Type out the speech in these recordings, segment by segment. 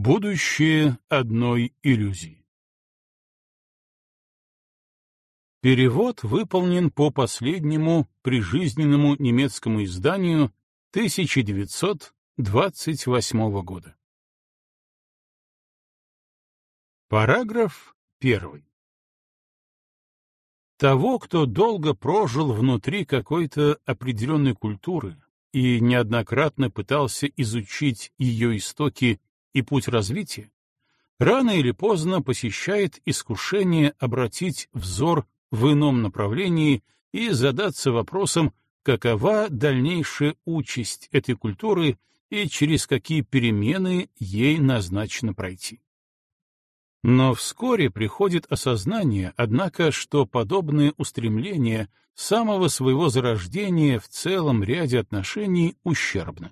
Будущее одной иллюзии. Перевод выполнен по последнему прижизненному немецкому изданию 1928 года. Параграф 1. Того, кто долго прожил внутри какой-то определенной культуры и неоднократно пытался изучить ее истоки и путь развития, рано или поздно посещает искушение обратить взор в ином направлении и задаться вопросом, какова дальнейшая участь этой культуры и через какие перемены ей назначено пройти. Но вскоре приходит осознание, однако, что подобные устремления самого своего зарождения в целом ряде отношений ущербны.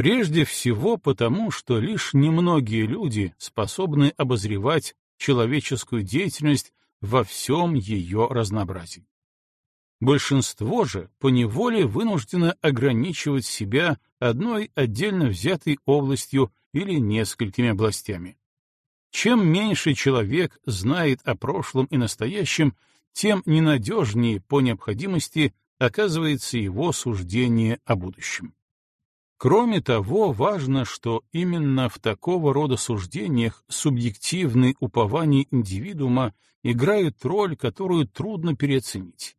Прежде всего потому, что лишь немногие люди способны обозревать человеческую деятельность во всем ее разнообразии. Большинство же поневоле вынуждено ограничивать себя одной отдельно взятой областью или несколькими областями. Чем меньше человек знает о прошлом и настоящем, тем ненадежнее по необходимости оказывается его суждение о будущем. Кроме того, важно, что именно в такого рода суждениях субъективные упования индивидуума играют роль, которую трудно переоценить.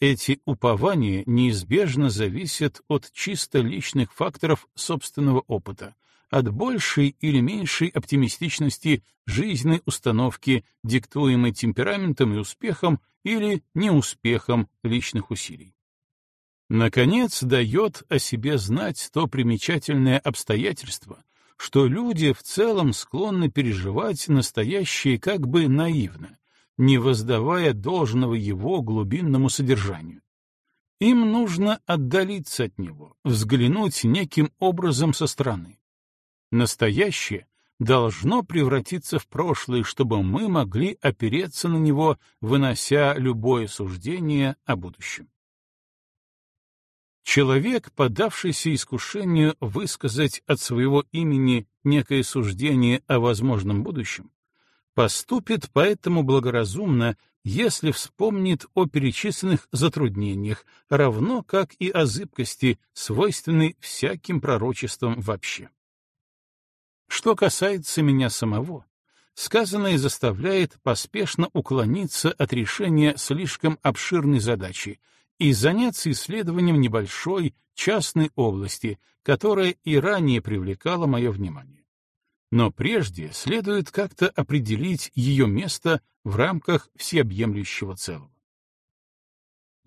Эти упования неизбежно зависят от чисто личных факторов собственного опыта, от большей или меньшей оптимистичности жизненной установки, диктуемой темпераментом и успехом или неуспехом личных усилий. Наконец, дает о себе знать то примечательное обстоятельство, что люди в целом склонны переживать настоящее как бы наивно, не воздавая должного его глубинному содержанию. Им нужно отдалиться от него, взглянуть неким образом со стороны. Настоящее должно превратиться в прошлое, чтобы мы могли опереться на него, вынося любое суждение о будущем. Человек, поддавшийся искушению высказать от своего имени некое суждение о возможном будущем, поступит поэтому благоразумно, если вспомнит о перечисленных затруднениях, равно как и о зыбкости, свойственной всяким пророчествам вообще. Что касается меня самого, сказанное заставляет поспешно уклониться от решения слишком обширной задачи — и заняться исследованием небольшой частной области, которая и ранее привлекала мое внимание. Но прежде следует как-то определить ее место в рамках всеобъемлющего целого.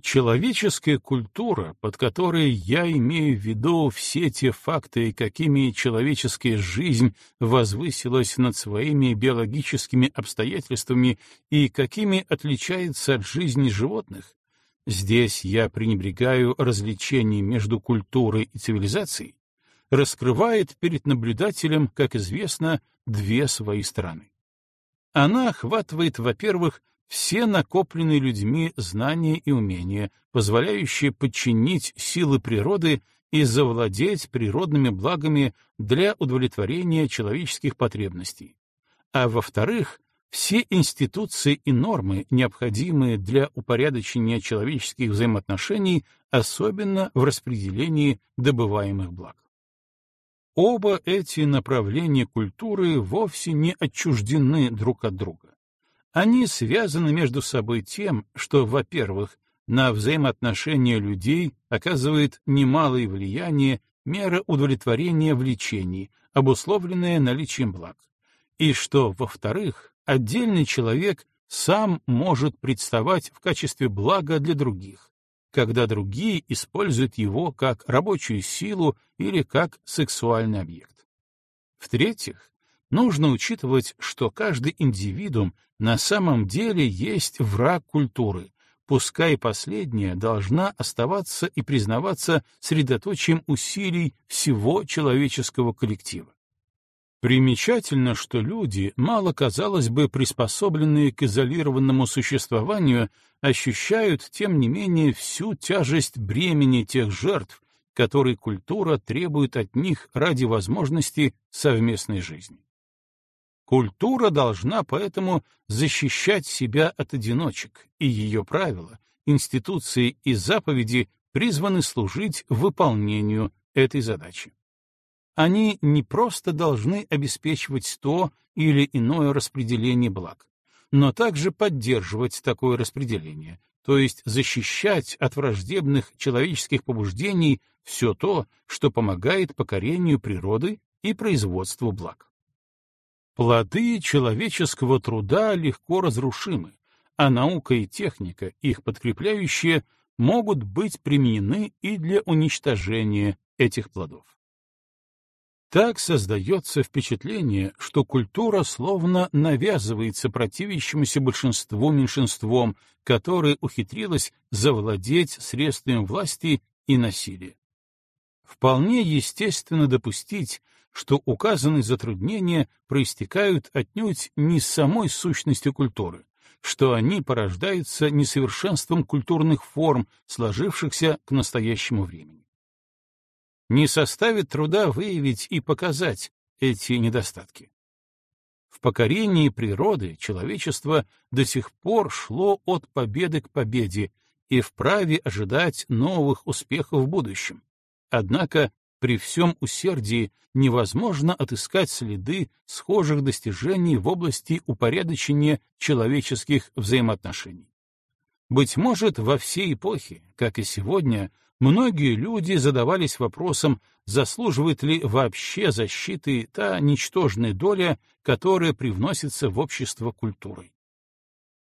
Человеческая культура, под которой я имею в виду все те факты, какими человеческая жизнь возвысилась над своими биологическими обстоятельствами и какими отличается от жизни животных, здесь я пренебрегаю развлечением между культурой и цивилизацией, раскрывает перед наблюдателем, как известно, две свои стороны. Она охватывает, во-первых, все накопленные людьми знания и умения, позволяющие подчинить силы природы и завладеть природными благами для удовлетворения человеческих потребностей. А во-вторых, все институции и нормы, необходимые для упорядочения человеческих взаимоотношений, особенно в распределении добываемых благ. Оба эти направления культуры вовсе не отчуждены друг от друга. Они связаны между собой тем, что, во-первых, на взаимоотношения людей оказывает немалое влияние мера удовлетворения влечений, обусловленная наличием благ, и что, во-вторых, отдельный человек сам может представать в качестве блага для других, когда другие используют его как рабочую силу или как сексуальный объект. В-третьих, нужно учитывать, что каждый индивидуум на самом деле есть враг культуры, пускай последняя должна оставаться и признаваться средоточием усилий всего человеческого коллектива. Примечательно, что люди, мало казалось бы приспособленные к изолированному существованию, ощущают, тем не менее, всю тяжесть бремени тех жертв, который культура требует от них ради возможности совместной жизни. Культура должна поэтому защищать себя от одиночек, и ее правила, институции и заповеди призваны служить выполнению этой задачи. Они не просто должны обеспечивать то или иное распределение благ, но также поддерживать такое распределение, то есть защищать от враждебных человеческих побуждений все то, что помогает покорению природы и производству благ. Плоды человеческого труда легко разрушимы, а наука и техника, их подкрепляющие, могут быть применены и для уничтожения этих плодов. Так создается впечатление, что культура словно навязывается противящемуся большинству меньшинством, которое ухитрилось завладеть средствами власти и насилия. Вполне естественно допустить, что указанные затруднения проистекают отнюдь не с самой сущностью культуры, что они порождаются несовершенством культурных форм, сложившихся к настоящему времени. Не составит труда выявить и показать эти недостатки. В покорении природы человечество до сих пор шло от победы к победе и вправе ожидать новых успехов в будущем. Однако при всем усердии невозможно отыскать следы схожих достижений в области упорядочения человеческих взаимоотношений. Быть может, во всей эпохе, как и сегодня, многие люди задавались вопросом, заслуживает ли вообще защиты та ничтожная доля, которая привносится в общество культурой.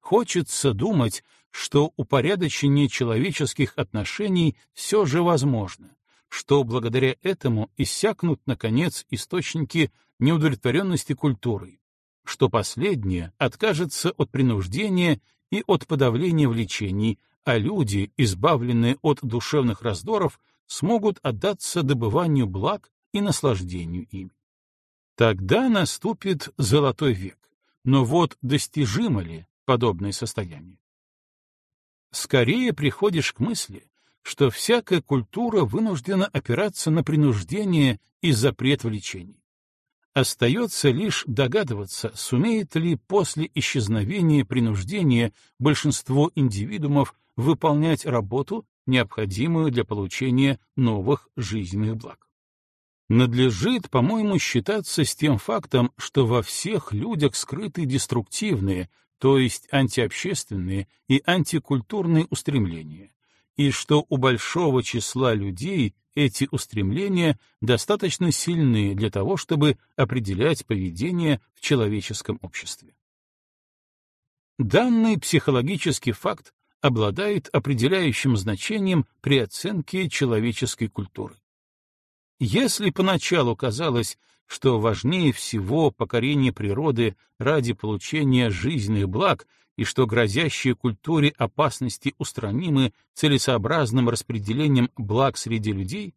Хочется думать, что упорядочение человеческих отношений все же возможно, что благодаря этому иссякнут, наконец, источники неудовлетворенности культурой, что последнее откажется от принуждения и от подавления влечений, а люди, избавленные от душевных раздоров, смогут отдаться добыванию благ и наслаждению ими. Тогда наступит золотой век. Но вот достижимо ли подобное состояние? Скорее приходишь к мысли, что всякая культура вынуждена опираться на принуждение и запрет влечений. Остается лишь догадываться, сумеет ли после исчезновения принуждения большинство индивидуумов выполнять работу, необходимую для получения новых жизненных благ. Надлежит, по-моему, считаться с тем фактом, что во всех людях скрыты деструктивные, то есть антиобщественные и антикультурные устремления, и что у большого числа людей эти устремления достаточно сильны для того, чтобы определять поведение в человеческом обществе. Данный психологический факт обладает определяющим значением при оценке человеческой культуры. Если поначалу казалось, что важнее всего покорение природы ради получения жизненных благ и что грозящие культуре опасности устранимы целесообразным распределением благ среди людей,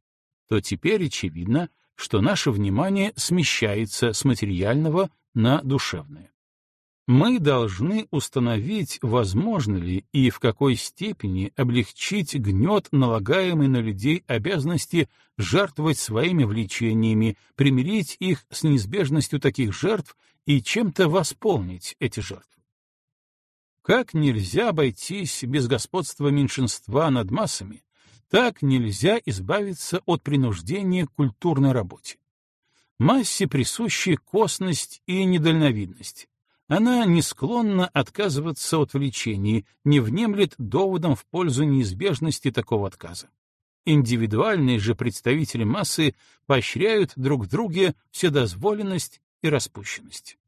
то теперь очевидно, что наше внимание смещается с материального на душевное. Мы должны установить, возможно ли и в какой степени облегчить гнет, налагаемый на людей обязанности жертвовать своими влечениями, примирить их с неизбежностью таких жертв и чем-то восполнить эти жертвы. Как нельзя обойтись без господства меньшинства над массами, так нельзя избавиться от принуждения к культурной работе. Массе присущи косность и недальновидность. Она не склонна отказываться от влечений, не внемлет доводом в пользу неизбежности такого отказа. Индивидуальные же представители массы поощряют друг в друге вседозволенность и распущенность.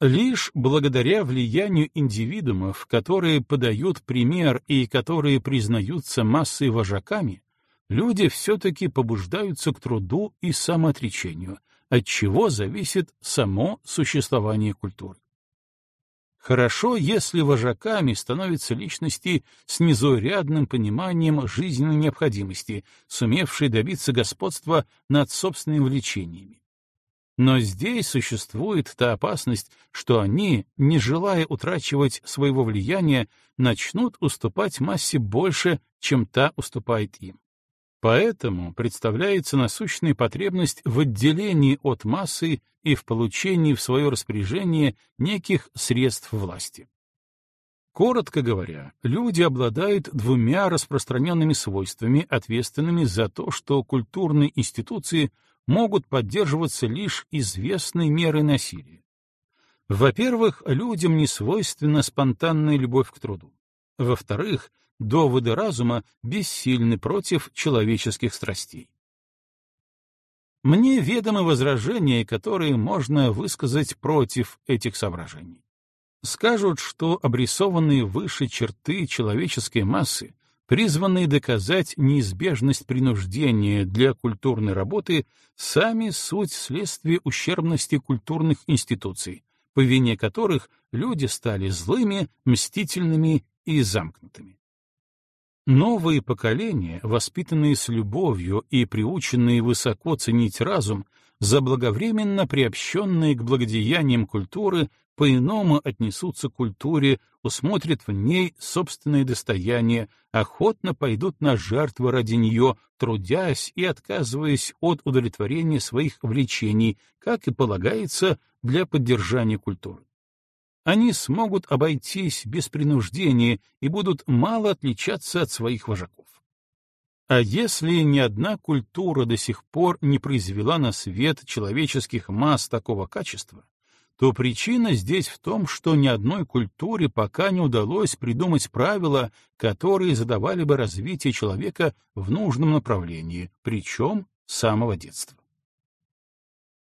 Лишь благодаря влиянию индивидуумов, которые подают пример и которые признаются массой вожаками, люди все-таки побуждаются к труду и самоотречению, от чего зависит само существование культуры. Хорошо, если вожаками становятся личности с незаурядным пониманием жизненной необходимости, сумевшие добиться господства над собственными влечениями, но здесь существует та опасность, что они, не желая утрачивать своего влияния, начнут уступать массе больше, чем та уступает им. Поэтому представляется насущная потребность в отделении от массы и в получении в свое распоряжение неких средств власти. Коротко говоря, люди обладают двумя распространенными свойствами, ответственными за то, что культурные институции могут поддерживаться лишь известной мерой насилия. Во-первых, людям не свойственна спонтанная любовь к труду. Во-вторых, доводы разума бессильны против человеческих страстей. Мне ведомы возражения, которые можно высказать против этих соображений. Скажут, что обрисованные выше черты человеческой массы, призванные доказать неизбежность принуждения для культурной работы, сами суть следствия ущербности культурных институций, по вине которых люди стали злыми, мстительными и замкнутыми. Новые поколения, воспитанные с любовью и приученные высоко ценить разум, заблаговременно приобщенные к благодеяниям культуры, по-иному отнесутся к культуре, усмотрят в ней собственное достояние, охотно пойдут на жертвы ради нее, трудясь и отказываясь от удовлетворения своих влечений, как и полагается для поддержания культуры они смогут обойтись без принуждения и будут мало отличаться от своих вожаков. А если ни одна культура до сих пор не произвела на свет человеческих масс такого качества, то причина здесь в том, что ни одной культуре пока не удалось придумать правила, которые задавали бы развитие человека в нужном направлении, причем с самого детства.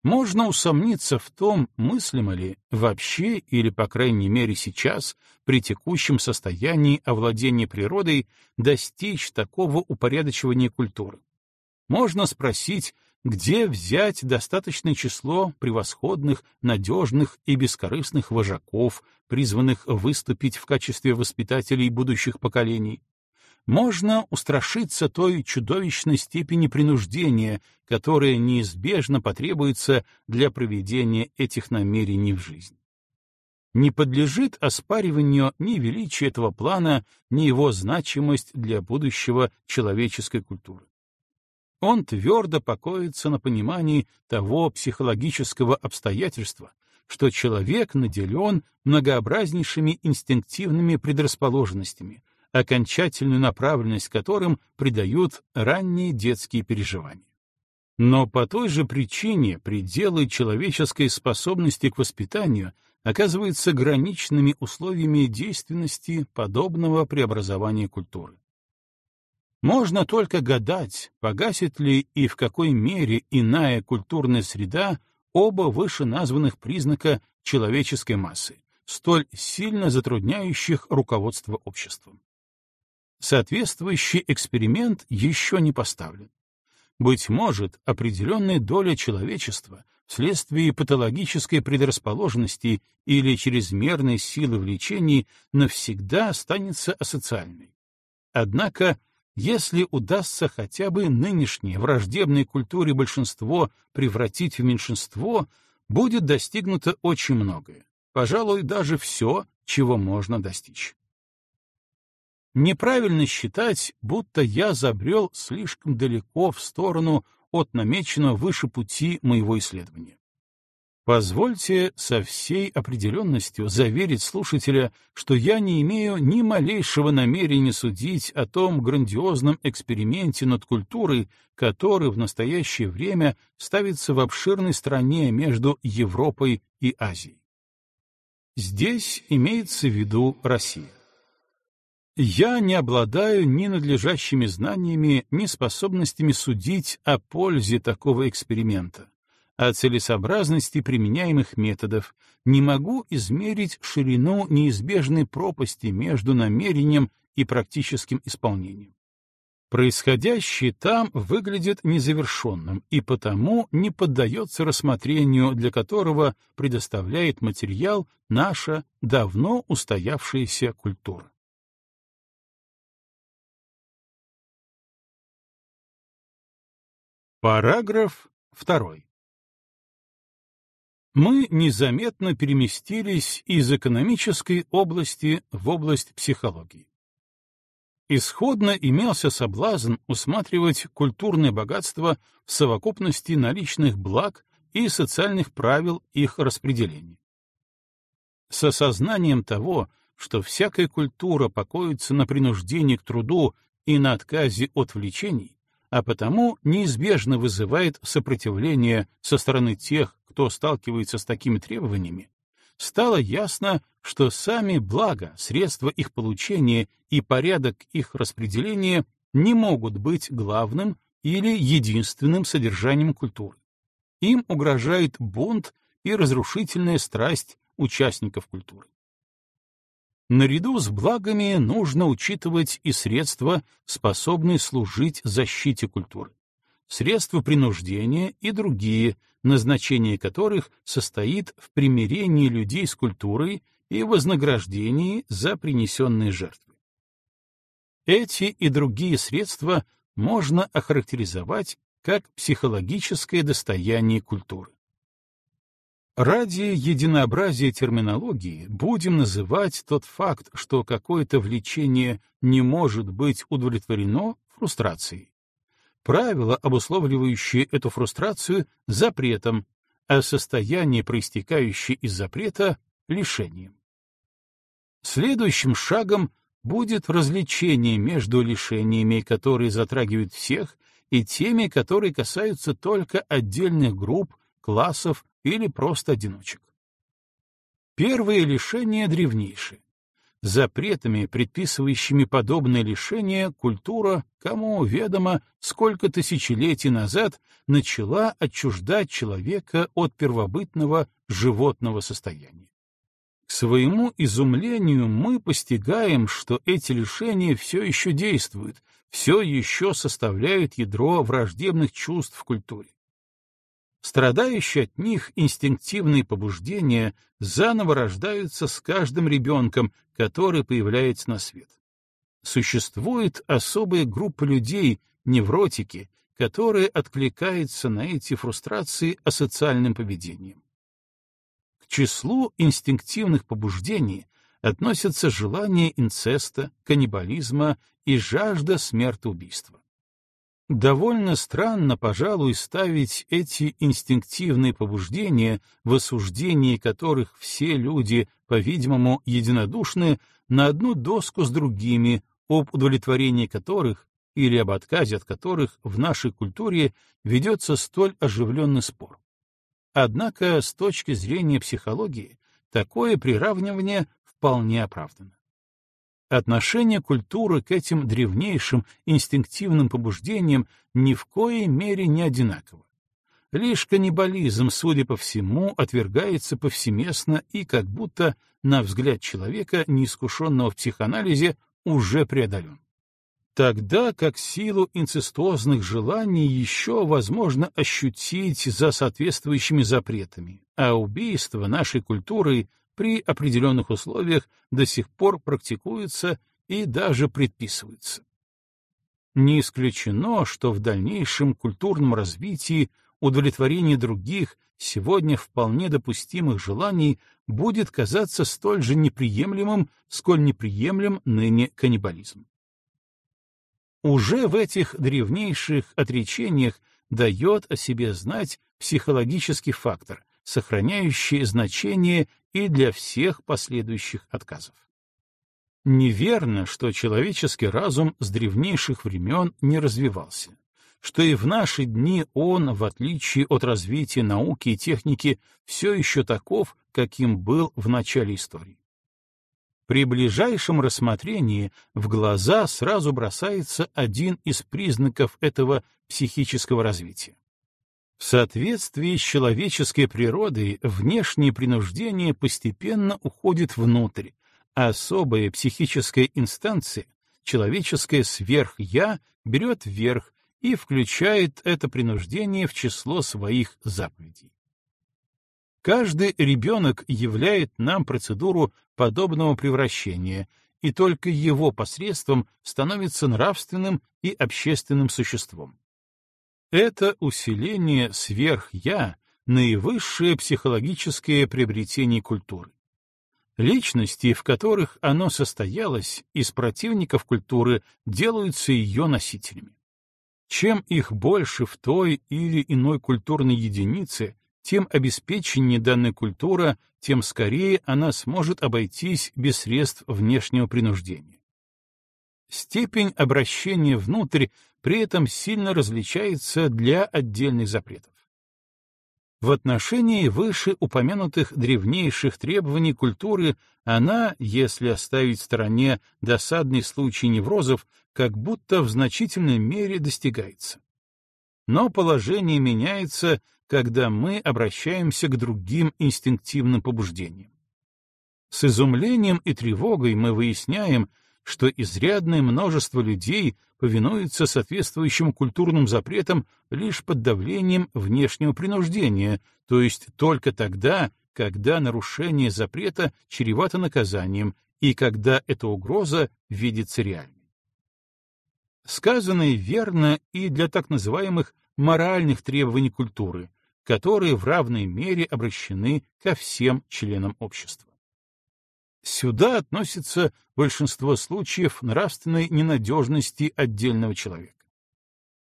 Можно усомниться в том, мыслимо ли вообще или, по крайней мере, сейчас, при текущем состоянии овладения природой, достичь такого упорядочивания культуры. Можно спросить, где взять достаточное число превосходных, надежных и бескорыстных вожаков, призванных выступить в качестве воспитателей будущих поколений, можно устрашиться той чудовищной степени принуждения, которая неизбежно потребуется для проведения этих намерений в жизнь. Не подлежит оспариванию ни величие этого плана, ни его значимость для будущего человеческой культуры. Он твердо покоится на понимании того психологического обстоятельства, что человек наделен многообразнейшими инстинктивными предрасположенностями, окончательную направленность которым придают ранние детские переживания. Но по той же причине пределы человеческой способности к воспитанию оказываются граничными условиями действенности подобного преобразования культуры. Можно только гадать, погасит ли и в какой мере иная культурная среда оба вышеназванных признака человеческой массы, столь сильно затрудняющих руководство обществом. Соответствующий эксперимент еще не поставлен. Быть может, определенная доля человечества вследствие патологической предрасположенности или чрезмерной силы влечений навсегда останется асоциальной. Однако, если удастся хотя бы нынешнее враждебной культуре большинство превратить в меньшинство, будет достигнуто очень многое, пожалуй, даже все, чего можно достичь. Неправильно считать, будто я забрел слишком далеко в сторону от намеченного выше пути моего исследования. Позвольте со всей определенностью заверить слушателя, что я не имею ни малейшего намерения судить о том грандиозном эксперименте над культурой, который в настоящее время ставится в обширной стране между Европой и Азией. Здесь имеется в виду Россия. Я не обладаю ни надлежащими знаниями, ни способностями судить о пользе такого эксперимента, о целесообразности применяемых методов, не могу измерить ширину неизбежной пропасти между намерением и практическим исполнением. Происходящее там выглядит незавершенным и потому не поддается рассмотрению, для которого предоставляет материал наша давно устоявшаяся культура. Параграф 2. Мы незаметно переместились из экономической области в область психологии. Исходно имелся соблазн усматривать культурное богатство в совокупности наличных благ и социальных правил их распределения. С осознанием того, что всякая культура покоится на принуждении к труду и на отказе от влечений, а потому неизбежно вызывает сопротивление со стороны тех, кто сталкивается с такими требованиями, стало ясно, что сами блага, средства их получения и порядок их распределения не могут быть главным или единственным содержанием культуры. Им угрожает бунт и разрушительная страсть участников культуры. Наряду с благами нужно учитывать и средства, способные служить защите культуры, средства принуждения и другие, назначение которых состоит в примирении людей с культурой и вознаграждении за принесенные жертвы. Эти и другие средства можно охарактеризовать как психологическое достояние культуры. Ради единообразия терминологии будем называть тот факт, что какое-то влечение не может быть удовлетворено фрустрацией. Правило, обусловливающее эту фрустрацию, запретом, а состояние, проистекающее из запрета, — лишением. Следующим шагом будет развлечение между лишениями, которые затрагивают всех, и теми, которые касаются только отдельных групп, классов или просто одиночек. Первые лишения древнейшие. Запретами, предписывающими подобное лишение, культура, кому ведомо, сколько тысячелетий назад начала отчуждать человека от первобытного животного состояния. К своему изумлению мы постигаем, что эти лишения все еще действуют, все еще составляют ядро враждебных чувств в культуре. Страдающие от них инстинктивные побуждения заново рождаются с каждым ребенком, который появляется на свет. Существует особая группа людей, невротики, которые откликаются на эти фрустрации асоциальным поведением. К числу инстинктивных побуждений относятся желание инцеста, каннибализма и жажда смертоубийства. Довольно странно, пожалуй, ставить эти инстинктивные побуждения, в осуждении которых все люди, по-видимому, единодушны, на одну доску с другими, об удовлетворении которых или об отказе от которых в нашей культуре ведется столь оживленный спор. Однако, с точки зрения психологии, такое приравнивание вполне оправдано. Отношение культуры к этим древнейшим инстинктивным побуждениям ни в коей мере не одинаково. Лишь каннибализм, судя по всему, отвергается повсеместно и как будто, на взгляд человека, неискушенного в психоанализе, уже преодолен. Тогда как силу инцестуозных желаний еще возможно ощутить за соответствующими запретами, а убийство нашей культуры при определенных условиях до сих пор практикуется и даже предписывается. Не исключено, что в дальнейшем культурном развитии удовлетворение других, сегодня вполне допустимых желаний будет казаться столь же неприемлемым, сколь неприемлем ныне каннибализм. Уже в этих древнейших отречениях дает о себе знать психологический фактор, сохраняющий значение и для всех последующих отказов. Неверно, что человеческий разум с древнейших времен не развивался, что и в наши дни он, в отличие от развития науки и техники, все еще таков, каким был в начале истории. При ближайшем рассмотрении в глаза сразу бросается один из признаков этого психического развития. В соответствии с человеческой природой внешнее принуждение постепенно уходит внутрь, а особая психическая инстанция, человеческое сверх-я, берет верх и включает это принуждение в число своих заповедей. Каждый ребенок являет нам процедуру подобного превращения, и только его посредством становится нравственным и общественным существом. Это усиление сверх-я — наивысшее психологическое приобретение культуры. Личности, в которых оно состоялось, из противников культуры делаются ее носителями. Чем их больше в той или иной культурной единице, тем обеспеченнее данная культура, тем скорее она сможет обойтись без средств внешнего принуждения. Степень обращения внутрь при этом сильно различается для отдельных запретов. В отношении выше упомянутых древнейших требований культуры она, если оставить в стороне досадный случай неврозов, как будто в значительной мере достигается. Но положение меняется, когда мы обращаемся к другим инстинктивным побуждениям. С изумлением и тревогой мы выясняем, что изрядное множество людей повинуются соответствующим культурным запретам лишь под давлением внешнего принуждения, то есть только тогда, когда нарушение запрета чревато наказанием и когда эта угроза видится реальной. Сказанное верно и для так называемых моральных требований культуры, которые в равной мере обращены ко всем членам общества. Сюда относится большинство случаев нравственной ненадежности отдельного человека.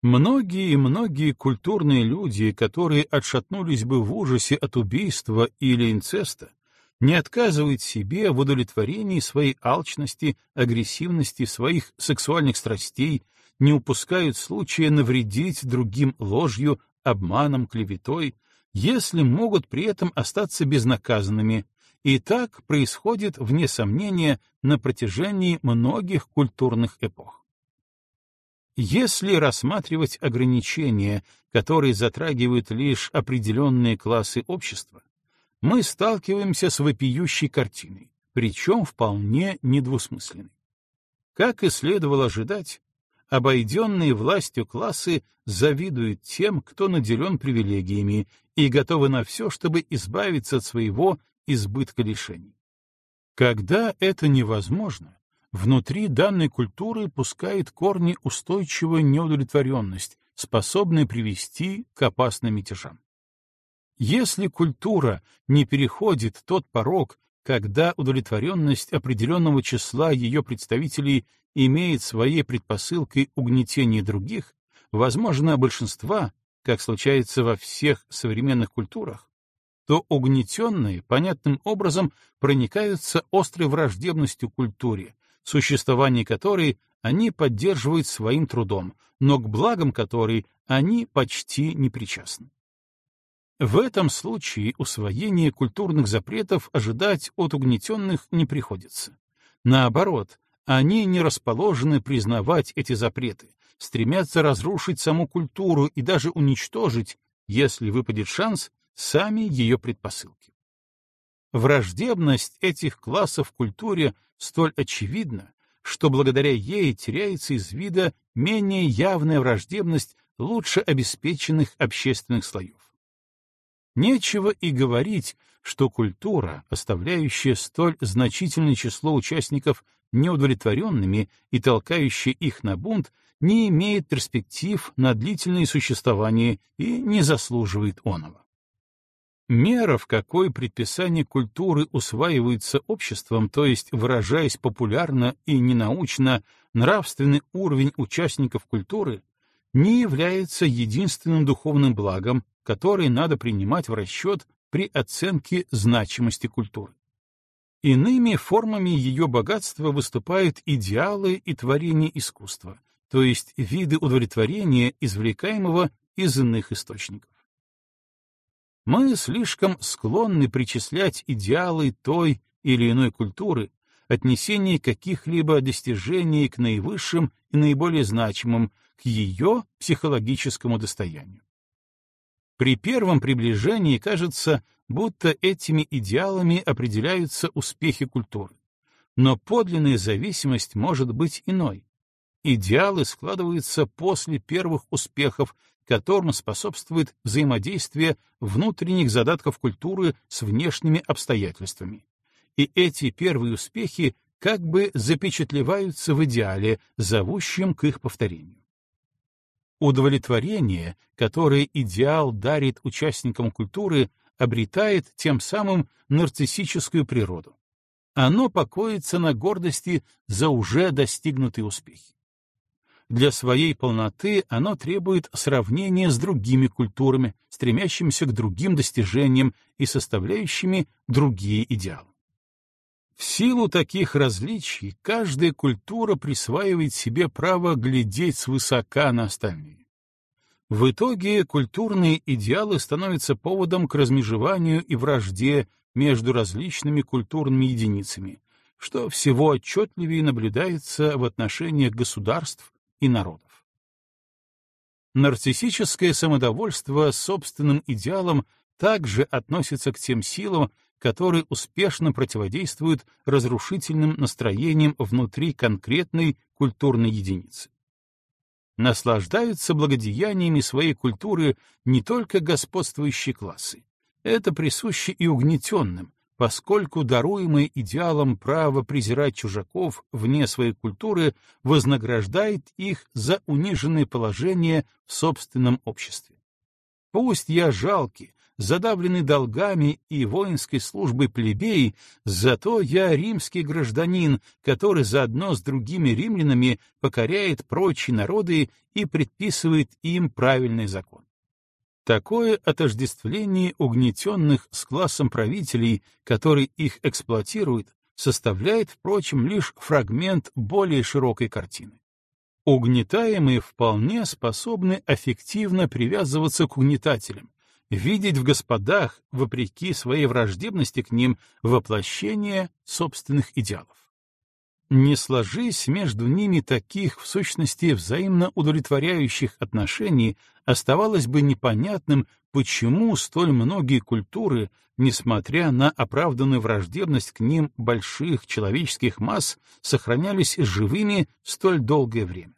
Многие и многие культурные люди, которые отшатнулись бы в ужасе от убийства или инцеста, не отказывают себе в удовлетворении своей алчности, агрессивности, своих сексуальных страстей, не упускают случая навредить другим ложью, обманом, клеветой, если могут при этом остаться безнаказанными, и так происходит, вне сомнения, на протяжении многих культурных эпох. Если рассматривать ограничения, которые затрагивают лишь определенные классы общества, мы сталкиваемся с вопиющей картиной, причем вполне недвусмысленной. Как и следовало ожидать, обойденные властью классы завидуют тем, кто наделен привилегиями, и готовы на все, чтобы избавиться от своего избытка лишений. Когда это невозможно, внутри данной культуры пускает корни устойчивая неудовлетворенность, способная привести к опасным мятежам. Если культура не переходит тот порог, когда удовлетворенность определенного числа ее представителей имеет своей предпосылкой угнетение других, возможно, большинства, как случается во всех современных культурах, то угнетенные понятным образом проникаются острой враждебностью к культуре, существование которой они поддерживают своим трудом, но к благам которой они почти не причастны. В этом случае усвоение культурных запретов ожидать от угнетенных не приходится. Наоборот, они не расположены признавать эти запреты, стремятся разрушить саму культуру и даже уничтожить, если выпадет шанс, сами ее предпосылки. Враждебность этих классов в культуре столь очевидна, что благодаря ей теряется из вида менее явная враждебность лучше обеспеченных общественных слоев. Нечего и говорить, что культура, оставляющая столь значительное число участников неудовлетворенными и толкающая их на бунт, не имеет перспектив на длительное существование и не заслуживает оного. Мера, в какой предписание культуры усваивается обществом, то есть, выражаясь популярно и ненаучно, нравственный уровень участников культуры, не является единственным духовным благом, которое надо принимать в расчет при оценке значимости культуры. Иными формами ее богатства выступают идеалы и творения искусства, то есть виды удовлетворения, извлекаемого из иных источников. Мы слишком склонны причислять идеалы той или иной культуры, отнесение каких-либо достижений к наивысшим и наиболее значимым, к ее психологическому достоянию. При первом приближении кажется, будто этими идеалами определяются успехи культуры. Но подлинная зависимость может быть иной. Идеалы складываются после первых успехов которым способствует взаимодействие внутренних задатков культуры с внешними обстоятельствами. И эти первые успехи как бы запечатлеваются в идеале, зовущем к их повторению. Удовлетворение, которое идеал дарит участникам культуры, обретает тем самым нарциссическую природу. оно покоится на гордости за уже достигнутые успехи. Для своей полноты оно требует сравнения с другими культурами, стремящимися к другим достижениям и составляющими другие идеалы. В силу таких различий каждая культура присваивает себе право глядеть свысока на остальные. В итоге культурные идеалы становятся поводом к размежеванию и вражде между различными культурными единицами, что всего отчетливее наблюдается в отношениях государств и народов. Нарциссическое самодовольство собственным идеалом также относится к тем силам, которые успешно противодействуют разрушительным настроениям внутри конкретной культурной единицы. Наслаждаются благодеяниями своей культуры не только господствующие классы. Это присуще и угнетенным, поскольку даруемое идеалом право презирать чужаков вне своей культуры вознаграждает их за униженное положение в собственном обществе. Пусть я жалкий, задавленный долгами и воинской службой плебей, зато я римский гражданин, который заодно с другими римлянами покоряет прочие народы и предписывает им правильный закон. Такое отождествление угнетенных с классом правителей, который их эксплуатирует, составляет, впрочем, лишь фрагмент более широкой картины. Угнетаемые вполне способны аффективно привязываться к угнетателям, видеть в господах, вопреки своей враждебности к ним, воплощение собственных идеалов не сложись между ними таких, в сущности, взаимно удовлетворяющих отношений, оставалось бы непонятным, почему столь многие культуры, несмотря на оправданную враждебность к ним больших человеческих масс, сохранялись живыми столь долгое время.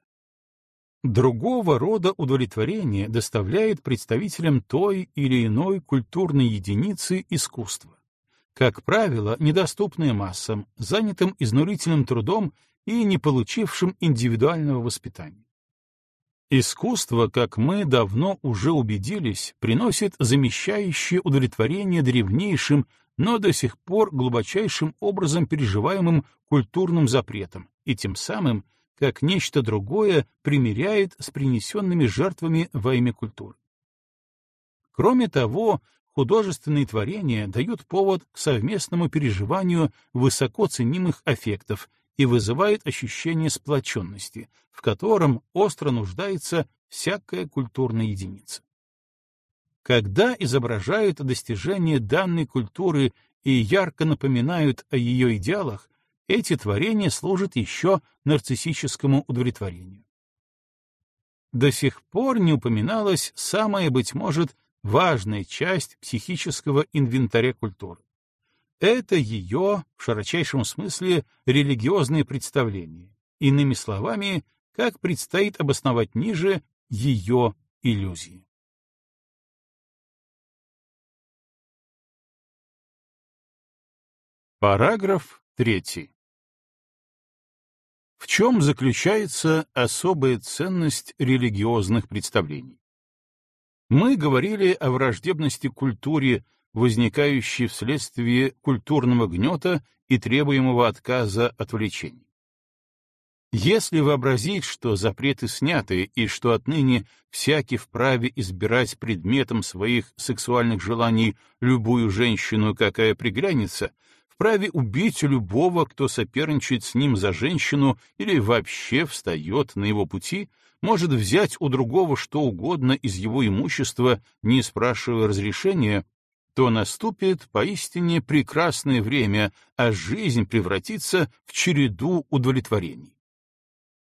Другого рода удовлетворение доставляет представителям той или иной культурной единицы искусства как правило, недоступные массам, занятым изнурительным трудом и не получившим индивидуального воспитания. Искусство, как мы давно уже убедились, приносит замещающее удовлетворение древнейшим, но до сих пор глубочайшим образом переживаемым культурным запретом, и тем самым, как нечто другое, примиряет с принесенными жертвами во имя культуры. Кроме того, художественные творения дают повод к совместному переживанию высоко ценимых аффектов и вызывают ощущение сплоченности, в котором остро нуждается всякая культурная единица. Когда изображают достижения данной культуры и ярко напоминают о ее идеалах, эти творения служат еще нарциссическому удовлетворению. До сих пор не упоминалось самое, быть может, важная часть психического инвентаря культуры. Это ее, в широчайшем смысле, религиозные представления. Иными словами, как предстоит обосновать ниже ее иллюзии. Параграф 3. В чем заключается особая ценность религиозных представлений? Мы говорили о враждебности культуре, возникающей вследствие культурного гнета и требуемого отказа от влечений. Если вообразить, что запреты сняты и что отныне всякий вправе избирать предметом своих сексуальных желаний любую женщину, какая приглянется, вправе убить любого, кто соперничает с ним за женщину или вообще встает на его пути, может взять у другого что угодно из его имущества, не спрашивая разрешения, то наступит поистине прекрасное время, а жизнь превратится в череду удовлетворений.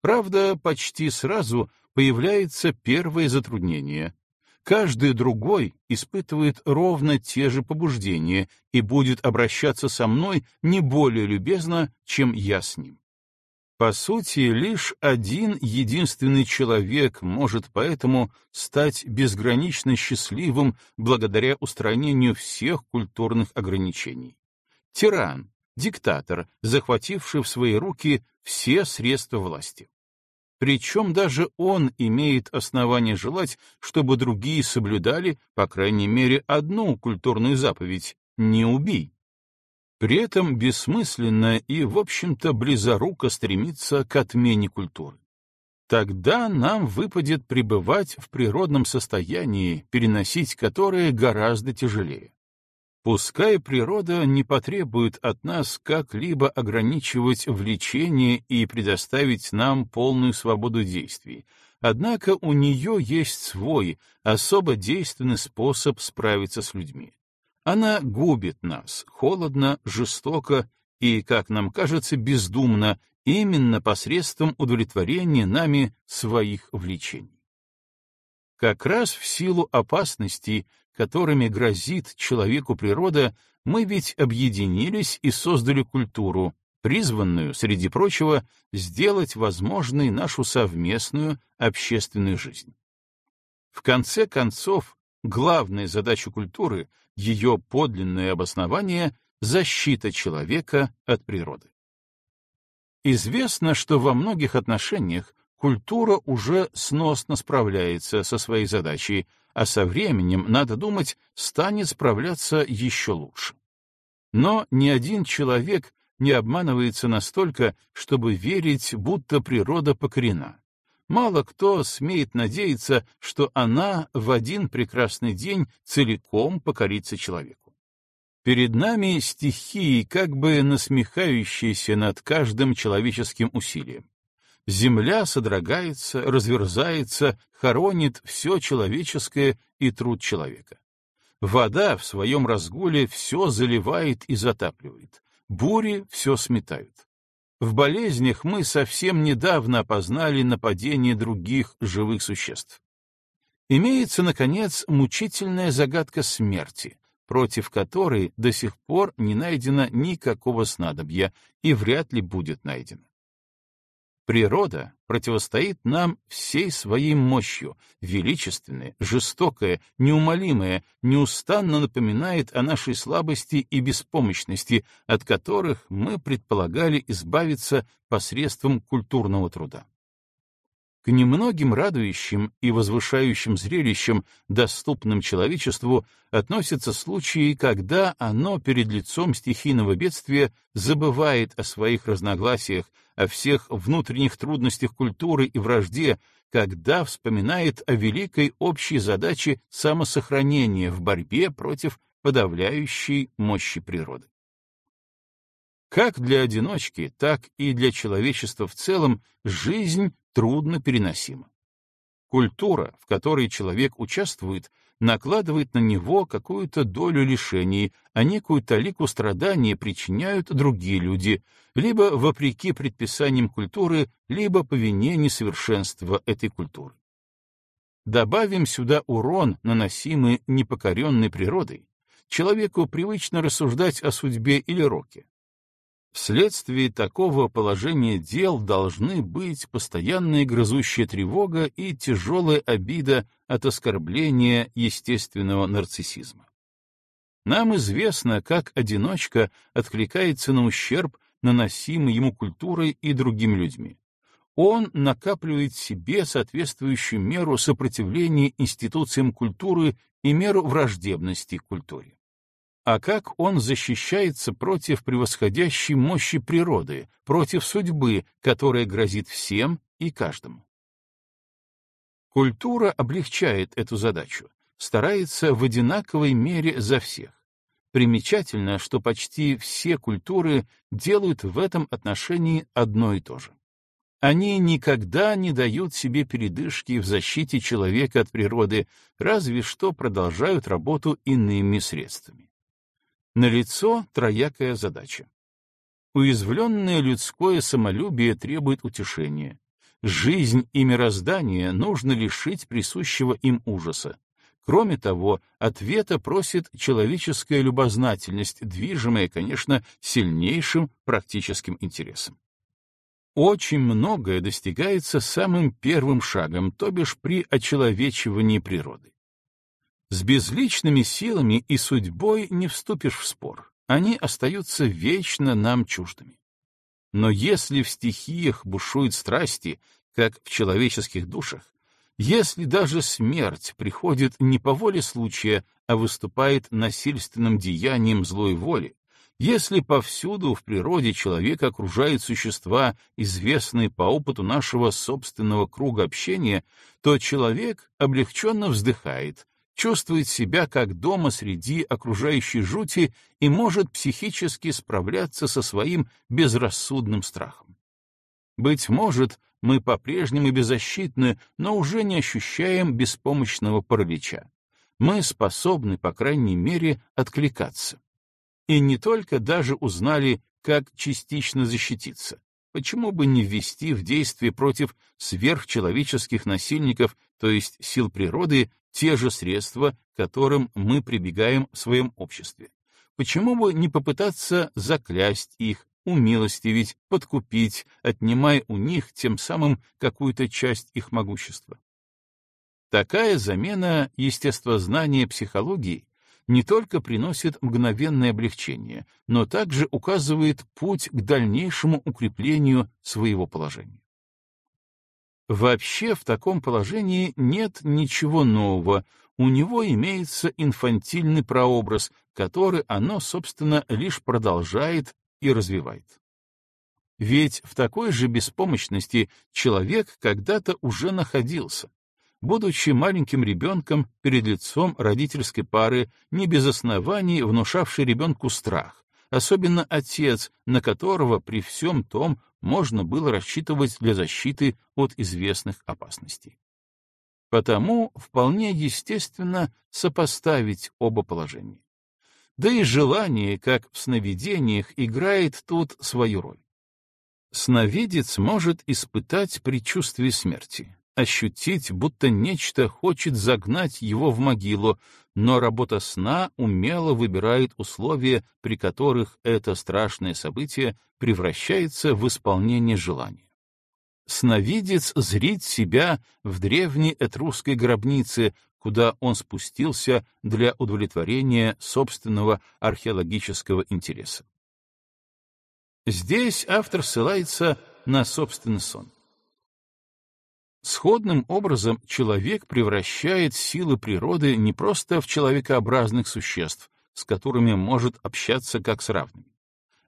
Правда, почти сразу появляется первое затруднение. Каждый другой испытывает ровно те же побуждения и будет обращаться со мной не более любезно, чем я с ним. По сути, лишь один единственный человек может поэтому стать безгранично счастливым благодаря устранению всех культурных ограничений. Тиран, диктатор, захвативший в свои руки все средства власти. Причем даже он имеет основание желать, чтобы другие соблюдали, по крайней мере, одну культурную заповедь — «не убий». При этом бессмысленно и, в общем-то, близоруко стремиться к отмене культуры. Тогда нам выпадет пребывать в природном состоянии, переносить которое гораздо тяжелее. Пускай природа не потребует от нас как-либо ограничивать влечение и предоставить нам полную свободу действий, однако у нее есть свой, особо действенный способ справиться с людьми. Она губит нас, холодно, жестоко и, как нам кажется, бездумно, именно посредством удовлетворения нами своих влечений. Как раз в силу опасностей, которыми грозит человеку природа, мы ведь объединились и создали культуру, призванную, среди прочего, сделать возможной нашу совместную общественную жизнь. В конце концов, главная задача культуры, ее подлинное обоснование — защита человека от природы. Известно, что во многих отношениях культура уже сносно справляется со своей задачей, а со временем, надо думать, станет справляться еще лучше. Но ни один человек не обманывается настолько, чтобы верить, будто природа покорена. Мало кто смеет надеяться, что она в один прекрасный день целиком покорится человеку. Перед нами стихии, как бы насмехающиеся над каждым человеческим усилием. Земля содрогается, разверзается, хоронит все человеческое и труд человека. Вода в своем разгуле все заливает и затапливает. Бури все сметают. В болезнях мы совсем недавно опознали нападение других живых существ. Имеется, наконец, мучительная загадка смерти, против которой до сих пор не найдено никакого снадобья и вряд ли будет найдено. Природа противостоит нам всей своей мощью, величественная, жестокая, неумолимая, неустанно напоминает о нашей слабости и беспомощности, от которых мы предполагали избавиться посредством культурного труда. К немногим радующим и возвышающим зрелищам, доступным человечеству, относятся случаи, когда оно перед лицом стихийного бедствия забывает о своих разногласиях, о всех внутренних трудностях культуры и вражде, когда вспоминает о великой общей задаче самосохранения в борьбе против подавляющей мощи природы. Как для одиночки, так и для человечества в целом жизнь трудно переносима. Культура, в которой человек участвует, накладывает на него какую-то долю лишений, а некую талику страдания причиняют другие люди, либо вопреки предписаниям культуры, либо по вине несовершенства этой культуры. Добавим сюда урон, наносимый непокоренной природой. Человеку привычно рассуждать о судьбе или роке. Вследствие такого положения дел должны быть постоянная грызущая тревога и тяжелая обида от оскорбления естественного нарциссизма. Нам известно, как одиночка откликается на ущерб, наносимый ему культурой и другими людьми. Он накапливает себе соответствующую меру сопротивления институциям культуры и меру враждебности к культуре а как он защищается против превосходящей мощи природы, против судьбы, которая грозит всем и каждому. Культура облегчает эту задачу, старается в одинаковой мере за всех. Примечательно, что почти все культуры делают в этом отношении одно и то же. Они никогда не дают себе передышки в защите человека от природы, разве что продолжают работу иными средствами. Налицо троякая задача. Уязвленное людское самолюбие требует утешения. Жизнь и мироздание нужно лишить присущего им ужаса. Кроме того, ответа просит человеческая любознательность, движимая, конечно, сильнейшим практическим интересом. Очень многое достигается самым первым шагом, то бишь при очеловечивании природы. С безличными силами и судьбой не вступишь в спор, они остаются вечно нам чуждыми. Но если в стихиях бушуют страсти, как в человеческих душах, если даже смерть приходит не по воле случая, а выступает насильственным деянием злой воли, Если повсюду в природе человека окружают существа, известные по опыту нашего собственного круга общения, то человек облегченно вздыхает, чувствует себя как дома среди окружающей жути и может психически справляться со своим безрассудным страхом. Быть может, мы по-прежнему беззащитны, но уже не ощущаем беспомощного паралича. Мы способны, по крайней мере, откликаться. И не только даже узнали, как частично защититься. Почему бы не ввести в действие против сверхчеловеческих насильников, то есть сил природы, те же средства, которым мы прибегаем в своем обществе? Почему бы не попытаться заклясть их, умилостивить, подкупить, отнимая у них тем самым какую-то часть их могущества? Такая замена естествознания психологии не только приносит мгновенное облегчение, но также указывает путь к дальнейшему укреплению своего положения. Вообще в таком положении нет ничего нового, у него имеется инфантильный прообраз, который оно, собственно, лишь продолжает и развивает. Ведь в такой же беспомощности человек когда-то уже находился, будучи маленьким ребенком перед лицом родительской пары, не без оснований внушавший ребенку страх, особенно отец, на которого при всем том можно было рассчитывать для защиты от известных опасностей. Потому вполне естественно сопоставить оба положения. Да и желание, как в сновидениях, играет тут свою роль. Сновидец может испытать предчувствие смерти, ощутить, будто нечто хочет загнать его в могилу, но работа сна умело выбирает условия, при которых это страшное событие превращается в исполнение желания. Сновидец зрит себя в древней этрусской гробнице, куда он спустился для удовлетворения собственного археологического интереса. Здесь автор ссылается на собственный сон. Сходным образом человек превращает силы природы не просто в человекообразных существ, с которыми может общаться как с равными.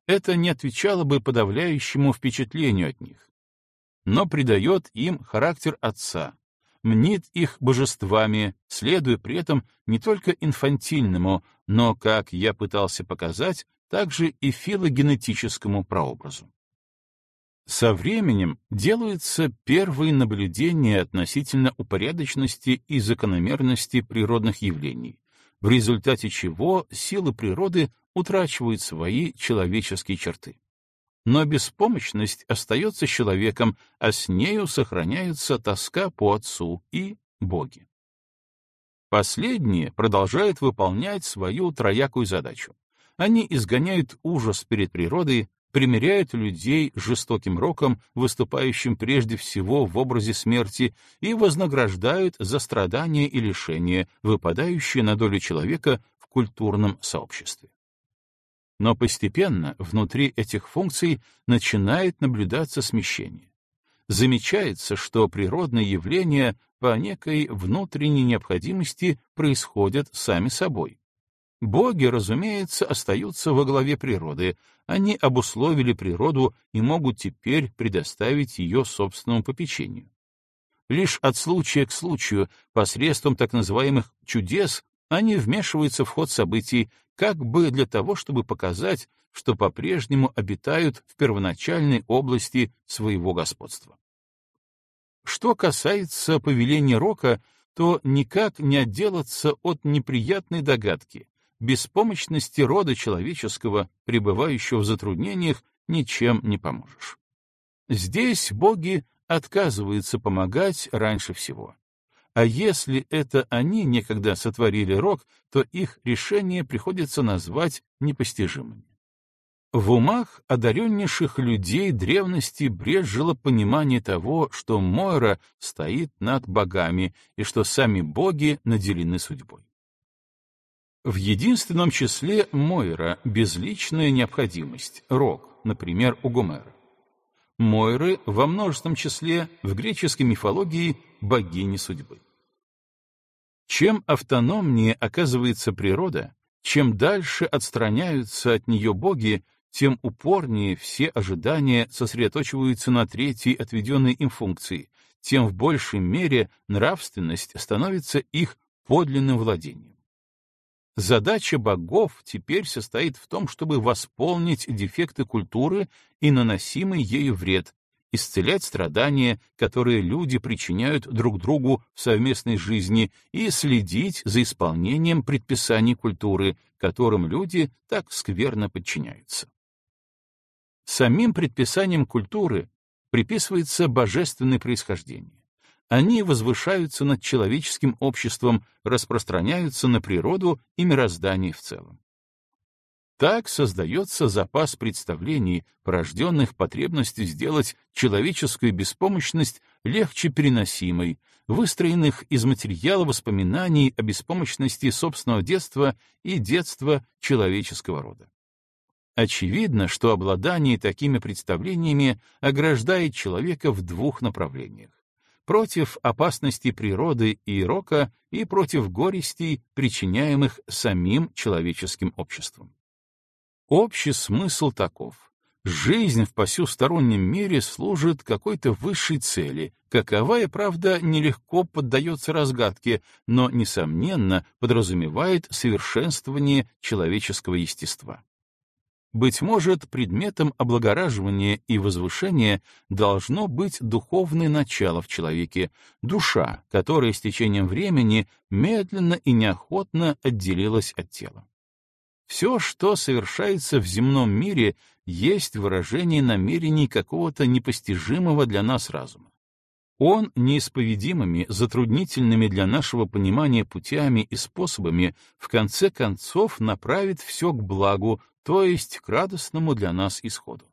Это не отвечало бы подавляющему впечатлению от них, но придает им характер отца, мнит их божествами, следуя при этом не только инфантильному, но, как я пытался показать, также и филогенетическому прообразу. Со временем делаются первые наблюдения относительно упорядоченности и закономерности природных явлений, в результате чего силы природы утрачивают свои человеческие черты. Но беспомощность остается человеком, а с нею сохраняются тоска по отцу и боги. Последние продолжают выполнять свою троякую задачу. Они изгоняют ужас перед природой, примиряют людей с жестоким роком, выступающим прежде всего в образе смерти, и вознаграждают за страдания и лишения, выпадающие на долю человека в культурном сообществе. Но постепенно внутри этих функций начинает наблюдаться смещение. Замечается, что природные явления по некой внутренней необходимости происходят сами собой, Боги, разумеется, остаются во главе природы. Они обусловили природу и могут теперь предоставить ее собственному попечению. Лишь от случая к случаю, посредством так называемых «чудес», они вмешиваются в ход событий, как бы для того, чтобы показать, что по-прежнему обитают в первоначальной области своего господства. Что касается повеления Рока, то никак не отделаться от неприятной догадки, беспомощности рода человеческого, пребывающего в затруднениях, ничем не поможешь. Здесь боги отказываются помогать раньше всего. А если это они некогда сотворили рок, то их решение приходится назвать непостижимыми. В умах одареннейших людей древности брежило понимание того, что Мойра стоит над богами и что сами боги наделены судьбой. В единственном числе Мойра — безличная необходимость, рок, например, у Гомера. Мойры во множественном числе в греческой мифологии богини судьбы. Чем автономнее оказывается природа, Чем дальше отстраняются от нее боги, тем упорнее все ожидания сосредоточиваются на третьей отведенной им функции, тем в большей мере нравственность становится их подлинным владением. Задача богов теперь состоит в том, чтобы восполнить дефекты культуры и наносимый ею вред, исцелять страдания, которые люди причиняют друг другу в совместной жизни, и следить за исполнением предписаний культуры, которым люди так скверно подчиняются. Самим предписаниям культуры приписывается божественное происхождение. Они возвышаются над человеческим обществом, распространяются на природу и мироздание в целом. Так создается запас представлений, порожденных потребностью сделать человеческую беспомощность легче переносимой, выстроенных из материала воспоминаний о беспомощности собственного детства и детства человеческого рода. Очевидно, что обладание такими представлениями ограждает человека в двух направлениях — против опасности природы и рока и против горестей, причиняемых самим человеческим обществом. Общий смысл таков. Жизнь в посюстороннем мире служит какой-то высшей цели, каковая, правда, нелегко поддается разгадке, но, несомненно, подразумевает совершенствование человеческого естества. Быть может, предметом облагораживания и возвышения должно быть духовное начало в человеке, душа, которая с течением времени медленно и неохотно отделилась от тела. Все, что совершается в земном мире, есть выражение намерений какого-то непостижимого для нас разума. Он неисповедимыми, затруднительными для нашего понимания путями и способами в конце концов направит все к благу, то есть к радостному для нас исходу.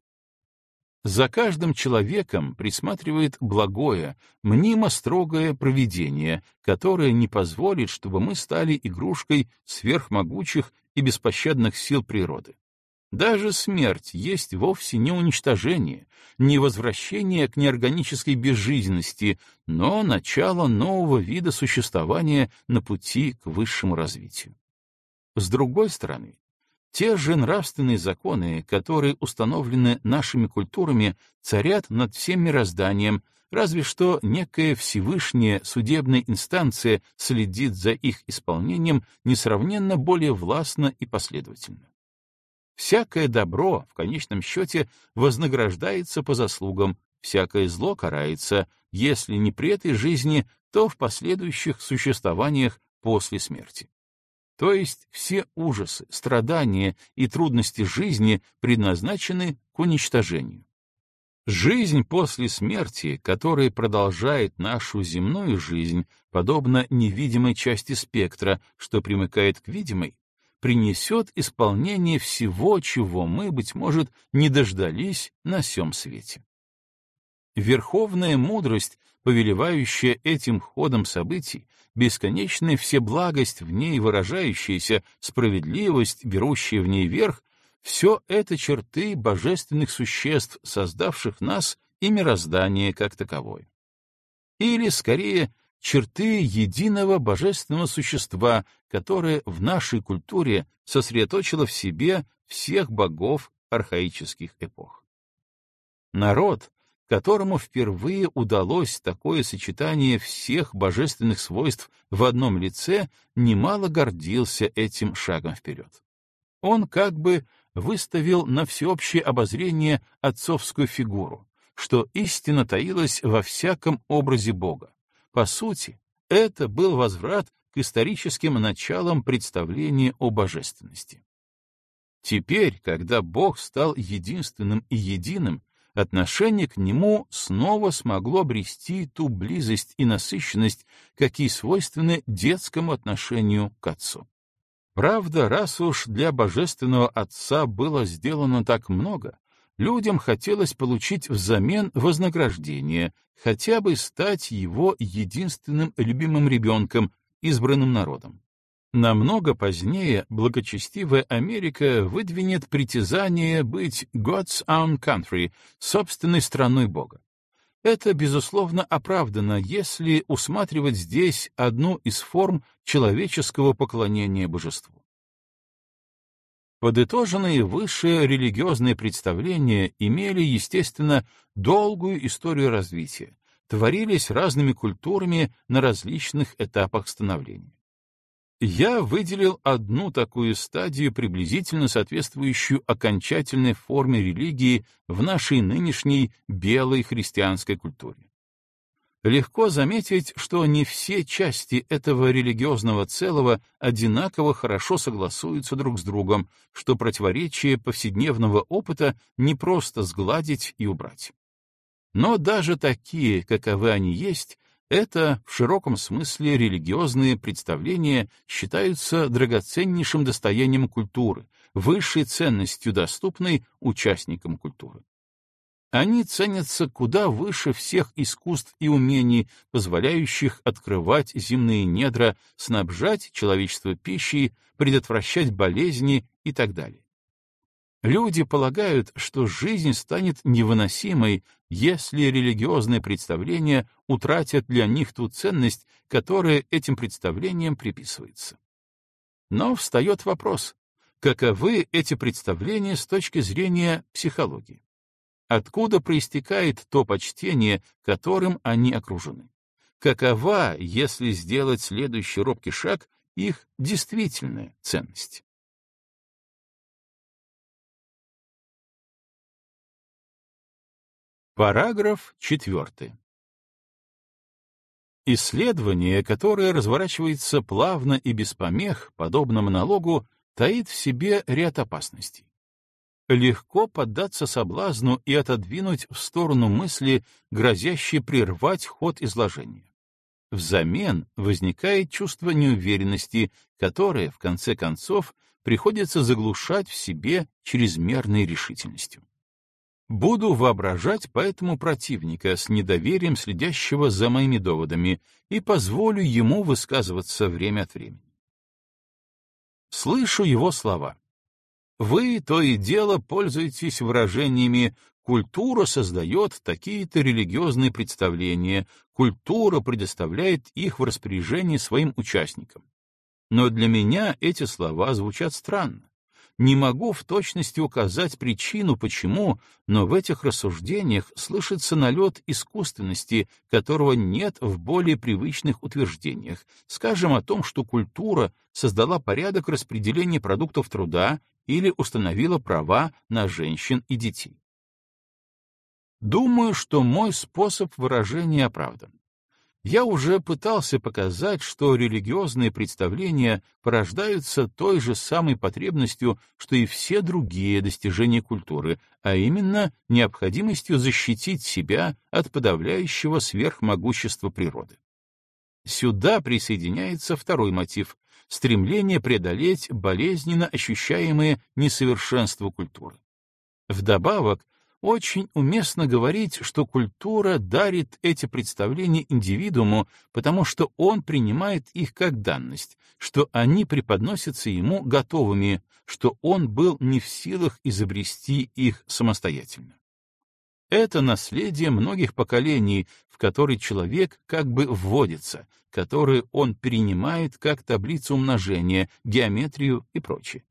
За каждым человеком присматривает благое, мнимо строгое провидение, которое не позволит, чтобы мы стали игрушкой сверхмогучих и беспощадных сил природы. Даже смерть есть вовсе не уничтожение, не возвращение к неорганической безжизненности, но начало нового вида существования на пути к высшему развитию. С другой стороны, те же нравственные законы, которые установлены нашими культурами, царят над всем мирозданием, разве что некая Всевышняя судебная инстанция следит за их исполнением несравненно более властно и последовательно. Всякое добро, в конечном счете, вознаграждается по заслугам, всякое зло карается, если не при этой жизни, то в последующих существованиях после смерти. То есть все ужасы, страдания и трудности жизни предназначены к уничтожению. Жизнь после смерти, которая продолжает нашу земную жизнь, подобно невидимой части спектра, что примыкает к видимой, принесет исполнение всего, чего мы, быть может, не дождались на всем свете. Верховная мудрость, повелевающая этим ходом событий, бесконечная всеблагость в ней выражающаяся, справедливость, берущая в ней верх, все это черты божественных существ, создавших нас и мироздание как таковое. Или, скорее, черты единого божественного существа, которое в нашей культуре сосредоточило в себе всех богов архаических эпох. Народ, которому впервые удалось такое сочетание всех божественных свойств в одном лице, немало гордился этим шагом вперед. Он как бы выставил на всеобщее обозрение отцовскую фигуру, что истинно таилась во всяком образе Бога, по сути, это был возврат к историческим началам представления о божественности. Теперь, когда Бог стал единственным и единым, отношение к Нему снова смогло обрести ту близость и насыщенность, какие свойственны детскому отношению к Отцу. Правда, раз уж для Божественного Отца было сделано так много, людям хотелось получить взамен вознаграждение, хотя бы стать его единственным любимым ребенком, избранным народом. Намного позднее благочестивая Америка выдвинет притязание быть God's own country, собственной страной Бога. Это, безусловно, оправдано, если усматривать здесь одну из форм человеческого поклонения божеству. Подытоженные выше религиозные представления имели, естественно, долгую историю развития, творились разными культурами на различных этапах становления. Я выделил одну такую стадию, приблизительно соответствующую окончательной форме религии в нашей нынешней белой христианской культуре. Легко заметить, что не все части этого религиозного целого одинаково хорошо согласуются друг с другом, что противоречие повседневного опыта не просто сгладить и убрать. Но даже такие, каковы они есть, это, в широком смысле, религиозные представления считаются драгоценнейшим достоянием культуры, высшей ценностью, доступной участникам культуры. Они ценятся куда выше всех искусств и умений, позволяющих открывать земные недра, снабжать человечество пищей, предотвращать болезни и так далее. Люди полагают, что жизнь станет невыносимой, если религиозные представления утратят для них ту ценность, которая этим представлениям приписывается. Но встает вопрос, каковы эти представления с точки зрения психологии? Откуда проистекает то почтение, которым они окружены? Какова, если сделать следующий робкий шаг, их действительная ценность? Параграф 4. Исследование, которое разворачивается плавно и без помех, подобно монологу, таит в себе ряд опасностей. Легко поддаться соблазну и отодвинуть в сторону мысли, грозящие прервать ход изложения. Взамен возникает чувство неуверенности, которое, в конце концов, приходится заглушать в себе чрезмерной решительностью. Буду воображать поэтому противника с недоверием следящего за моими доводами и позволю ему высказываться время от времени. Слышу его слова. Вы то и дело пользуетесь выражениями «культура создает такие-то религиозные представления», «культура предоставляет их в распоряжение своим участникам». Но для меня эти слова звучат странно. Не могу в точности указать причину, почему, но в этих рассуждениях слышится налет искусственности, которого нет в более привычных утверждениях, скажем о том, что культура создала порядок распределения продуктов труда или установила права на женщин и детей. Думаю, что мой способ выражения оправдан. Я уже пытался показать, что религиозные представления порождаются той же самой потребностью, что и все другие достижения культуры, а именно необходимостью защитить себя от подавляющего сверхмогущества природы. Сюда присоединяется второй мотив — стремление преодолеть болезненно ощущаемые несовершенства культуры. Вдобавок, очень уместно говорить, что культура дарит эти представления индивидууму, потому что он принимает их как данность, что они преподносятся ему готовыми, что он был не в силах изобрести их самостоятельно. Это наследие многих поколений, в который человек как бы вводится, которые он перенимает как таблицу умножения, геометрию и прочее.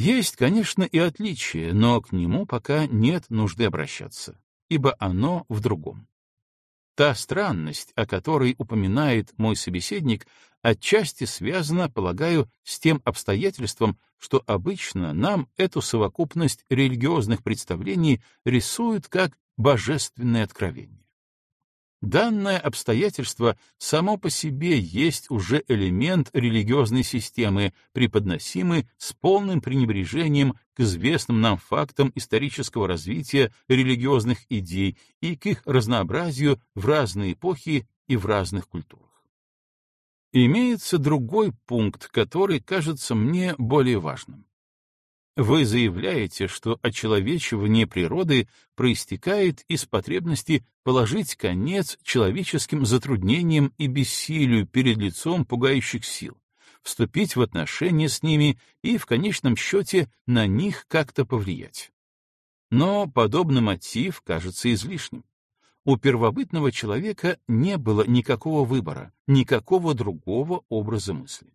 Есть, конечно, и отличие, но к нему пока нет нужды обращаться, ибо оно в другом. Та странность, о которой упоминает мой собеседник, отчасти связана, полагаю, с тем обстоятельством, что обычно нам эту совокупность религиозных представлений рисуют как божественное откровение. Данное обстоятельство само по себе есть уже элемент религиозной системы, преподносимый с полным пренебрежением к известным нам фактам исторического развития религиозных идей и к их разнообразию в разные эпохи и в разных культурах. Имеется другой пункт, который кажется мне более важным. Вы заявляете, что очеловечивание природы проистекает из потребности положить конец человеческим затруднениям и бессилию перед лицом пугающих сил, вступить в отношения с ними и, в конечном счете, на них как-то повлиять. Но подобный мотив кажется излишним. У первобытного человека не было никакого выбора, никакого другого образа мысли.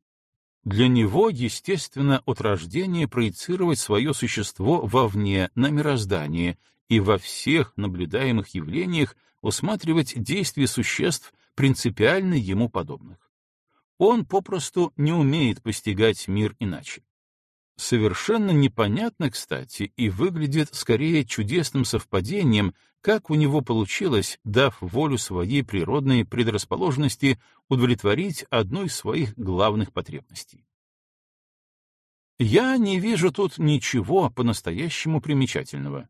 Для него, естественно, от рождения проецировать свое существо вовне, на мироздание, и во всех наблюдаемых явлениях усматривать действия существ, принципиально ему подобных. Он попросту не умеет постигать мир иначе. Совершенно непонятно, кстати, и выглядит скорее чудесным совпадением, как у него получилось, дав волю своей природной предрасположенности, удовлетворить одну из своих главных потребностей. Я не вижу тут ничего по-настоящему примечательного.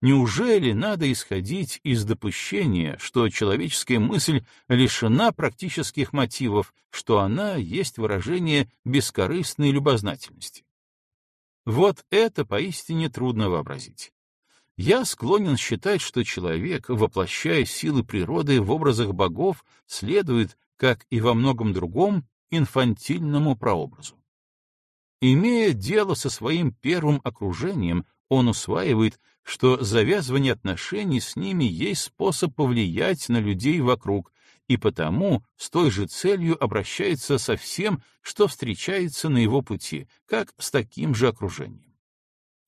Неужели надо исходить из допущения, что человеческая мысль лишена практических мотивов, что она есть выражение бескорыстной любознательности? Вот это поистине трудно вообразить. Я склонен считать, что человек, воплощая силы природы в образах богов, следует, как и во многом другом, инфантильному прообразу. Имея дело со своим первым окружением, он усваивает, что завязывание отношений с ними есть способ повлиять на людей вокруг, и потому с той же целью обращается со всем, что встречается на его пути, как с таким же окружением.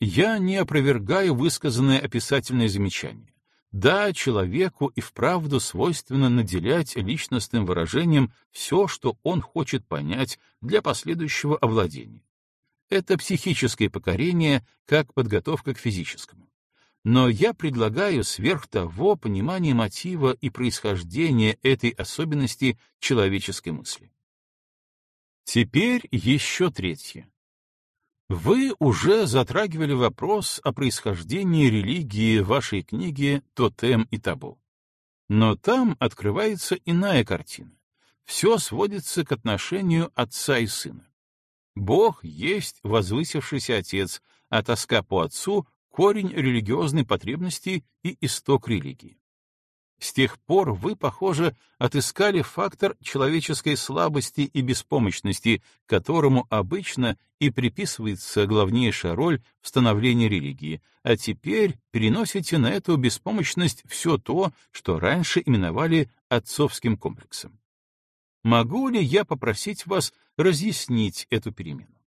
Я не опровергаю высказанное описательное замечание. Да, человеку и вправду свойственно наделять личностным выражением все, что он хочет понять для последующего овладения. Это психическое покорение, как подготовка к физическому но я предлагаю сверх того понимание мотива и происхождения этой особенности человеческой мысли. Теперь еще третье. Вы уже затрагивали вопрос о происхождении религии в вашей книге «Тотем и табу». Но там открывается иная картина. Все сводится к отношению отца и сына. Бог есть возвысившийся отец, а тоска по отцу корень религиозной потребности и исток религии. С тех пор вы, похоже, отыскали фактор человеческой слабости и беспомощности, которому обычно и приписывается главнейшая роль в становлении религии, а теперь переносите на эту беспомощность все то, что раньше именовали отцовским комплексом. Могу ли я попросить вас разъяснить эту перемену?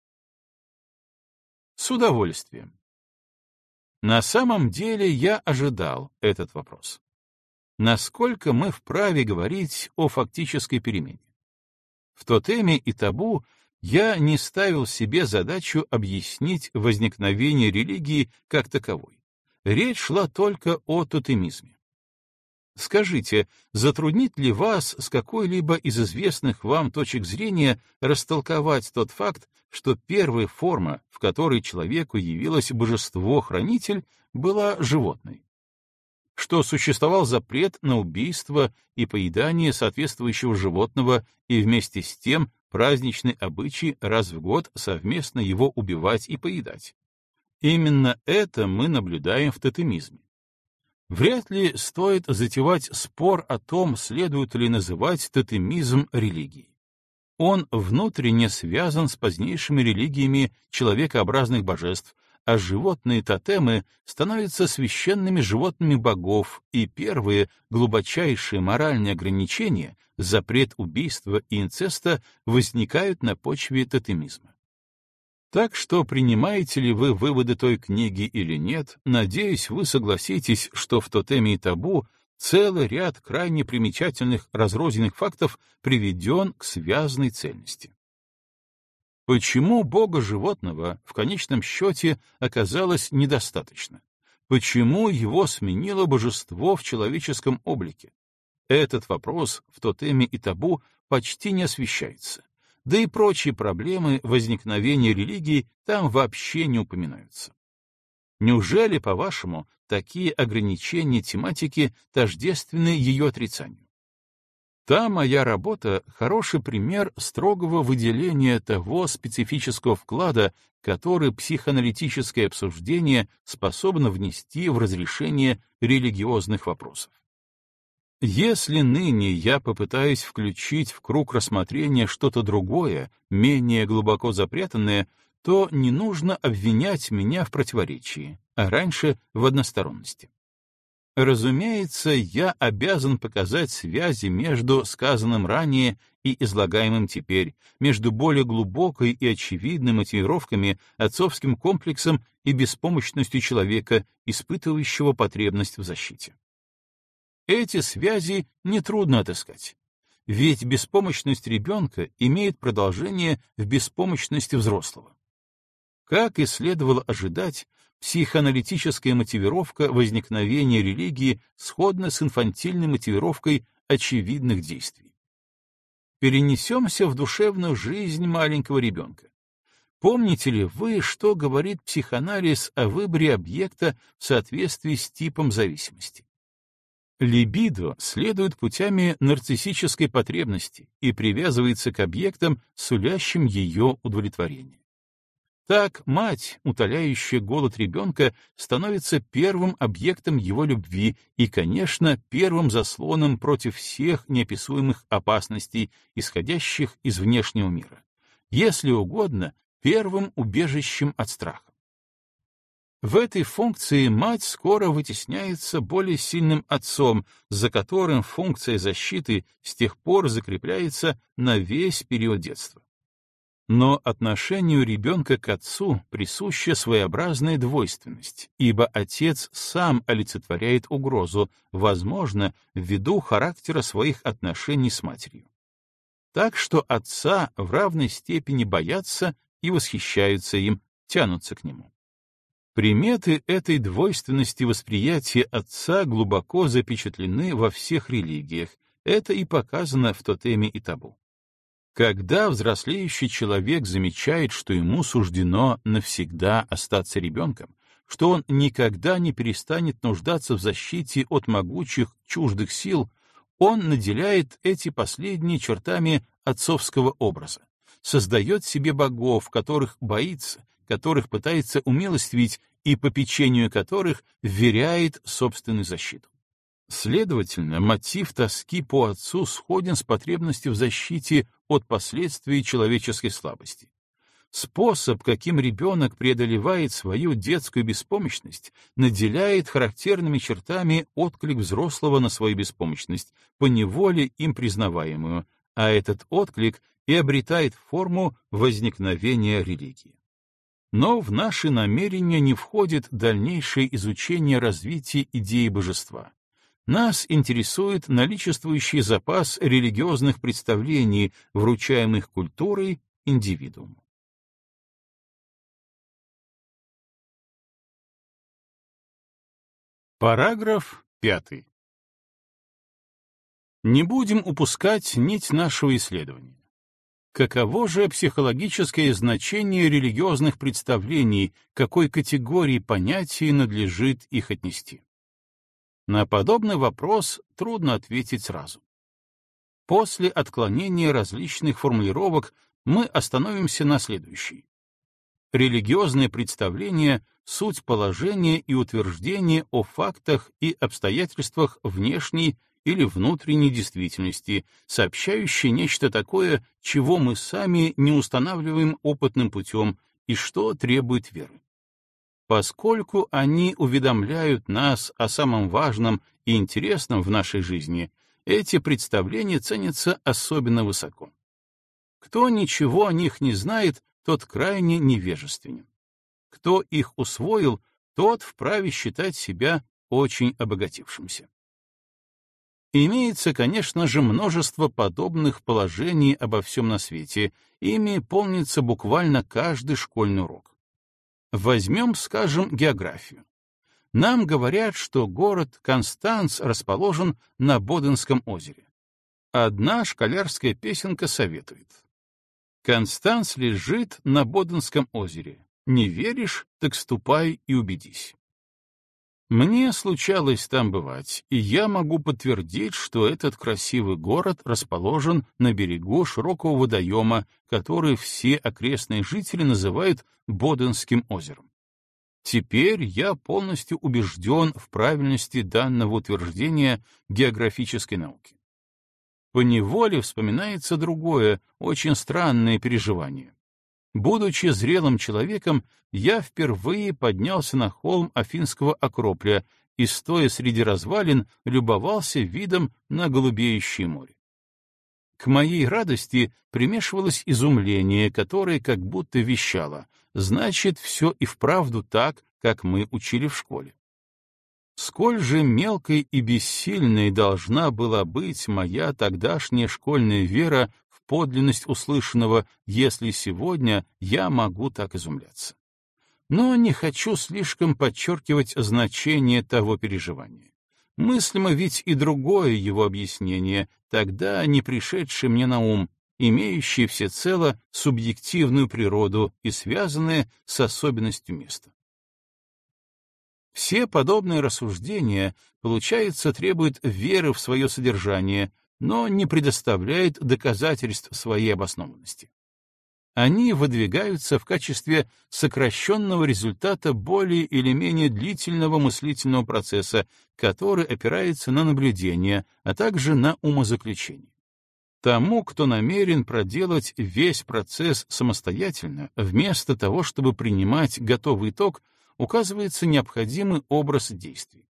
С удовольствием. На самом деле я ожидал этот вопрос. Насколько мы вправе говорить о фактической перемене? В тотеме и табу я не ставил себе задачу объяснить возникновение религии как таковой. Речь шла только о тотемизме. Скажите, затруднит ли вас с какой-либо из известных вам точек зрения растолковать тот факт, что первая форма, в которой человеку явилось божество-хранитель, была животной? Что существовал запрет на убийство и поедание соответствующего животного и вместе с тем праздничный обычай раз в год совместно его убивать и поедать? Именно это мы наблюдаем в тотемизме. Вряд ли стоит затевать спор о том, следует ли называть тотемизм религией. Он внутренне связан с позднейшими религиями человекообразных божеств, а животные тотемы становятся священными животными богов, и первые глубочайшие моральные ограничения, запрет убийства и инцеста, возникают на почве тотемизма. Так что принимаете ли вы выводы той книги или нет, надеюсь, вы согласитесь, что в тотеме и табу целый ряд крайне примечательных разрозненных фактов приведен к связанной цельности. Почему бога животного в конечном счете оказалось недостаточно? Почему его сменило божество в человеческом облике? Этот вопрос в тотеме и табу почти не освещается да и прочие проблемы возникновения религии там вообще не упоминаются. Неужели, по-вашему, такие ограничения тематики тождественны ее отрицанию? Та моя работа — хороший пример строгого выделения того специфического вклада, который психоаналитическое обсуждение способно внести в разрешение религиозных вопросов. Если ныне я попытаюсь включить в круг рассмотрения что-то другое, менее глубоко запрятанное, то не нужно обвинять меня в противоречии, а раньше в односторонности. Разумеется, я обязан показать связи между сказанным ранее и излагаемым теперь, между более глубокой и очевидной мотивировками, отцовским комплексом и беспомощностью человека, испытывающего потребность в защите. Эти связи нетрудно отыскать. Ведь беспомощность ребенка имеет продолжение в беспомощности взрослого. Как и следовало ожидать, психоаналитическая мотивировка возникновения религии сходна с инфантильной мотивировкой очевидных действий. Перенесемся в душевную жизнь маленького ребенка. Помните ли вы, что говорит психоанализ о выборе объекта в соответствии с типом зависимости? Либидо следует путями нарциссической потребности и привязывается к объектам, сулящим ее удовлетворение. Так мать, утоляющая голод ребенка, становится первым объектом его любви и, конечно, первым заслоном против всех неописуемых опасностей, исходящих из внешнего мира. Если угодно, первым убежищем от страха. В этой функции мать скоро вытесняется более сильным отцом, за которым функция защиты с тех пор закрепляется на весь период детства. Но отношению ребенка к отцу присуща своеобразная двойственность, ибо отец сам олицетворяет угрозу, возможно, ввиду характера своих отношений с матерью. Так что отца в равной степени боятся и восхищаются им, тянутся к нему. Приметы этой двойственности восприятия отца глубоко запечатлены во всех религиях, это и показано в тотеме и табу. Когда взрослеющий человек замечает, что ему суждено навсегда остаться ребенком, что он никогда не перестанет нуждаться в защите от могучих чуждых сил, он наделяет эти последние чертами отцовского образа, создает себе богов, которых боится, которых пытается умилостивить и по печенью которых вверяет собственную защиту. Следовательно, мотив тоски по отцу сходен с потребностью в защите от последствий человеческой слабости. Способ, каким ребенок преодолевает свою детскую беспомощность, наделяет характерными чертами отклик взрослого на свою беспомощность, поневоле им признаваемую, а этот отклик и обретает форму возникновения религии. Но в наши намерения не входит дальнейшее изучение развития идеи божества. Нас интересует наличествующий запас религиозных представлений, вручаемых культурой индивидууму. Параграф 5. Не будем упускать нить нашего исследования. Каково же психологическое значение религиозных представлений, какой категории понятий надлежит их отнести? На подобный вопрос трудно ответить сразу. После отклонения различных формулировок мы остановимся на следующей. Религиозные представления — суть положения и утверждения о фактах и обстоятельствах внешней или внутренней действительности, сообщающие нечто такое, чего мы сами не устанавливаем опытным путем и что требует веры. Поскольку они уведомляют нас о самом важном и интересном в нашей жизни, эти представления ценятся особенно высоко. Кто ничего о них не знает, тот крайне невежественен. Кто их усвоил, тот вправе считать себя очень обогатившимся. Имеется, конечно же, множество подобных положений обо всем на свете, ими полнится буквально каждый школьный урок. Возьмем, скажем, географию. Нам говорят, что город Констанц расположен на Боденском озере. Одна школярская песенка советует. Констанц лежит на Боденском озере. Не веришь, так ступай и убедись. Мне случалось там бывать, и я могу подтвердить, что этот красивый город расположен на берегу широкого водоема, который все окрестные жители называют Боденским озером. Теперь я полностью убежден в правильности данного утверждения географической науки. По неволе вспоминается другое, очень странное переживание. Будучи зрелым человеком, я впервые поднялся на холм Афинского Акрополя и, стоя среди развалин, любовался видом на голубеющее море. К моей радости примешивалось изумление, которое как будто вещало. Значит, все и вправду так, как мы учили в школе. Сколь же мелкой и бессильной должна была быть моя тогдашняя школьная вера подлинность услышанного, если сегодня я могу так изумляться. Но не хочу слишком подчеркивать значение того переживания. Мыслимо ведь и другое его объяснение, тогда не пришедшее мне на ум, имеющее всецело субъективную природу и связанное с особенностью места. Все подобные рассуждения, получается, требуют веры в свое содержание, но не предоставляют доказательств своей обоснованности. Они выдвигаются в качестве сокращенного результата более или менее длительного мыслительного процесса, который опирается на наблюдение, а также на умозаключение. Тому, кто намерен проделать весь процесс самостоятельно, вместо того, чтобы принимать готовый итог, указывается необходимый образ действий.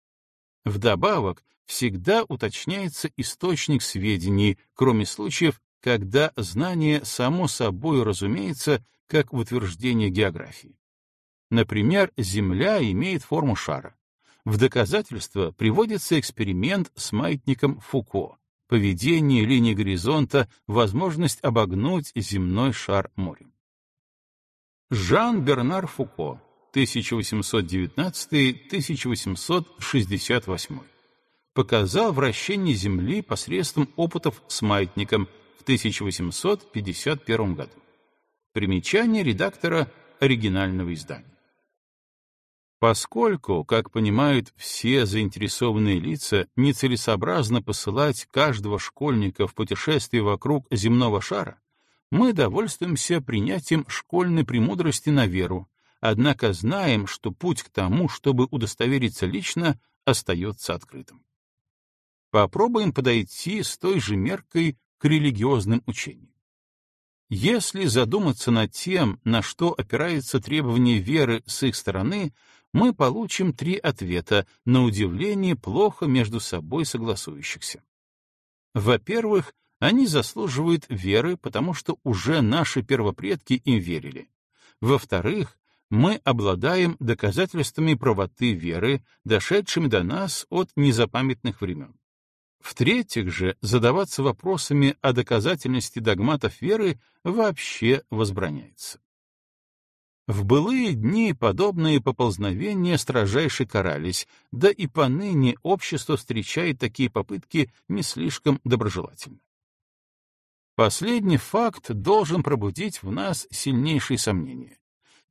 Вдобавок, всегда уточняется источник сведений, кроме случаев, когда знание само собой разумеется, как в утверждении географии. Например, Земля имеет форму шара. В доказательство приводится эксперимент с маятником Фуко, поведение линии горизонта, возможность обогнуть земной шар морем. Жан-Бернар Фуко 1819-1868, показал вращение Земли посредством опытов с маятником в 1851 году. Примечание редактора оригинального издания. Поскольку, как понимают все заинтересованные лица, нецелесообразно посылать каждого школьника в путешествие вокруг земного шара, мы довольствуемся принятием школьной премудрости на веру, однако знаем, что путь к тому, чтобы удостовериться лично, остается открытым. Попробуем подойти с той же меркой к религиозным учениям. Если задуматься над тем, на что опирается требование веры с их стороны, мы получим три ответа, на удивление плохо между собой согласующихся. Во-первых, они заслуживают веры, потому что уже наши первопредки им верили. Во-вторых, мы обладаем доказательствами правоты веры, дошедшими до нас от незапамятных времен. В-третьих же, задаваться вопросами о доказательности догматов веры вообще возбраняется. В былые дни подобные поползновения строжайше карались, да и поныне общество встречает такие попытки не слишком доброжелательно. Последний факт должен пробудить в нас сильнейшие сомнения.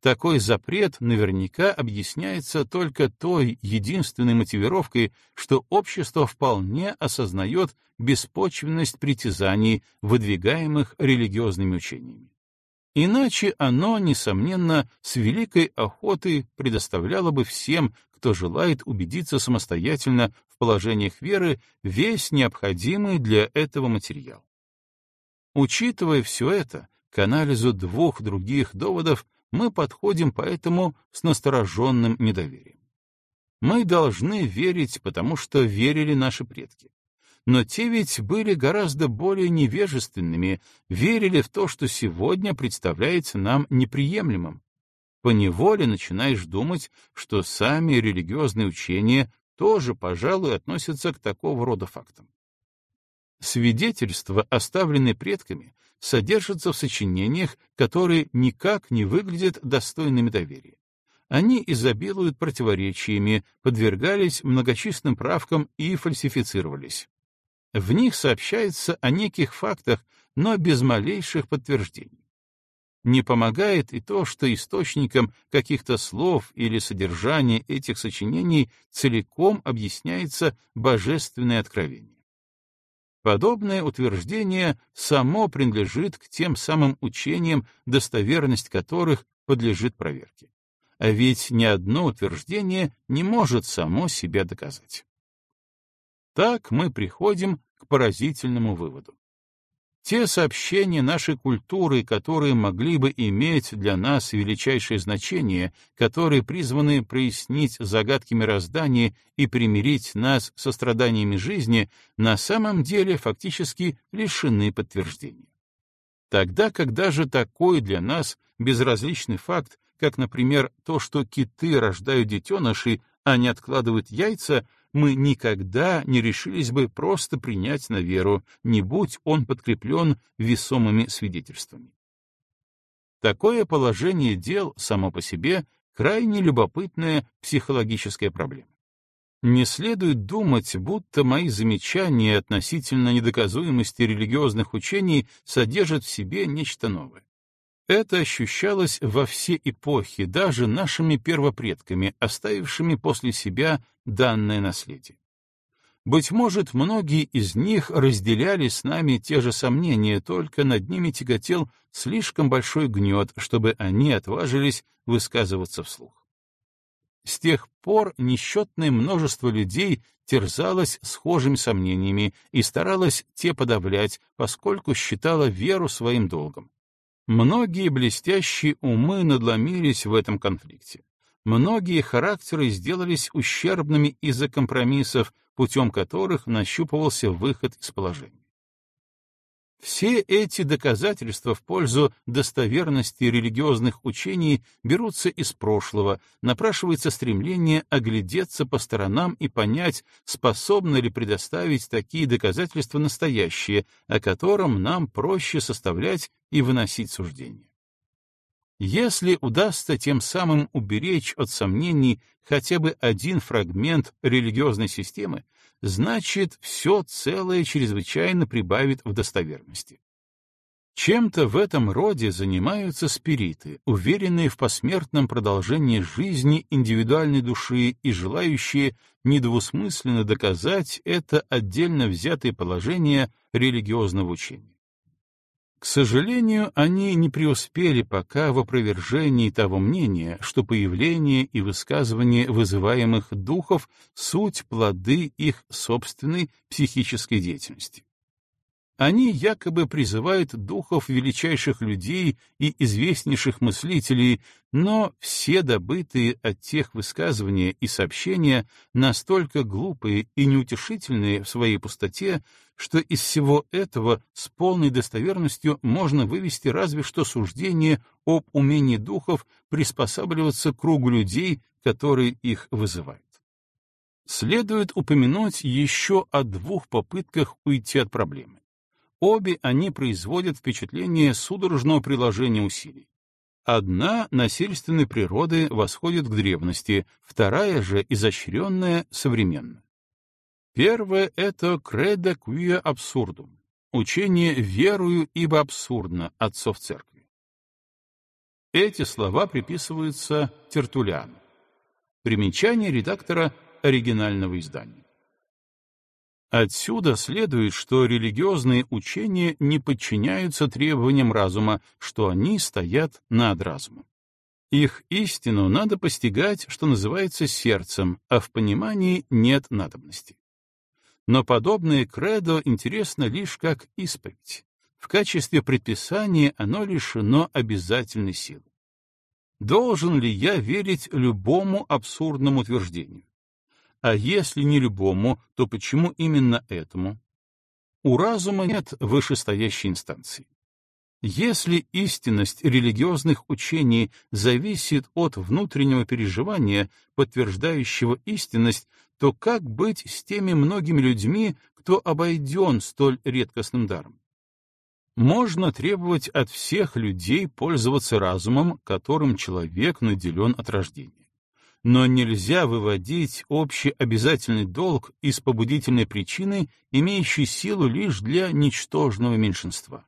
Такой запрет наверняка объясняется только той единственной мотивировкой, что общество вполне осознает беспочвенность притязаний, выдвигаемых религиозными учениями. Иначе оно, несомненно, с великой охотой предоставляло бы всем, кто желает убедиться самостоятельно в положениях веры, весь необходимый для этого материал. Учитывая все это, к анализу двух других доводов мы подходим поэтому с настороженным недоверием. Мы должны верить, потому что верили наши предки. Но те ведь были гораздо более невежественными, верили в то, что сегодня представляется нам неприемлемым. Поневоле начинаешь думать, что сами религиозные учения тоже, пожалуй, относятся к такого рода фактам. Свидетельства, оставленные предками, содержатся в сочинениях, которые никак не выглядят достойными доверия. Они изобилуют противоречиями, подвергались многочисленным правкам и фальсифицировались. В них сообщается о неких фактах, но без малейших подтверждений. Не помогает и то, что источником каких-то слов или содержания этих сочинений целиком объясняется божественное откровение. Подобное утверждение само принадлежит к тем самым учениям, достоверность которых подлежит проверке. А ведь ни одно утверждение не может само себя доказать. Так мы приходим к поразительному выводу. Те сообщения нашей культуры, которые могли бы иметь для нас величайшее значение, которые призваны прояснить загадки мироздания и примирить нас со страданиями жизни, на самом деле фактически лишены подтверждения. Тогда как даже такой для нас безразличный факт, как, например, то, что киты рождают детенышей, а не откладывают яйца, мы никогда не решились бы просто принять на веру, не будь он подкреплен весомыми свидетельствами. Такое положение дел само по себе крайне любопытная психологическая проблема. Не следует думать, будто мои замечания относительно недоказуемости религиозных учений содержат в себе нечто новое. Это ощущалось во все эпохи, даже нашими первопредками, оставившими после себя данное наследие. Быть может, многие из них разделяли с нами те же сомнения, только над ними тяготел слишком большой гнет, чтобы они отважились высказываться вслух. С тех пор несчетное множество людей терзалось схожими сомнениями и старалось те подавлять, поскольку считало веру своим долгом. Многие блестящие умы надломились в этом конфликте. Многие характеры сделались ущербными из-за компромиссов, путем которых нащупывался выход из положения. Все эти доказательства в пользу достоверности религиозных учений берутся из прошлого, напрашивается стремление оглядеться по сторонам и понять, способны ли предоставить такие доказательства настоящие, о котором нам проще составлять и выносить суждения. Если удастся тем самым уберечь от сомнений хотя бы один фрагмент религиозной системы, значит, все целое чрезвычайно прибавит в достоверности. Чем-то в этом роде занимаются спириты, уверенные в посмертном продолжении жизни индивидуальной души и желающие недвусмысленно доказать это отдельно взятое положение религиозного учения. К сожалению, они не преуспели пока в опровержении того мнения, что появление и высказывание вызываемых духов — суть плоды их собственной психической деятельности. Они якобы призывают духов величайших людей и известнейших мыслителей, но все добытые от тех высказывания и сообщения настолько глупые и неутешительные в своей пустоте, что из всего этого с полной достоверностью можно вывести разве что суждение об умении духов приспосабливаться к кругу людей, которые их вызывают. Следует упомянуть еще о двух попытках уйти от проблемы. Обе они производят впечатление судорожного приложения усилий. Одна насильственной природы восходит к древности, вторая же изощренная современная. Первое — это «credo quia absurdum» — учение «верую, ибо абсурдно» отцов церкви. Эти слова приписываются Тертуляну. Примечание редактора оригинального издания. Отсюда следует, что религиозные учения не подчиняются требованиям разума, что они стоят над разумом. Их истину надо постигать, что называется, сердцем, а в понимании нет надобности. Но подобное кредо интересно лишь как исповедь. В качестве предписания оно лишено обязательной силы. Должен ли я верить любому абсурдному утверждению? А если не любому, то почему именно этому? У разума нет вышестоящей инстанции. Если истинность религиозных учений зависит от внутреннего переживания, подтверждающего истинность, то как быть с теми многими людьми, кто обойден столь редкостным даром? Можно требовать от всех людей пользоваться разумом, которым человек наделен от рождения но нельзя выводить общий обязательный долг из побудительной причины, имеющей силу лишь для ничтожного меньшинства.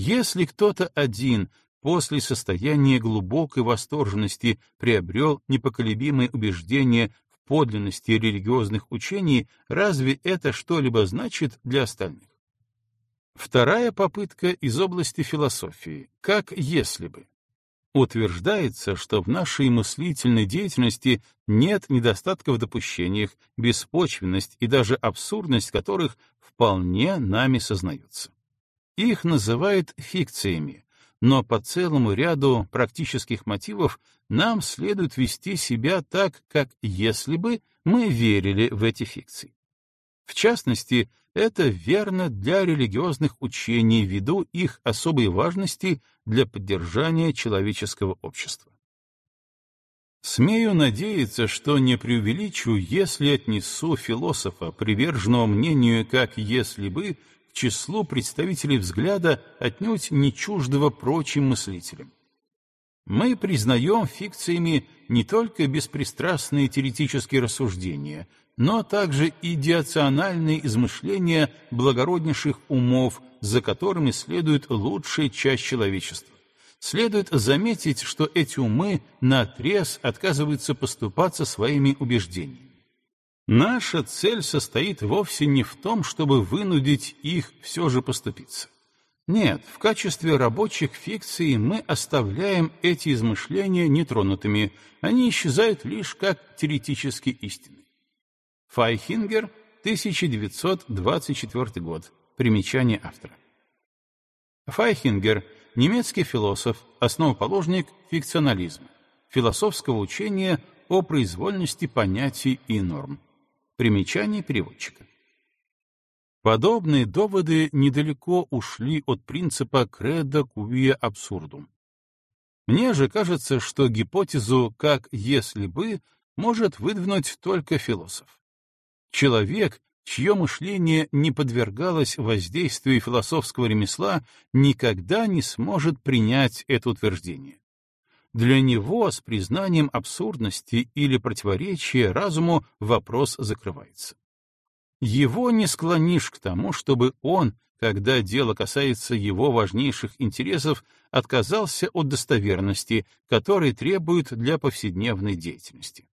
Если кто-то один после состояния глубокой восторженности приобрел непоколебимое убеждение в подлинности религиозных учений, разве это что-либо значит для остальных? Вторая попытка из области философии, как если бы. Утверждается, что в нашей мыслительной деятельности нет недостатков в допущениях, беспочвенность и даже абсурдность которых вполне нами сознаются. Их называют фикциями, но по целому ряду практических мотивов нам следует вести себя так, как если бы мы верили в эти фикции. В частности, это верно для религиозных учений ввиду их особой важности для поддержания человеческого общества. Смею надеяться, что не преувеличу, если отнесу философа, приверженного мнению как если бы, числу представителей взгляда отнюдь не чуждого прочим мыслителям. Мы признаем фикциями не только беспристрастные теоретические рассуждения, но также идеациональные измышления благороднейших умов, за которыми следует лучшая часть человечества. Следует заметить, что эти умы наотрез отказываются поступаться своими убеждениями. Наша цель состоит вовсе не в том, чтобы вынудить их все же поступиться. Нет, в качестве рабочих фикций мы оставляем эти измышления нетронутыми, они исчезают лишь как теоретически истины. Файхингер, 1924 год. Примечание автора. Файхингер — немецкий философ, основоположник фикционализма, философского учения о произвольности понятий и норм. Примечание переводчика. Подобные доводы недалеко ушли от принципа кредо кувия абсурдум. Мне же кажется, что гипотезу «как если бы» может выдвинуть только философ. Человек, чье мышление не подвергалось воздействию философского ремесла, никогда не сможет принять это утверждение. Для него с признанием абсурдности или противоречия разуму вопрос закрывается. Его не склонишь к тому, чтобы он, когда дело касается его важнейших интересов, отказался от достоверности, которой требует для повседневной деятельности.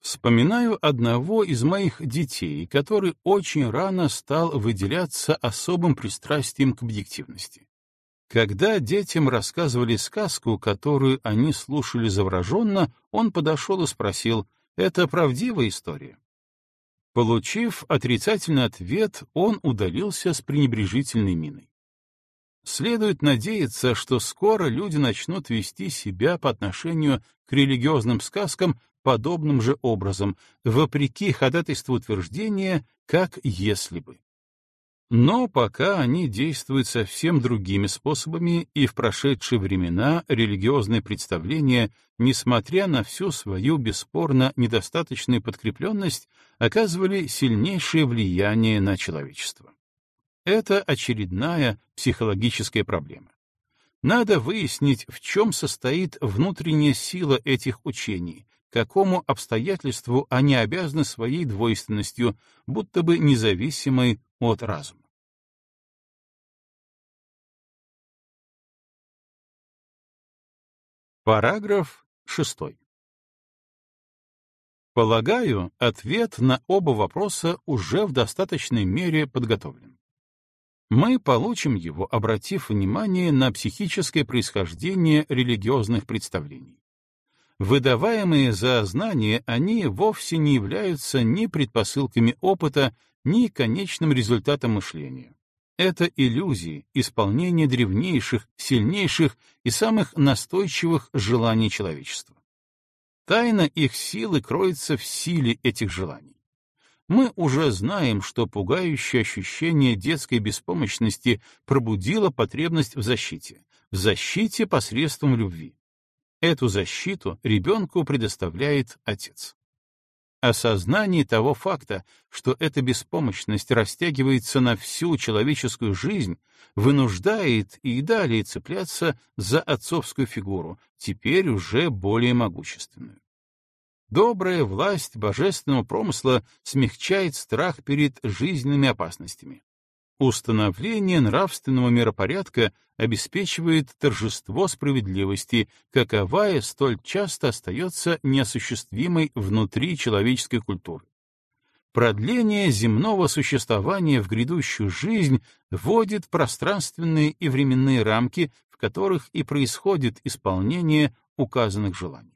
Вспоминаю одного из моих детей, который очень рано стал выделяться особым пристрастием к объективности. Когда детям рассказывали сказку, которую они слушали завороженно, он подошел и спросил, «Это правдивая история?» Получив отрицательный ответ, он удалился с пренебрежительной миной. Следует надеяться, что скоро люди начнут вести себя по отношению к религиозным сказкам подобным же образом, вопреки ходатайству утверждения, как если бы. Но пока они действуют совсем другими способами, и в прошедшие времена религиозные представления, несмотря на всю свою бесспорно недостаточную подкрепленность, оказывали сильнейшее влияние на человечество. Это очередная психологическая проблема. Надо выяснить, в чем состоит внутренняя сила этих учений, какому обстоятельству они обязаны своей двойственностью, будто бы независимой от разума. Параграф 6. Полагаю, ответ на оба вопроса уже в достаточной мере подготовлен. Мы получим его, обратив внимание на психическое происхождение религиозных представлений. Выдаваемые за знания, они вовсе не являются ни предпосылками опыта, ни конечным результатом мышления. Это иллюзии, исполнение древнейших, сильнейших и самых настойчивых желаний человечества. Тайна их силы кроется в силе этих желаний. Мы уже знаем, что пугающее ощущение детской беспомощности пробудило потребность в защите, в защите посредством любви. Эту защиту ребенку предоставляет отец. Осознание того факта, что эта беспомощность растягивается на всю человеческую жизнь, вынуждает и далее цепляться за отцовскую фигуру, теперь уже более могущественную. Добрая власть божественного промысла смягчает страх перед жизненными опасностями. Установление нравственного миропорядка обеспечивает торжество справедливости, каковая столь часто остается неосуществимой внутри человеческой культуры. Продление земного существования в грядущую жизнь вводит пространственные и временные рамки, в которых и происходит исполнение указанных желаний.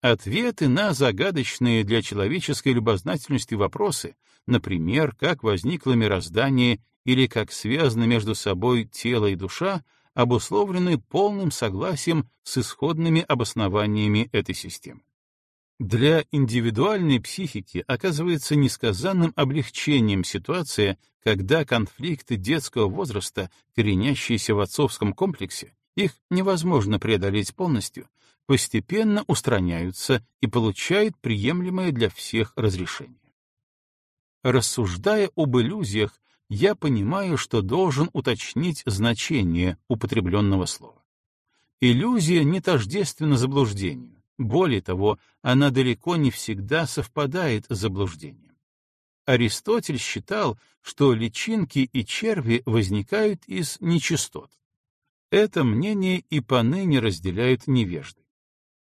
Ответы на загадочные для человеческой любознательности вопросы, например, как возникло мироздание или как связаны между собой тело и душа, обусловлены полным согласием с исходными обоснованиями этой системы. Для индивидуальной психики оказывается несказанным облегчением ситуация, когда конфликты детского возраста, коренящиеся в отцовском комплексе, их невозможно преодолеть полностью, постепенно устраняются и получают приемлемое для всех разрешение. Рассуждая об иллюзиях, я понимаю, что должен уточнить значение употребленного слова. Иллюзия не тождественна заблуждению более того, она далеко не всегда совпадает с заблуждением. Аристотель считал, что личинки и черви возникают из нечистот. Это мнение и поныне разделяют невежды.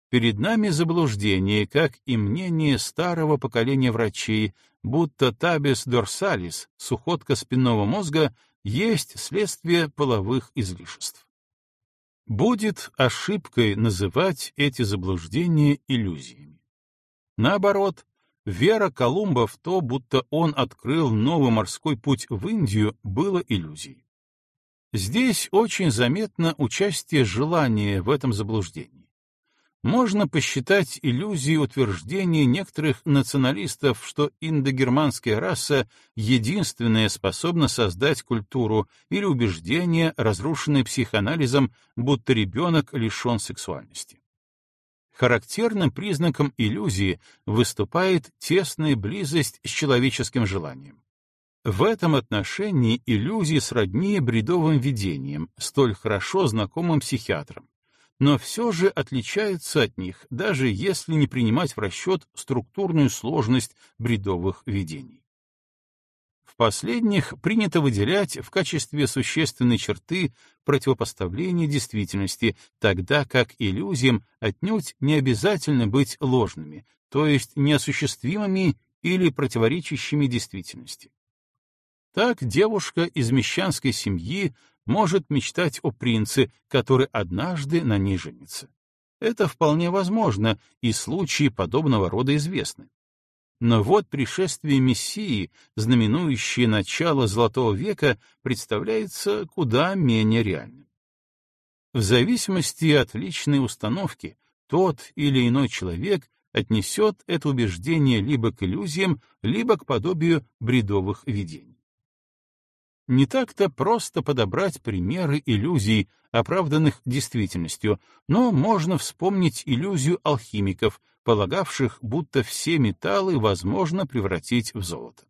Перед нами заблуждение, как и мнение старого поколения врачей, будто табис дорсалис, сухотка спинного мозга, есть следствие половых излишеств. Будет ошибкой называть эти заблуждения иллюзиями. Наоборот, вера Колумба в то, будто он открыл новый морской путь в Индию, было иллюзией. Здесь очень заметно участие желания в этом заблуждении можно посчитать иллюзией утверждения некоторых националистов, что индогерманская раса единственная способна создать культуру или убеждение, разрушенное психоанализом, будто ребенок лишен сексуальности. Характерным признаком иллюзии выступает тесная близость с человеческим желанием. В этом отношении иллюзии сродни бредовым видениям, столь хорошо знакомым психиатрам, но все же отличаются от них, даже если не принимать в расчет структурную сложность бредовых видений. В последних принято выделять в качестве существенной черты противопоставление действительности, тогда как иллюзиям отнюдь не обязательно быть ложными, то есть неосуществимыми или противоречащими действительности. Так девушка из мещанской семьи может мечтать о принце, который однажды на ней женится. Это вполне возможно, и случаи подобного рода известны. Но вот пришествие Мессии, знаменующее начало Золотого века, представляется куда менее реальным. В зависимости от личной установки, тот или иной человек отнесет это убеждение либо к иллюзиям, либо к подобию бредовых видений. Не так-то просто подобрать примеры иллюзий, оправданных действительностью, но можно вспомнить иллюзию алхимиков, полагавших, будто все металлы возможно превратить в золото.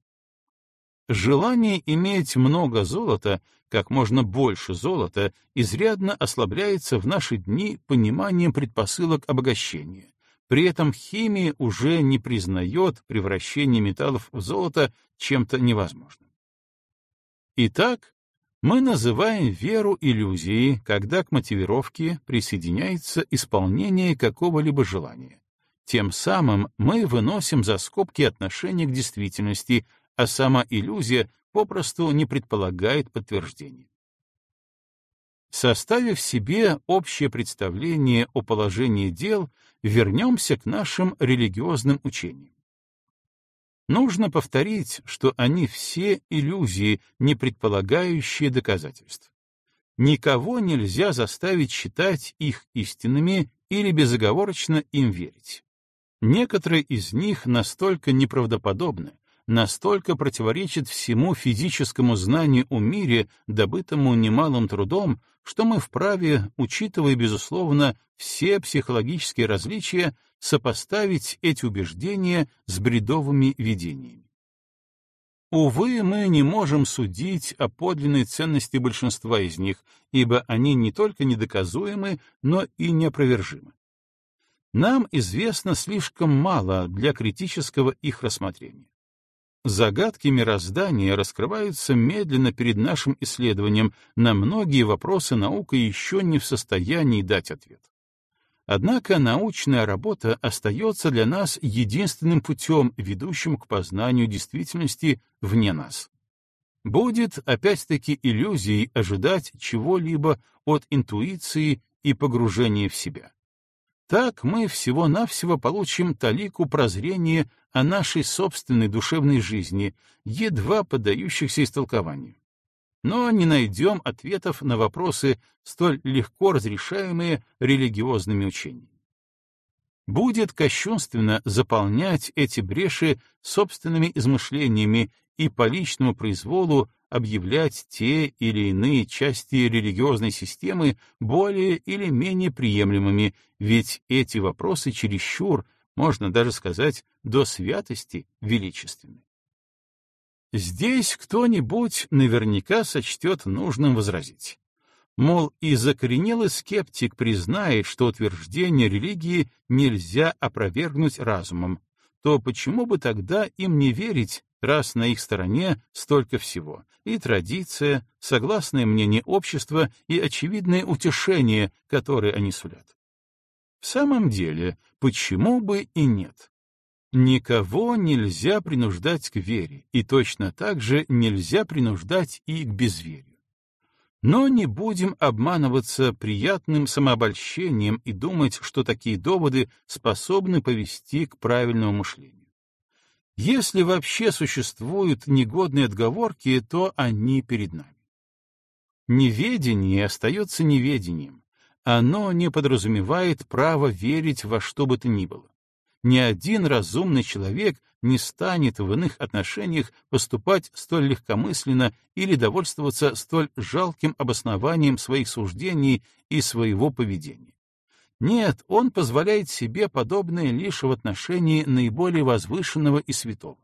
Желание иметь много золота, как можно больше золота, изрядно ослабляется в наши дни пониманием предпосылок обогащения. При этом химия уже не признает превращение металлов в золото чем-то невозможным. Итак, мы называем веру иллюзией, когда к мотивировке присоединяется исполнение какого-либо желания. Тем самым мы выносим за скобки отношения к действительности, а сама иллюзия попросту не предполагает подтверждения. Составив себе общее представление о положении дел, вернемся к нашим религиозным учениям. Нужно повторить, что они все иллюзии, не предполагающие доказательств. Никого нельзя заставить считать их истинными или безоговорочно им верить. Некоторые из них настолько неправдоподобны, настолько противоречат всему физическому знанию о мире, добытому немалым трудом, что мы вправе, учитывая, безусловно, все психологические различия, сопоставить эти убеждения с бредовыми видениями. Увы, мы не можем судить о подлинной ценности большинства из них, ибо они не только недоказуемы, но и неопровержимы. Нам известно слишком мало для критического их рассмотрения. Загадки мироздания раскрываются медленно перед нашим исследованием, на многие вопросы наука еще не в состоянии дать ответ. Однако научная работа остается для нас единственным путем, ведущим к познанию действительности вне нас. Будет опять-таки иллюзией ожидать чего-либо от интуиции и погружения в себя. Так мы всего-навсего получим талику прозрения о нашей собственной душевной жизни, едва поддающихся истолкованию. но не найдем ответов на вопросы, столь легко разрешаемые религиозными учениями. Будет кощунственно заполнять эти бреши собственными измышлениями и по личному произволу объявлять те или иные части религиозной системы более или менее приемлемыми, ведь эти вопросы чересчур, можно даже сказать, до святости величественны. Здесь кто-нибудь наверняка сочтет нужным возразить. Мол, и закоренелый скептик признает, что утверждение религии нельзя опровергнуть разумом, то почему бы тогда им не верить, раз на их стороне столько всего, и традиция, согласное мнение общества и очевидное утешение, которое они сулят? В самом деле, почему бы и нет? Никого нельзя принуждать к вере, и точно так же нельзя принуждать и к безверию. Но не будем обманываться приятным самообольщением и думать, что такие доводы способны повести к правильному мышлению. Если вообще существуют негодные отговорки, то они перед нами. Неведение остается неведением. Оно не подразумевает право верить во что бы то ни было ни один разумный человек не станет в иных отношениях поступать столь легкомысленно или довольствоваться столь жалким обоснованием своих суждений и своего поведения. Нет, он позволяет себе подобное лишь в отношении наиболее возвышенного и святого.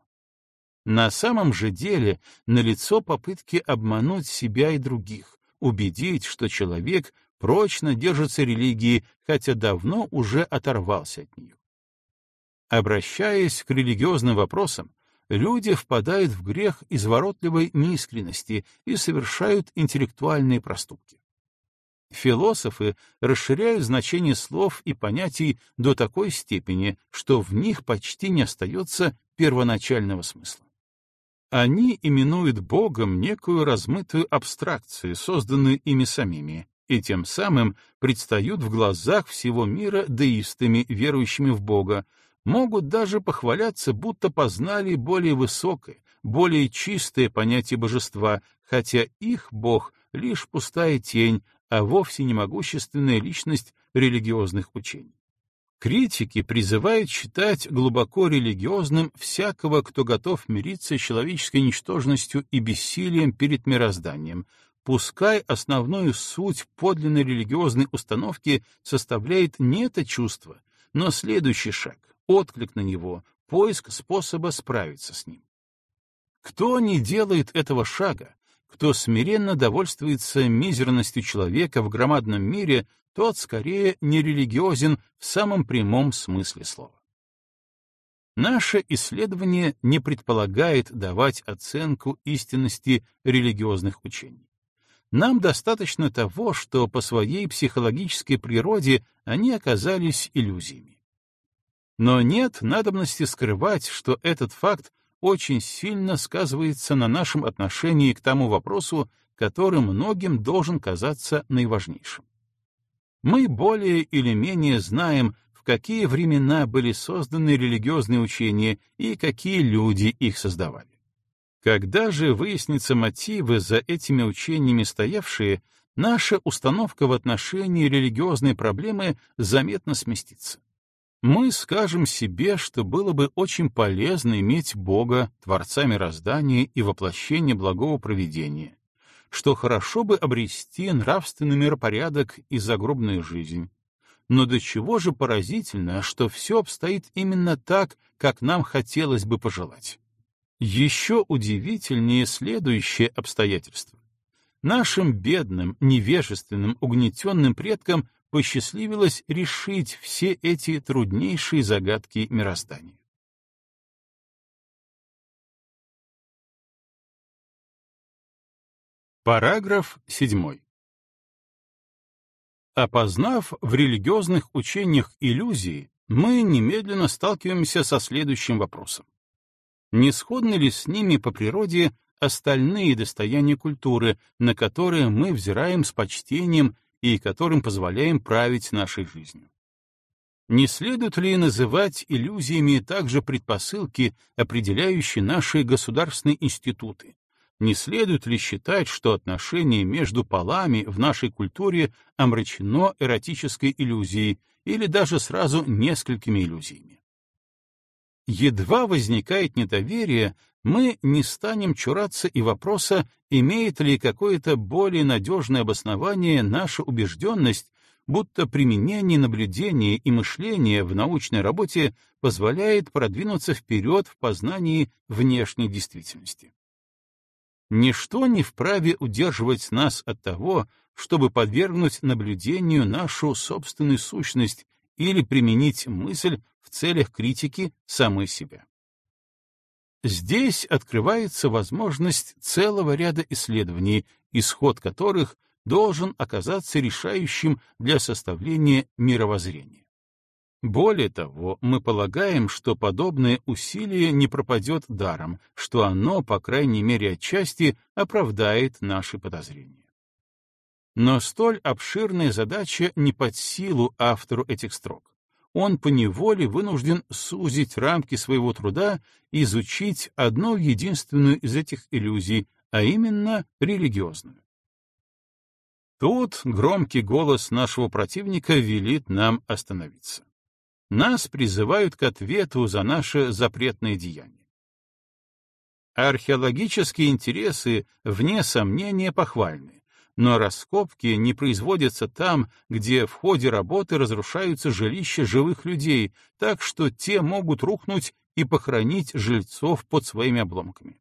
На самом же деле налицо попытки обмануть себя и других, убедить, что человек прочно держится религии, хотя давно уже оторвался от нее. Обращаясь к религиозным вопросам, люди впадают в грех изворотливой неискренности и совершают интеллектуальные проступки. Философы расширяют значение слов и понятий до такой степени, что в них почти не остается первоначального смысла. Они именуют Богом некую размытую абстракцию, созданную ими самими, и тем самым предстают в глазах всего мира деистами, верующими в Бога, могут даже похваляться, будто познали более высокое, более чистое понятие божества, хотя их бог — лишь пустая тень, а вовсе не могущественная личность религиозных учений. Критики призывают считать глубоко религиозным всякого, кто готов мириться с человеческой ничтожностью и бессилием перед мирозданием, пускай основную суть подлинной религиозной установки составляет не это чувство, но следующий шаг отклик на него, поиск способа справиться с ним. Кто не делает этого шага, кто смиренно довольствуется мизерностью человека в громадном мире, тот скорее нерелигиозен в самом прямом смысле слова. Наше исследование не предполагает давать оценку истинности религиозных учений. Нам достаточно того, что по своей психологической природе они оказались иллюзиями. Но нет надобности скрывать, что этот факт очень сильно сказывается на нашем отношении к тому вопросу, который многим должен казаться наиважнейшим. Мы более или менее знаем, в какие времена были созданы религиозные учения и какие люди их создавали. Когда же выяснятся мотивы за этими учениями стоявшие, наша установка в отношении религиозной проблемы заметно сместится мы скажем себе, что было бы очень полезно иметь Бога, Творца мироздания и воплощения благого провидения, что хорошо бы обрести нравственный миропорядок и загробную жизнь. Но до чего же поразительно, что все обстоит именно так, как нам хотелось бы пожелать. Еще удивительнее следующее обстоятельство. Нашим бедным, невежественным, угнетенным предкам посчастливилось решить все эти труднейшие загадки мироздания. Параграф 7. Опознав в религиозных учениях иллюзии, мы немедленно сталкиваемся со следующим вопросом. Не сходны ли с ними по природе остальные достояния культуры, на которые мы взираем с почтением и которым позволяем править нашей жизнью. Не следует ли называть иллюзиями также предпосылки, определяющие наши государственные институты, не следует ли считать, что отношение между полами в нашей культуре омрачено эротической иллюзией или даже сразу несколькими иллюзиями? Едва возникает недоверие, мы не станем чураться и вопроса, имеет ли какое-то более надежное обоснование наша убежденность, будто применение наблюдения и мышления в научной работе позволяет продвинуться вперед в познании внешней действительности. Ничто не вправе удерживать нас от того, чтобы подвергнуть наблюдению нашу собственную сущность или применить мысль в целях критики самой себя. Здесь открывается возможность целого ряда исследований, исход которых должен оказаться решающим для составления мировоззрения. Более того, мы полагаем, что подобное усилие не пропадет даром, что оно, по крайней мере отчасти, оправдает наши подозрения. Но столь обширная задача не под силу автору этих строк. Он поневоле вынужден сузить рамки своего труда и изучить одну единственную из этих иллюзий, а именно религиозную. Тут громкий голос нашего противника велит нам остановиться. Нас призывают к ответу за наше запретное деяние. Археологические интересы, вне сомнения, похвальны, но раскопки не производятся там, где в ходе работы разрушаются жилища живых людей, так что те могут рухнуть и похоронить жильцов под своими обломками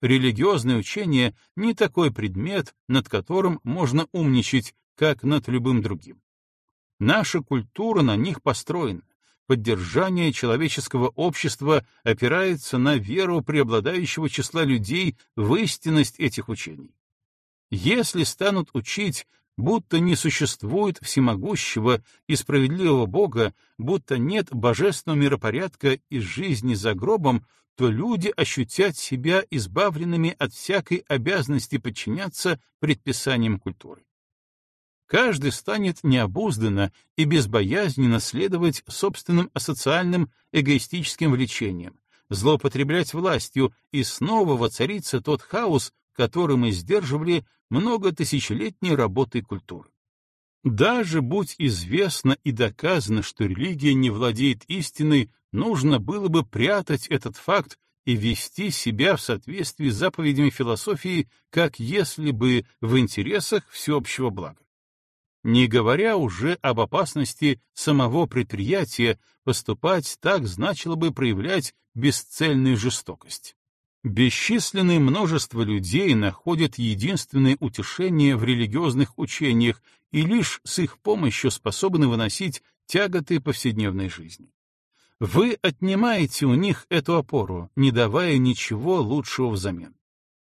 религиозное учение не такой предмет, над которым можно умничать, как над любым другим. Наша культура на них построена. Поддержание человеческого общества опирается на веру преобладающего числа людей в истинность этих учений. Если станут учить, будто не существует всемогущего и справедливого Бога, будто нет божественного миропорядка и жизни за гробом, то люди ощутят себя избавленными от всякой обязанности подчиняться предписаниям культуры. Каждый станет необузданно и безбоязненно следовать собственным асоциальным эгоистическим влечениям, злоупотреблять властью, и снова воцарится тот хаос, который мы сдерживали много тысячелетней работой культуры. Даже будь известно и доказано, что религия не владеет истиной, нужно было бы прятать этот факт и вести себя в соответствии с заповедями философии, как если бы в интересах всеобщего блага. Не говоря уже об опасности самого предприятия, поступать так значило бы проявлять бесцельную жестокость. Бесчисленное множество людей находят единственное утешение в религиозных учениях и лишь с их помощью способны выносить тяготы повседневной жизни. Вы отнимаете у них эту опору, не давая ничего лучшего взамен.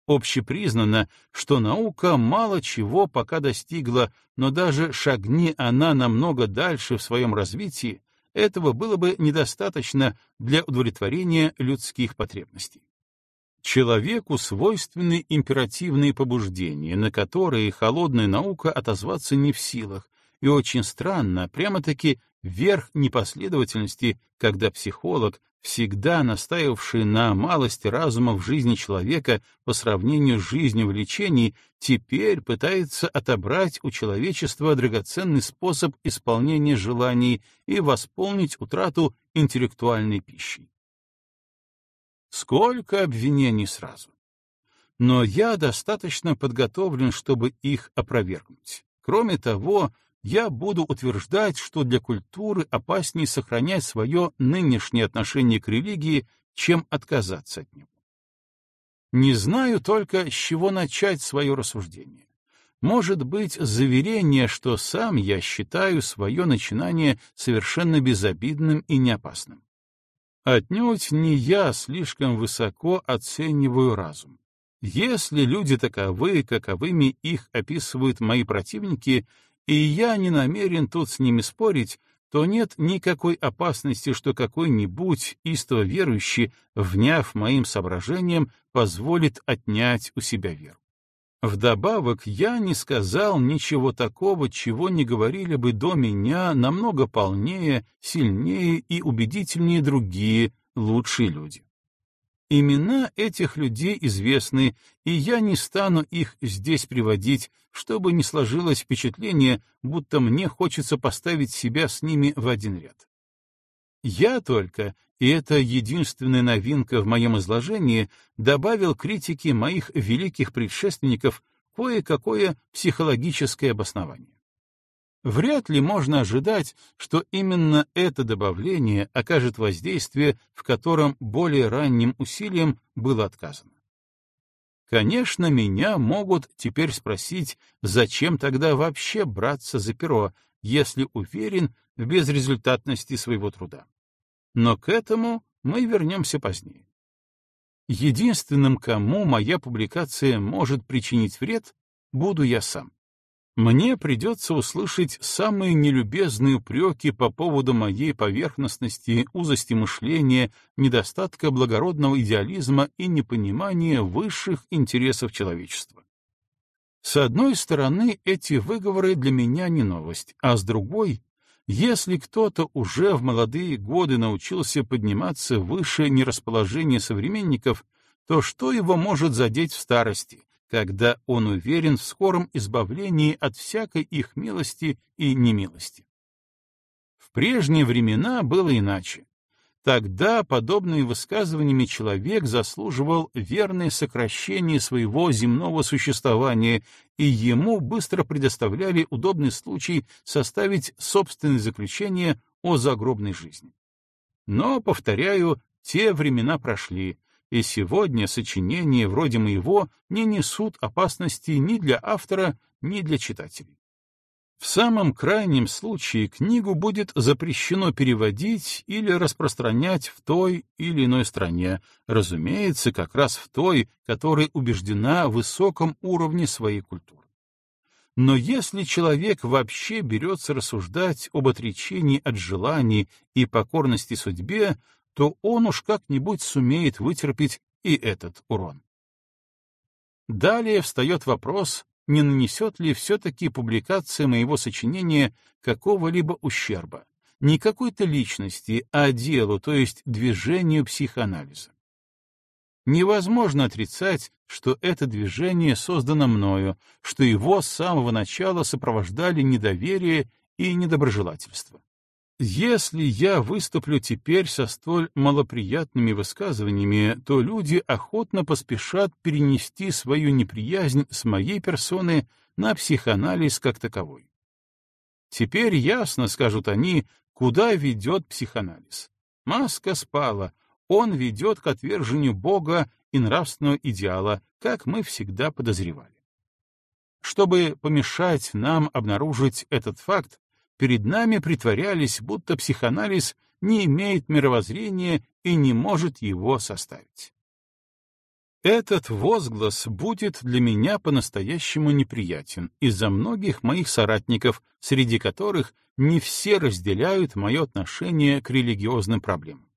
Общепризнано, что наука мало чего пока достигла, но даже шагни она намного дальше в своем развитии, этого было бы недостаточно для удовлетворения людских потребностей. Человеку свойственны императивные побуждения, на которые холодная наука отозваться не в силах, и очень странно, прямо-таки верх непоследовательности, когда психолог, всегда настаивавший на малости разума в жизни человека по сравнению с жизнью в лечении, теперь пытается отобрать у человечества драгоценный способ исполнения желаний и восполнить утрату интеллектуальной пищи. Сколько обвинений сразу. Но я достаточно подготовлен, чтобы их опровергнуть. Кроме того, я буду утверждать, что для культуры опаснее сохранять свое нынешнее отношение к религии, чем отказаться от него. Не знаю только, с чего начать свое рассуждение. Может быть, заверение, что сам я считаю свое начинание совершенно безобидным и неопасным. Отнюдь не я слишком высоко оцениваю разум. Если люди таковы, каковыми их описывают мои противники, и я не намерен тут с ними спорить, то нет никакой опасности, что какой-нибудь истово верующий, вняв моим соображениям, позволит отнять у себя веру. Вдобавок, я не сказал ничего такого, чего не говорили бы до меня намного полнее, сильнее и убедительнее другие, лучшие люди. Имена этих людей известны, и я не стану их здесь приводить, чтобы не сложилось впечатление, будто мне хочется поставить себя с ними в один ряд. Я только, и это единственная новинка в моем изложении, добавил критике моих великих предшественников кое-какое психологическое обоснование. Вряд ли можно ожидать, что именно это добавление окажет воздействие, в котором более ранним усилием было отказано. Конечно, меня могут теперь спросить, зачем тогда вообще браться за перо, если уверен в безрезультатности своего труда. Но к этому мы вернемся позднее. Единственным, кому моя публикация может причинить вред, буду я сам мне придется услышать самые нелюбезные упреки по поводу моей поверхностности, узости мышления, недостатка благородного идеализма и непонимания высших интересов человечества. С одной стороны, эти выговоры для меня не новость, а с другой, если кто-то уже в молодые годы научился подниматься выше нерасположения современников, то что его может задеть в старости, когда он уверен в скором избавлении от всякой их милости и немилости. В прежние времена было иначе. Тогда подобными высказываниями человек заслуживал верное сокращение своего земного существования, и ему быстро предоставляли удобный случай составить собственное заключение о загробной жизни. Но, повторяю, те времена прошли, и сегодня сочинения вроде моего не несут опасности ни для автора, ни для читателей. В самом крайнем случае книгу будет запрещено переводить или распространять в той или иной стране, разумеется, как раз в той, которая убеждена в высоком уровне своей культуры. Но если человек вообще берется рассуждать об отречении от желаний и покорности судьбе, то он уж как-нибудь сумеет вытерпеть и этот урон. Далее встает вопрос, не нанесет ли все-таки публикация моего сочинения какого-либо ущерба, не какой-то личности, а делу, то есть движению психоанализа. Невозможно отрицать, что это движение создано мною, что его с самого начала сопровождали недоверие и недоброжелательство. Если я выступлю теперь со столь малоприятными высказываниями, то люди охотно поспешат перенести свою неприязнь с моей персоны на психоанализ как таковой. Теперь ясно, скажут они, куда ведет психоанализ. Маска спала, он ведет к отвержению Бога и нравственного идеала, как мы всегда подозревали. Чтобы помешать нам обнаружить этот факт, перед нами притворялись, будто психоанализ не имеет мировоззрения и не может его составить. Этот возглас будет для меня по-настоящему неприятен из-за многих моих соратников, среди которых не все разделяют мое отношение к религиозным проблемам.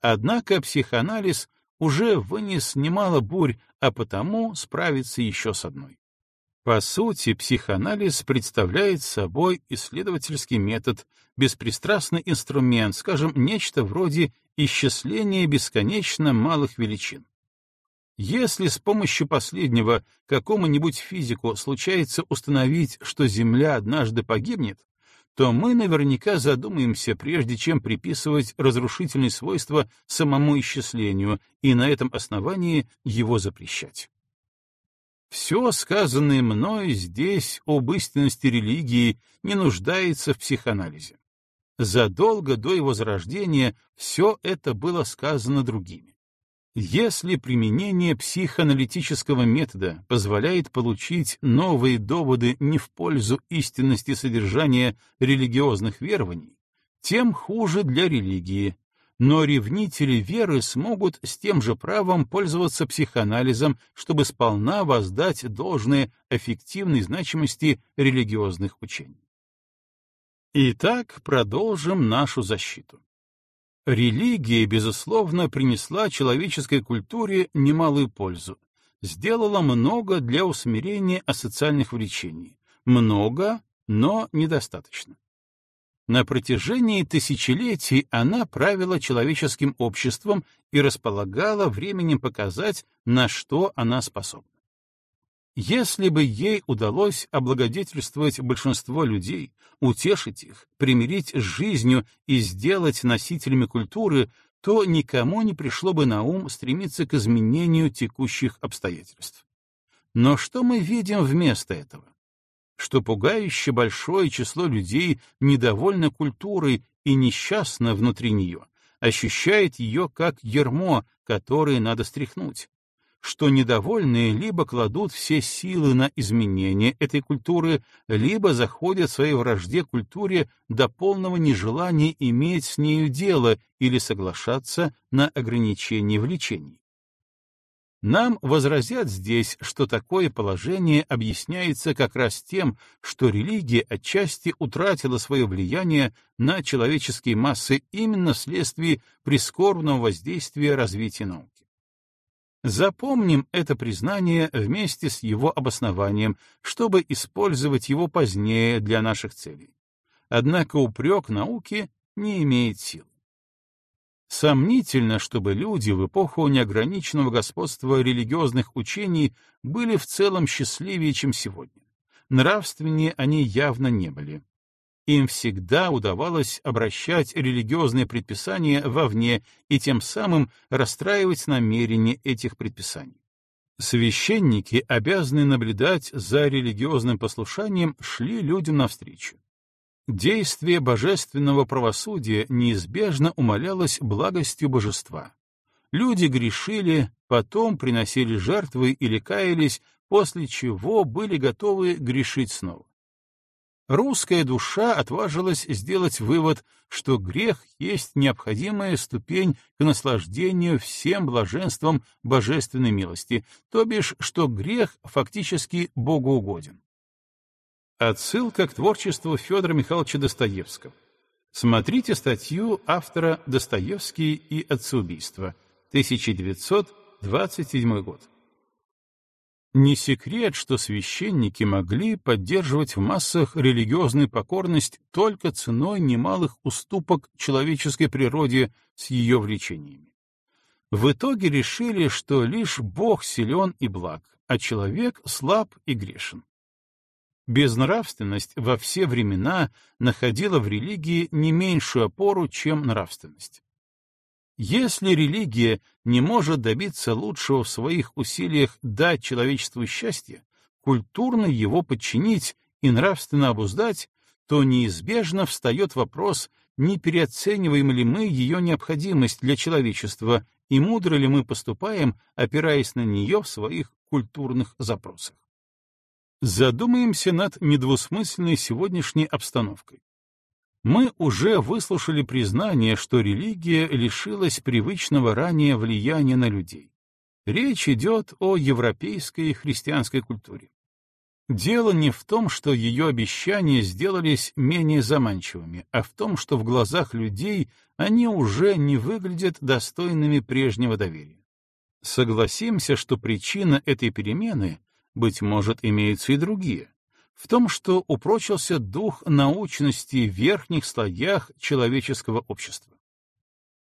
Однако психоанализ уже вынес немало бурь, а потому справится еще с одной. По сути, психоанализ представляет собой исследовательский метод, беспристрастный инструмент, скажем, нечто вроде исчисления бесконечно малых величин. Если с помощью последнего какому-нибудь физику случается установить, что Земля однажды погибнет, то мы наверняка задумаемся, прежде чем приписывать разрушительные свойства самому исчислению и на этом основании его запрещать. Все сказанное мною здесь об истинности религии не нуждается в психоанализе. Задолго до его зарождения все это было сказано другими. Если применение психоаналитического метода позволяет получить новые доводы не в пользу истинности содержания религиозных верований, тем хуже для религии, но ревнители веры смогут с тем же правом пользоваться психоанализом, чтобы сполна воздать должное эффективной значимости религиозных учений. Итак, продолжим нашу защиту. Религия, безусловно, принесла человеческой культуре немалую пользу, сделала много для усмирения асоциальных влечений, много, но недостаточно. На протяжении тысячелетий она правила человеческим обществом и располагала временем показать, на что она способна. Если бы ей удалось облагодетельствовать большинство людей, утешить их, примирить с жизнью и сделать носителями культуры, то никому не пришло бы на ум стремиться к изменению текущих обстоятельств. Но что мы видим вместо этого? Что пугающе большое число людей недовольно культурой и несчастно внутри нее, ощущает ее как ермо, которое надо стряхнуть, что недовольные либо кладут все силы на изменение этой культуры, либо заходят в своей вражде культуре до полного нежелания иметь с нею дело или соглашаться на ограничение влечений. Нам возразят здесь, что такое положение объясняется как раз тем, что религия отчасти утратила свое влияние на человеческие массы именно вследствие прискорбного воздействия развития науки. Запомним это признание вместе с его обоснованием, чтобы использовать его позднее для наших целей. Однако упрек науки не имеет сил. Сомнительно, чтобы люди в эпоху неограниченного господства религиозных учений были в целом счастливее, чем сегодня. Нравственнее они явно не были. Им всегда удавалось обращать религиозные предписания вовне и тем самым расстраивать намерения этих предписаний. Священники, обязанные наблюдать за религиозным послушанием, шли людям навстречу. Действие божественного правосудия неизбежно умалялось благостью божества. Люди грешили, потом приносили жертвы или каялись, после чего были готовы грешить снова. Русская душа отважилась сделать вывод, что грех есть необходимая ступень к наслаждению всем блаженством божественной милости, то бишь, что грех фактически богоугоден. Отсылка к творчеству Федора Михайловича Достоевского. Смотрите статью автора «Достоевский и отцеубийство», 1927 год. Не секрет, что священники могли поддерживать в массах религиозную покорность только ценой немалых уступок человеческой природе с ее влечениями. В итоге решили, что лишь Бог силен и благ, а человек слаб и грешен. Безнравственность во все времена находила в религии не меньшую опору, чем нравственность. Если религия не может добиться лучшего в своих усилиях дать человечеству счастье, культурно его подчинить и нравственно обуздать, то неизбежно встает вопрос, не переоцениваем ли мы ее необходимость для человечества и мудро ли мы поступаем, опираясь на нее в своих культурных запросах. Задумаемся над недвусмысленной сегодняшней обстановкой. Мы уже выслушали признание, что религия лишилась привычного ранее влияния на людей. Речь идет о европейской христианской культуре. Дело не в том, что ее обещания сделались менее заманчивыми, а в том, что в глазах людей они уже не выглядят достойными прежнего доверия. Согласимся, что причина этой перемены быть может, имеются и другие, в том, что упрочился дух научности в верхних слоях человеческого общества.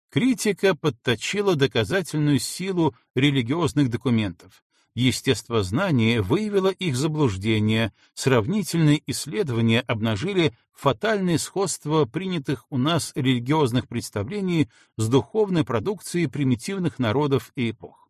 Критика подточила доказательную силу религиозных документов, естествознание выявило их заблуждения, сравнительные исследования обнажили фатальное сходство принятых у нас религиозных представлений с духовной продукцией примитивных народов и эпох.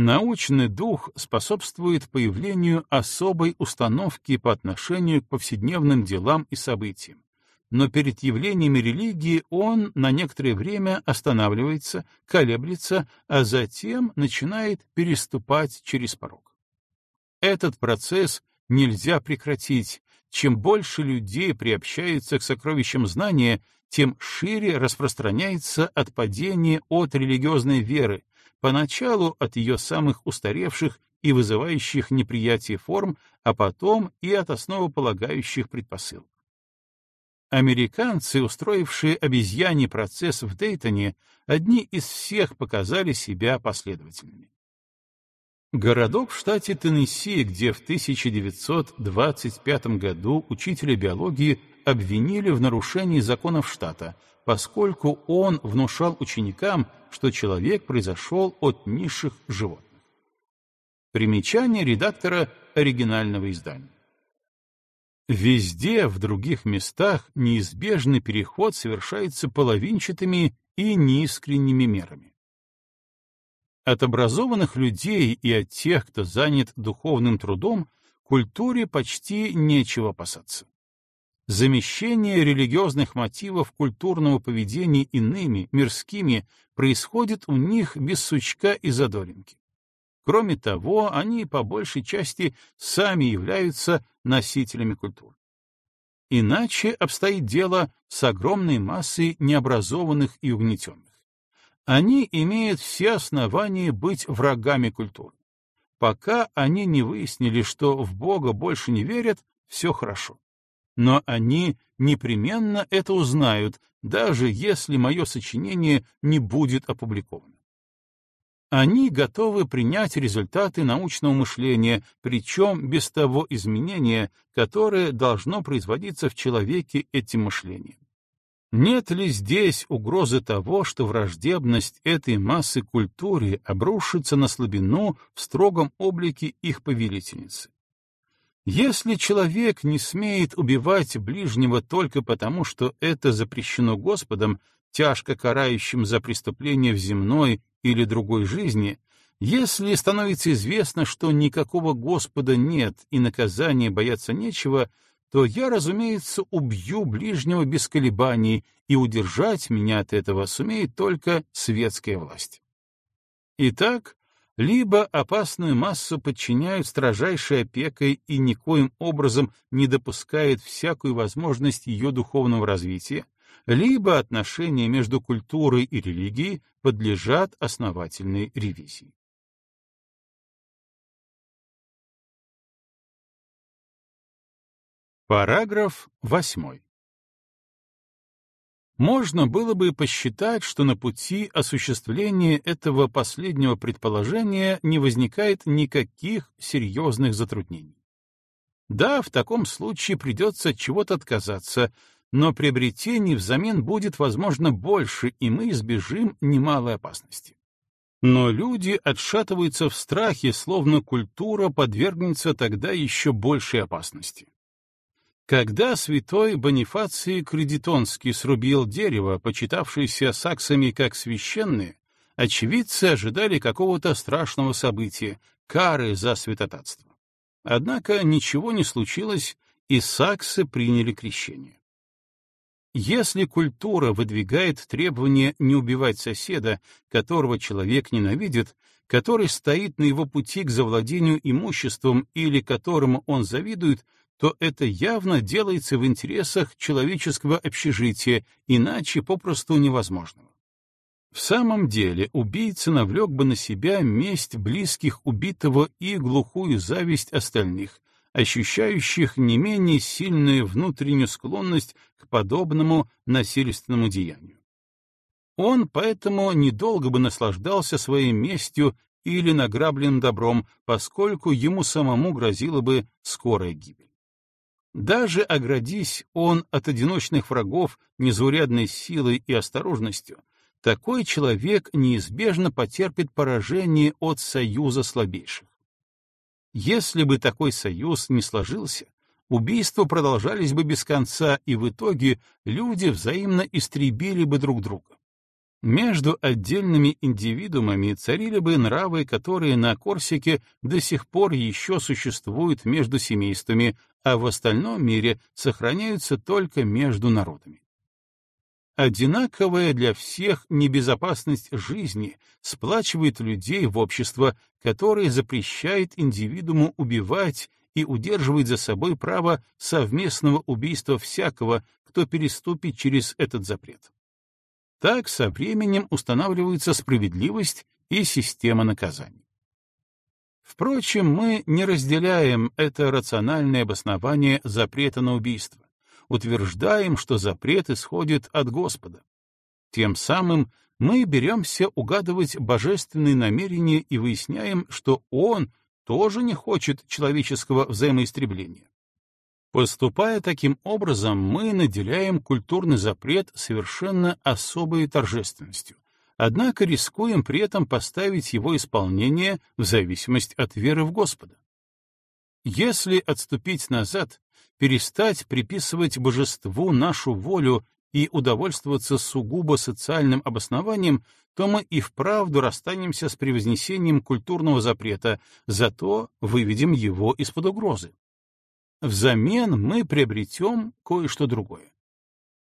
Научный дух способствует появлению особой установки по отношению к повседневным делам и событиям, но перед явлениями религии он на некоторое время останавливается, колеблется, а затем начинает переступать через порог. Этот процесс нельзя прекратить. Чем больше людей приобщается к сокровищам знания, тем шире распространяется отпадение от религиозной веры, поначалу от ее самых устаревших и вызывающих неприятие форм, а потом и от основополагающих предпосылок. Американцы, устроившие обезьяний процесс в Дейтоне, одни из всех показали себя последовательными. Городок в штате Теннесси, где в 1925 году учителя биологии обвинили в нарушении законов штата, поскольку он внушал ученикам, что человек произошел от низших животных. Примечание редактора оригинального издания. Везде, в других местах, неизбежный переход совершается половинчатыми и неискренними мерами. От образованных людей и от тех, кто занят духовным трудом, культуре почти нечего опасаться. Замещение религиозных мотивов культурного поведения иными, мирскими, происходит у них без сучка и задоринки. Кроме того, они по большей части сами являются носителями культуры. Иначе обстоит дело с огромной массой необразованных и угнетенных. Они имеют все основания быть врагами культуры. Пока они не выяснили, что в Бога больше не верят, все хорошо. Но они непременно это узнают, даже если мое сочинение не будет опубликовано. Они готовы принять результаты научного мышления, причем без того изменения, которое должно производиться в человеке этим мышлением. Нет ли здесь угрозы того, что враждебность этой массы культуре обрушится на слабину в строгом облике их повелительницы? Если человек не смеет убивать ближнего только потому, что это запрещено Господом, тяжко карающим за преступление в земной или другой жизни, если становится известно, что никакого Господа нет и наказания бояться нечего, то я, разумеется, убью ближнего без колебаний, и удержать меня от этого сумеет только светская власть. Итак, либо опасную массу подчиняют строжайшей опекой и никоим образом не допускают всякую возможность ее духовного развития, либо отношения между культурой и религией подлежат основательной ревизии. Параграф 8. Можно было бы посчитать, что на пути осуществления этого последнего предположения не возникает никаких серьезных затруднений. Да, в таком случае придется от чего-то отказаться, но приобретений взамен будет, возможно, больше, и мы избежим немалой опасности. Но люди отшатываются в страхе, словно культура подвергнется тогда еще большей опасности. Когда святой Бонифаций Кредитонский срубил дерево, почитавшееся саксами как священное, очевидцы ожидали какого-то страшного события, кары за святотатство. Однако ничего не случилось, и саксы приняли крещение. Если культура выдвигает требование не убивать соседа, которого человек ненавидит, который стоит на его пути к завладению имуществом или которому он завидует, то это явно делается в интересах человеческого общежития, иначе попросту невозможного. В самом деле, убийца навлек бы на себя месть близких убитого и глухую зависть остальных, ощущающих не менее сильную внутреннюю склонность к подобному насильственному деянию. Он поэтому недолго бы наслаждался своей местью или награбленным добром, поскольку ему самому грозила бы скорая гибель. Даже оградись он от одиночных врагов незаурядной силой и осторожностью, такой человек неизбежно потерпит поражение от союза слабейших. Если бы такой союз не сложился, убийства продолжались бы без конца, и в итоге люди взаимно истребили бы друг друга. Между отдельными индивидуумами царили бы нравы, которые на Корсике до сих пор еще существуют между семействами, а в остальном мире сохраняются только между народами. Одинаковая для всех небезопасность жизни сплачивает людей в общество, которое запрещает индивидууму убивать и удерживает за собой право совместного убийства всякого, кто переступит через этот запрет. Так со временем устанавливается справедливость и система наказаний. Впрочем, мы не разделяем это рациональное обоснование запрета на убийство утверждаем, что запрет исходит от Господа. Тем самым мы беремся угадывать божественные намерения и выясняем, что Он тоже не хочет человеческого взаимоистребления. Поступая таким образом, мы наделяем культурный запрет совершенно особой торжественностью, однако рискуем при этом поставить его исполнение в зависимость от веры в Господа. Если отступить назад, перестать приписывать божеству нашу волю и удовольствоваться сугубо социальным обоснованием, то мы и вправду расстанемся с превознесением культурного запрета, зато выведем его из-под угрозы. Взамен мы приобретем кое-что другое.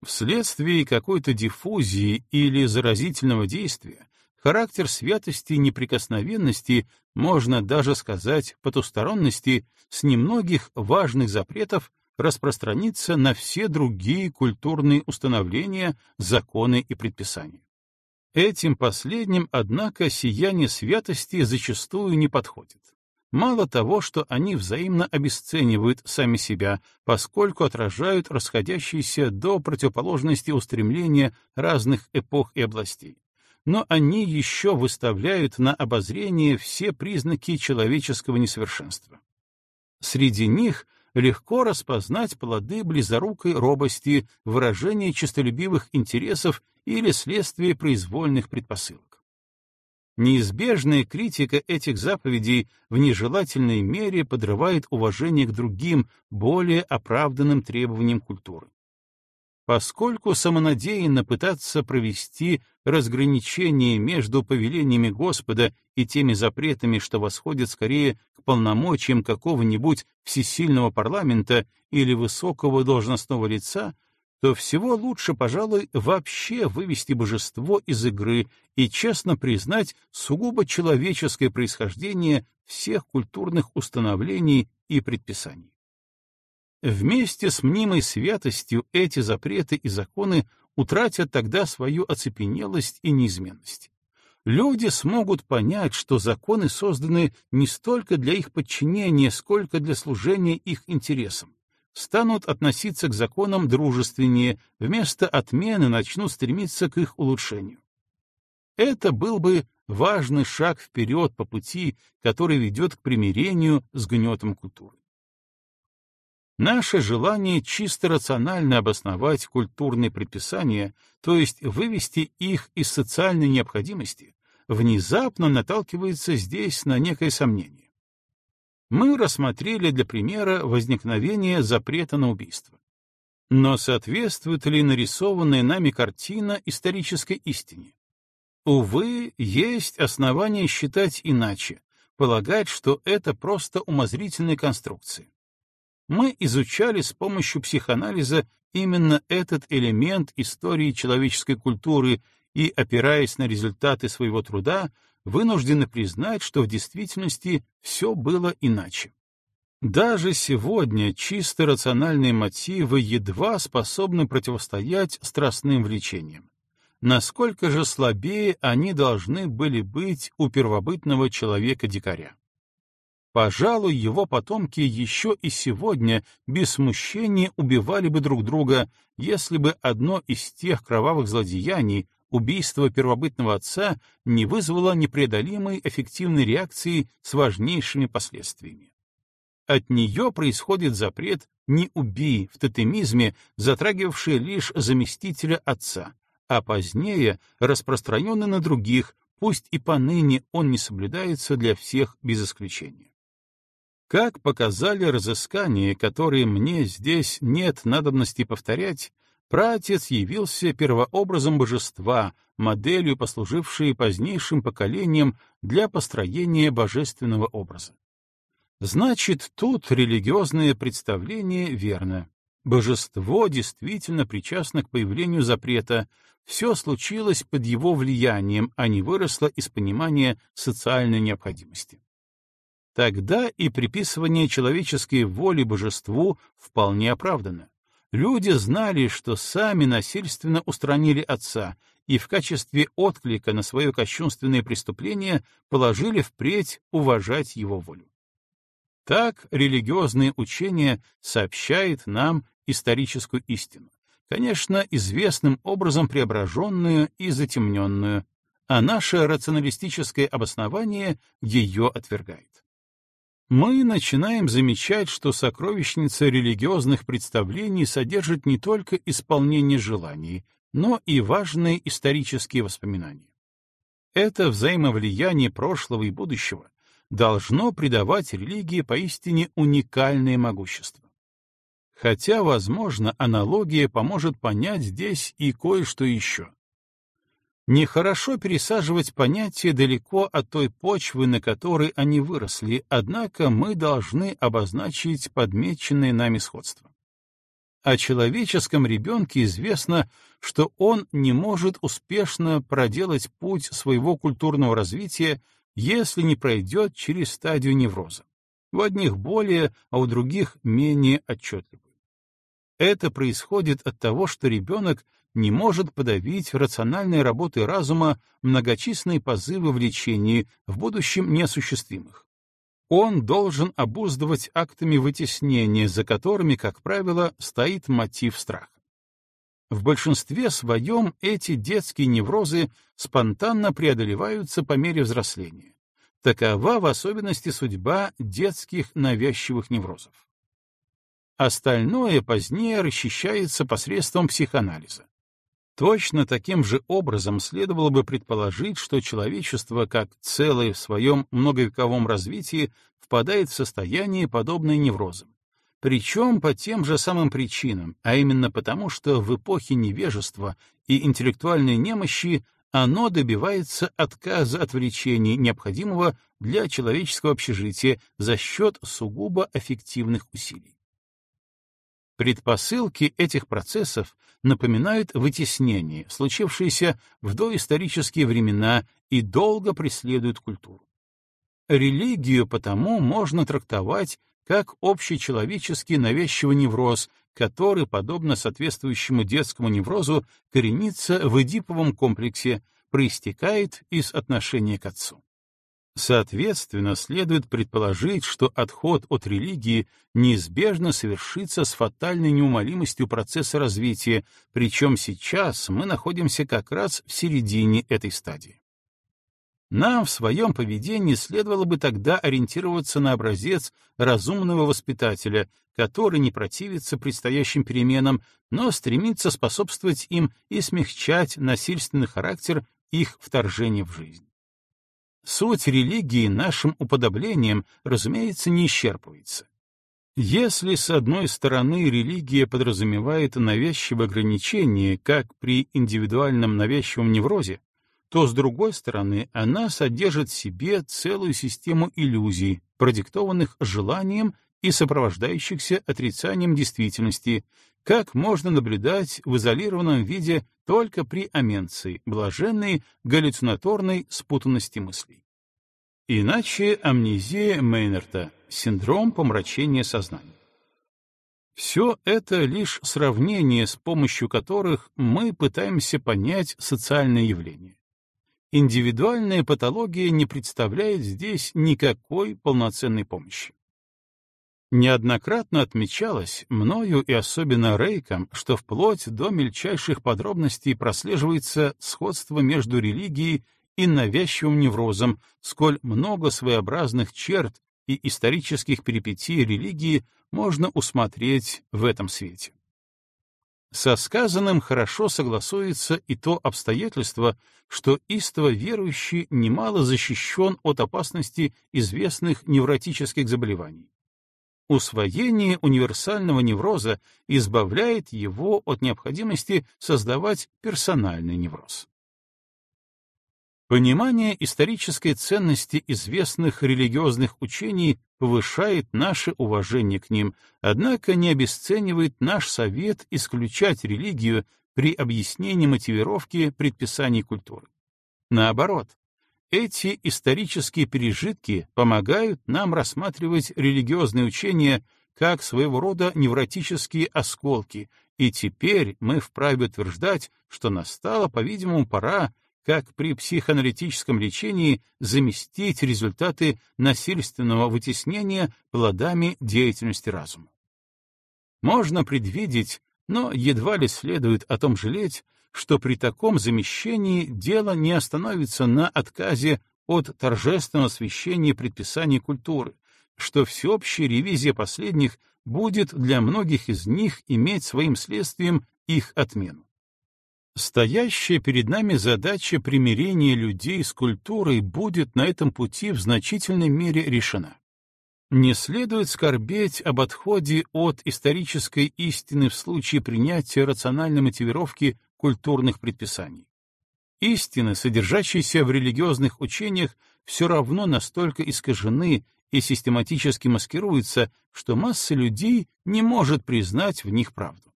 Вследствие какой-то диффузии или заразительного действия характер святости неприкосновенности, можно даже сказать потусторонности, с немногих важных запретов распространится на все другие культурные установления, законы и предписания. Этим последним, однако, сияние святости зачастую не подходит. Мало того, что они взаимно обесценивают сами себя, поскольку отражают расходящиеся до противоположности устремления разных эпох и областей, но они еще выставляют на обозрение все признаки человеческого несовершенства. Среди них — легко распознать плоды близорукой робости, выражение честолюбивых интересов или следствие произвольных предпосылок. Неизбежная критика этих заповедей в нежелательной мере подрывает уважение к другим, более оправданным требованиям культуры. Поскольку самонадеянно пытаться провести разграничение между повелениями Господа и теми запретами, что восходят скорее к полномочиям какого-нибудь всесильного парламента или высокого должностного лица, то всего лучше, пожалуй, вообще вывести божество из игры и честно признать сугубо человеческое происхождение всех культурных установлений и предписаний. Вместе с мнимой святостью эти запреты и законы утратят тогда свою оцепенелость и неизменность. Люди смогут понять, что законы созданы не столько для их подчинения, сколько для служения их интересам. Станут относиться к законам дружественнее, вместо отмены начнут стремиться к их улучшению. Это был бы важный шаг вперед по пути, который ведет к примирению с гнетом культуры. Наше желание чисто рационально обосновать культурные предписания, то есть вывести их из социальной необходимости, внезапно наталкивается здесь на некое сомнение. Мы рассмотрели для примера возникновение запрета на убийство. Но соответствует ли нарисованная нами картина исторической истине? Увы, есть основания считать иначе, полагать, что это просто умозрительная конструкция мы изучали с помощью психоанализа именно этот элемент истории человеческой культуры и, опираясь на результаты своего труда, вынуждены признать, что в действительности все было иначе. Даже сегодня чисто рациональные мотивы едва способны противостоять страстным влечениям. Насколько же слабее они должны были быть у первобытного человека-дикаря? Пожалуй, его потомки еще и сегодня без смущения убивали бы друг друга, если бы одно из тех кровавых злодеяний, убийство первобытного отца, не вызвало непреодолимой эффективной реакции с важнейшими последствиями. От нее происходит запрет «не убий» в тотемизме, затрагивавший лишь заместителя отца, а позднее распространенный на других, пусть и поныне он не соблюдается для всех без исключения. Как показали разыскания, которые мне здесь нет надобности повторять, праотец явился первообразом божества, моделью, послужившей позднейшим поколениям для построения божественного образа. Значит, тут религиозное представление верно. Божество действительно причастно к появлению запрета, все случилось под его влиянием, а не выросло из понимания социальной необходимости. Тогда и приписывание человеческой воли божеству вполне оправдано. Люди знали, что сами насильственно устранили отца, и в качестве отклика на свое кощунственное преступление положили впредь уважать его волю. Так религиозное учение сообщает нам историческую истину, конечно, известным образом преображенную и затемненную, а наше рационалистическое обоснование ее отвергает. Мы начинаем замечать, что сокровищница религиозных представлений содержит не только исполнение желаний, но и важные исторические воспоминания. Это взаимовлияние прошлого и будущего должно придавать религии поистине уникальное могущество. Хотя, возможно, аналогия поможет понять здесь и кое-что еще. Нехорошо пересаживать понятия далеко от той почвы, на которой они выросли, однако мы должны обозначить подмеченное нами сходство. О человеческом ребенке известно, что он не может успешно проделать путь своего культурного развития, если не пройдет через стадию невроза. У одних более, а у других менее отчетливо. Это происходит от того, что ребенок не может подавить рациональной работой разума многочисленные позывы влечений, в будущем неосуществимых. Он должен обуздывать актами вытеснения, за которыми, как правило, стоит мотив страха. В большинстве своем эти детские неврозы спонтанно преодолеваются по мере взросления. Такова в особенности судьба детских навязчивых неврозов. Остальное позднее расчищается посредством психоанализа. Точно таким же образом следовало бы предположить, что человечество как целое в своем многовековом развитии впадает в состояние, подобное неврозам. Причем по тем же самым причинам, а именно потому, что в эпохе невежества и интеллектуальной немощи оно добивается отказа от влечений, необходимого для человеческого общежития за счет сугубо эффективных усилий. Предпосылки этих процессов напоминают вытеснение, случившееся в доисторические времена и долго преследуют культуру. Религию потому можно трактовать как общечеловеческий навязчивый невроз, который, подобно соответствующему детскому неврозу, коренится в эдиповом комплексе, проистекает из отношения к отцу. Соответственно, следует предположить, что отход от религии неизбежно совершится с фатальной неумолимостью процесса развития, причем сейчас мы находимся как раз в середине этой стадии. Нам в своем поведении следовало бы тогда ориентироваться на образец разумного воспитателя, который не противится предстоящим переменам, но стремится способствовать им и смягчать насильственный характер их вторжения в жизнь. Суть религии нашим уподоблением, разумеется, не исчерпывается. Если, с одной стороны, религия подразумевает навязчивое ограничение, как при индивидуальном навязчивом неврозе, то, с другой стороны, она содержит в себе целую систему иллюзий, продиктованных желанием и сопровождающихся отрицанием действительности, как можно наблюдать в изолированном виде только при аменции, блаженной галлюцинаторной спутанности мыслей. Иначе амнезия Мейнерта, синдром помрачения сознания. Все это лишь сравнение, с помощью которых мы пытаемся понять социальное явление. Индивидуальная патология не представляет здесь никакой полноценной помощи. Неоднократно отмечалось, мною и особенно Рейком, что вплоть до мельчайших подробностей прослеживается сходство между религией и навязчивым неврозом, сколь много своеобразных черт и исторических перипетий религии можно усмотреть в этом свете. Со сказанным хорошо согласуется и то обстоятельство, что истово верующий немало защищен от опасности известных невротических заболеваний усвоение универсального невроза избавляет его от необходимости создавать персональный невроз. Понимание исторической ценности известных религиозных учений повышает наше уважение к ним, однако не обесценивает наш совет исключать религию при объяснении мотивировки предписаний культуры. Наоборот, эти исторические пережитки помогают нам рассматривать религиозные учения как своего рода невротические осколки, и теперь мы вправе утверждать, что настала, по-видимому, пора, как при психоаналитическом лечении, заместить результаты насильственного вытеснения плодами деятельности разума. Можно предвидеть, но едва ли следует о том жалеть, что при таком замещении дело не остановится на отказе от торжественного освящения предписаний культуры, что всеобщая ревизия последних будет для многих из них иметь своим следствием их отмену. Стоящая перед нами задача примирения людей с культурой будет на этом пути в значительной мере решена. Не следует скорбеть об отходе от исторической истины в случае принятия рациональной мотивировки культурных предписаний. Истины, содержащиеся в религиозных учениях, все равно настолько искажены и систематически маскируются, что масса людей не может признать в них правду.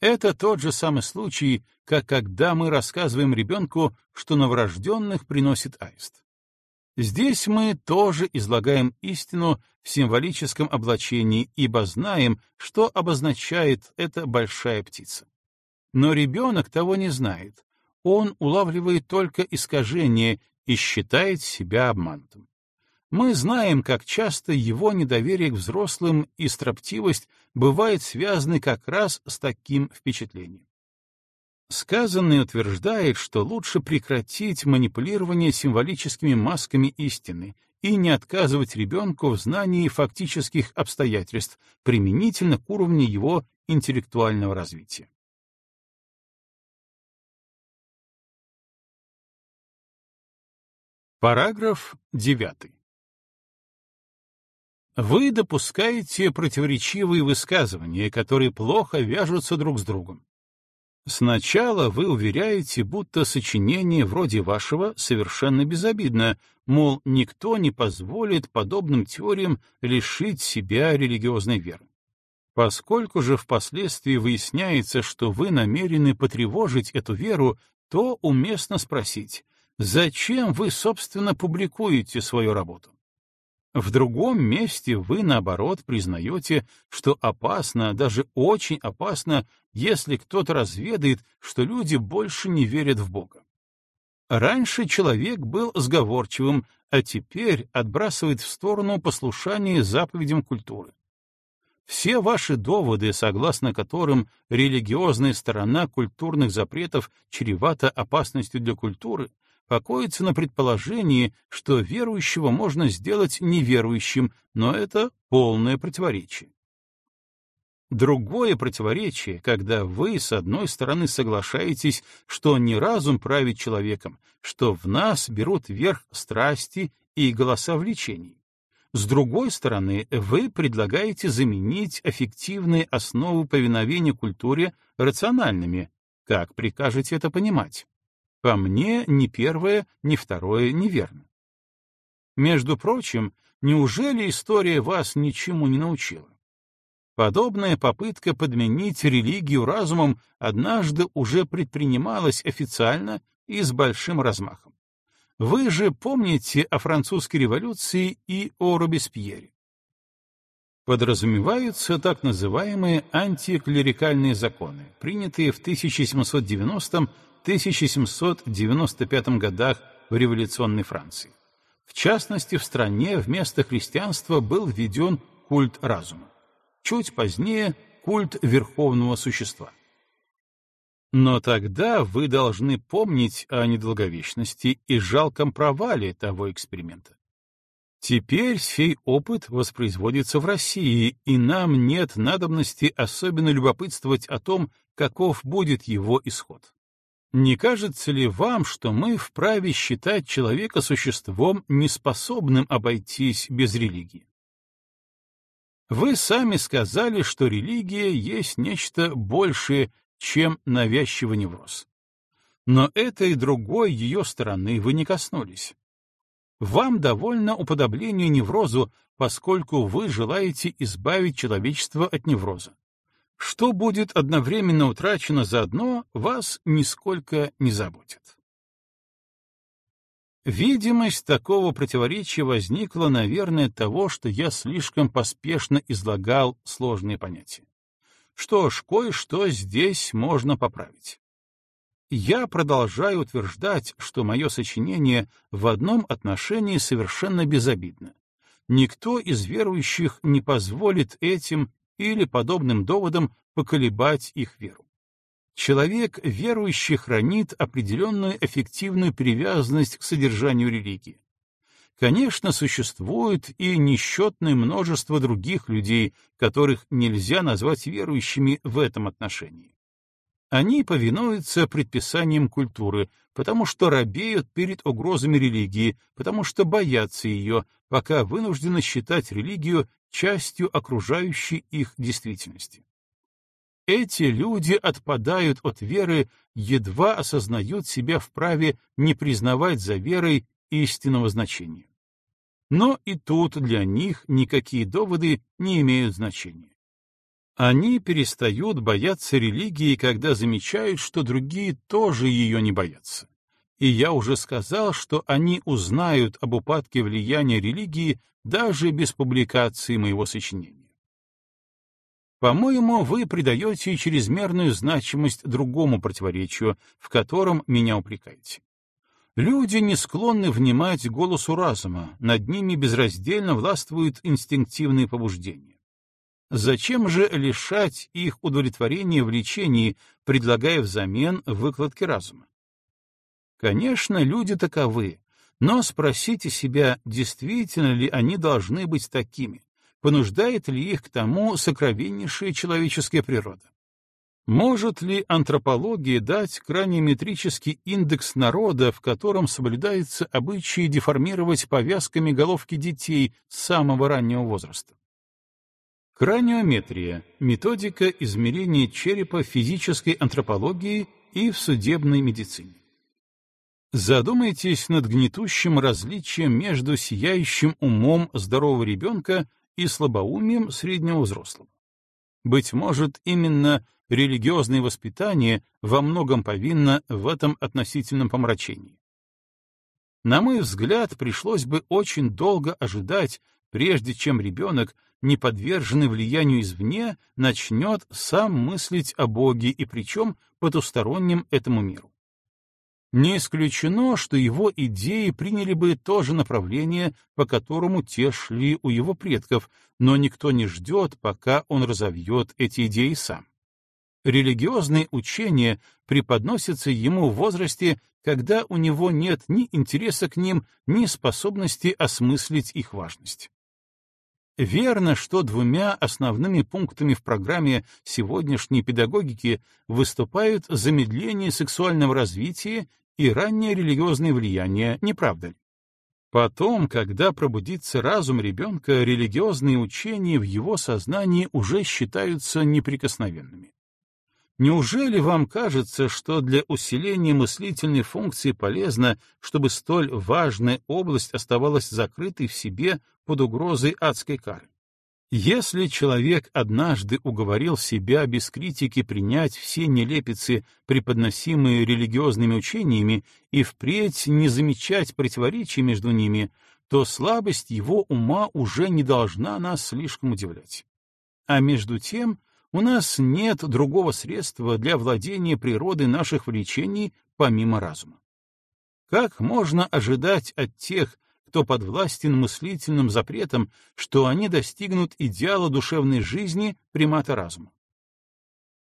Это тот же самый случай, как когда мы рассказываем ребенку, что новорожденных приносит аист. Здесь мы тоже излагаем истину в символическом облачении, ибо знаем, что обозначает эта большая птица. Но ребенок того не знает. Он улавливает только искажение и считает себя обманутым. Мы знаем, как часто его недоверие к взрослым и строптивость бывает связаны как раз с таким впечатлением. Сказанное утверждает, что лучше прекратить манипулирование символическими масками истины и не отказывать ребенку в знании фактических обстоятельств применительно к уровню его интеллектуального развития. Параграф 9. Вы допускаете противоречивые высказывания, которые плохо вяжутся друг с другом. Сначала вы уверяете, будто сочинение вроде вашего совершенно безобидно, мол, никто не позволит подобным теориям лишить себя религиозной веры. Поскольку же впоследствии выясняется, что вы намерены потревожить эту веру, то уместно спросить, зачем вы, собственно, публикуете свою работу? В другом месте вы, наоборот, признаете, что опасно, даже очень опасно, если кто-то разведает, что люди больше не верят в Бога. Раньше человек был сговорчивым, а теперь отбрасывает в сторону послушание заповедям культуры. Все ваши доводы, согласно которым религиозная сторона культурных запретов чревата опасностью для культуры, покоится на предположении, что верующего можно сделать неверующим, но это полное противоречие. Другое противоречие, когда вы, с одной стороны, соглашаетесь, что не разум правит человеком, что в нас берут верх страсти и голоса влечений. С другой стороны, вы предлагаете заменить эффективные основы повиновения культуре рациональными. Как прикажете это понимать? По мне, ни первое, ни второе неверно. Между прочим, неужели история вас ничему не научила? Подобная попытка подменить религию разумом однажды уже предпринималась официально и с большим размахом. Вы же помните о французской революции и о Робеспьере. Подразумеваются так называемые антиклерикальные законы, принятые в 1790 1795 годах в революционной Франции. В частности, в стране вместо христианства был введен культ разума. Чуть позднее — культ верховного существа. Но тогда вы должны помнить о недолговечности и жалком провале того эксперимента. Теперь сей опыт воспроизводится в России, и нам нет надобности особенно любопытствовать о том, каков будет его исход. Не кажется ли вам, что мы вправе считать человека существом, неспособным обойтись без религии? Вы сами сказали, что религия есть нечто большее, чем навязчивый невроз. Но этой другой ее стороны вы не коснулись. Вам довольно уподобления неврозу, поскольку вы желаете избавить человечество от невроза. Что будет одновременно утрачено заодно, вас нисколько не заботит. Видимость такого противоречия возникла, наверное, от того, что я слишком поспешно излагал сложные понятия. Что ж, кое-что здесь можно поправить. Я продолжаю утверждать, что мое сочинение в одном отношении совершенно безобидно. Никто из верующих не позволит этим или подобным доводам поколебать их веру. Человек, верующий, хранит определенную эффективную привязанность к содержанию религии. Конечно, существует и несчетное множество других людей, которых нельзя назвать верующими в этом отношении. Они повинуются предписаниям культуры, потому что робеют перед угрозами религии, потому что боятся ее, пока вынуждены считать религию частью окружающей их действительности. Эти люди отпадают от веры, едва осознают себя вправе не признавать за верой истинного значения. Но и тут для них никакие доводы не имеют значения. Они перестают бояться религии, когда замечают, что другие тоже ее не боятся. И я уже сказал, что они узнают об упадке влияния религии даже без публикации моего сочинения. По-моему, вы придаете чрезмерную значимость другому противоречию, в котором меня упрекаете. Люди не склонны внимать голосу разума, над ними безраздельно властвуют инстинктивные побуждения. Зачем же лишать их удовлетворения в лечении, предлагая взамен выкладки разума? Конечно, люди таковы, но спросите себя, действительно ли они должны быть такими, понуждает ли их к тому сокровеннейшая человеческая природа. Может ли антропология дать краниометрический индекс народа, в котором соблюдается обычай деформировать повязками головки детей с самого раннего возраста? Краниометрия — методика измерения черепа физической антропологии и в судебной медицине. Задумайтесь над гнетущим различием между сияющим умом здорового ребенка и слабоумием среднего взрослого. Быть может, именно религиозное воспитание во многом повинно в этом относительном помрачении. На мой взгляд, пришлось бы очень долго ожидать, прежде чем ребенок, не подверженный влиянию извне, начнет сам мыслить о Боге и причем потустороннем этому миру. Не исключено, что его идеи приняли бы то же направление, по которому те шли у его предков, но никто не ждет, пока он разовьет эти идеи сам. Религиозные учения преподносятся ему в возрасте, когда у него нет ни интереса к ним, ни способности осмыслить их важность. Верно, что двумя основными пунктами в программе сегодняшней педагогики выступают замедление сексуального развития и раннее религиозное влияние, не правда ли? Потом, когда пробудится разум ребенка, религиозные учения в его сознании уже считаются неприкосновенными. Неужели вам кажется, что для усиления мыслительной функции полезно, чтобы столь важная область оставалась закрытой в себе под угрозой адской кары? Если человек однажды уговорил себя без критики принять все нелепицы, преподносимые религиозными учениями, и впредь не замечать противоречий между ними, то слабость его ума уже не должна нас слишком удивлять. А между тем, у нас нет другого средства для владения природой наших влечений помимо разума. Как можно ожидать от тех, кто подвластен мыслительным запретам, что они достигнут идеала душевной жизни примата разума?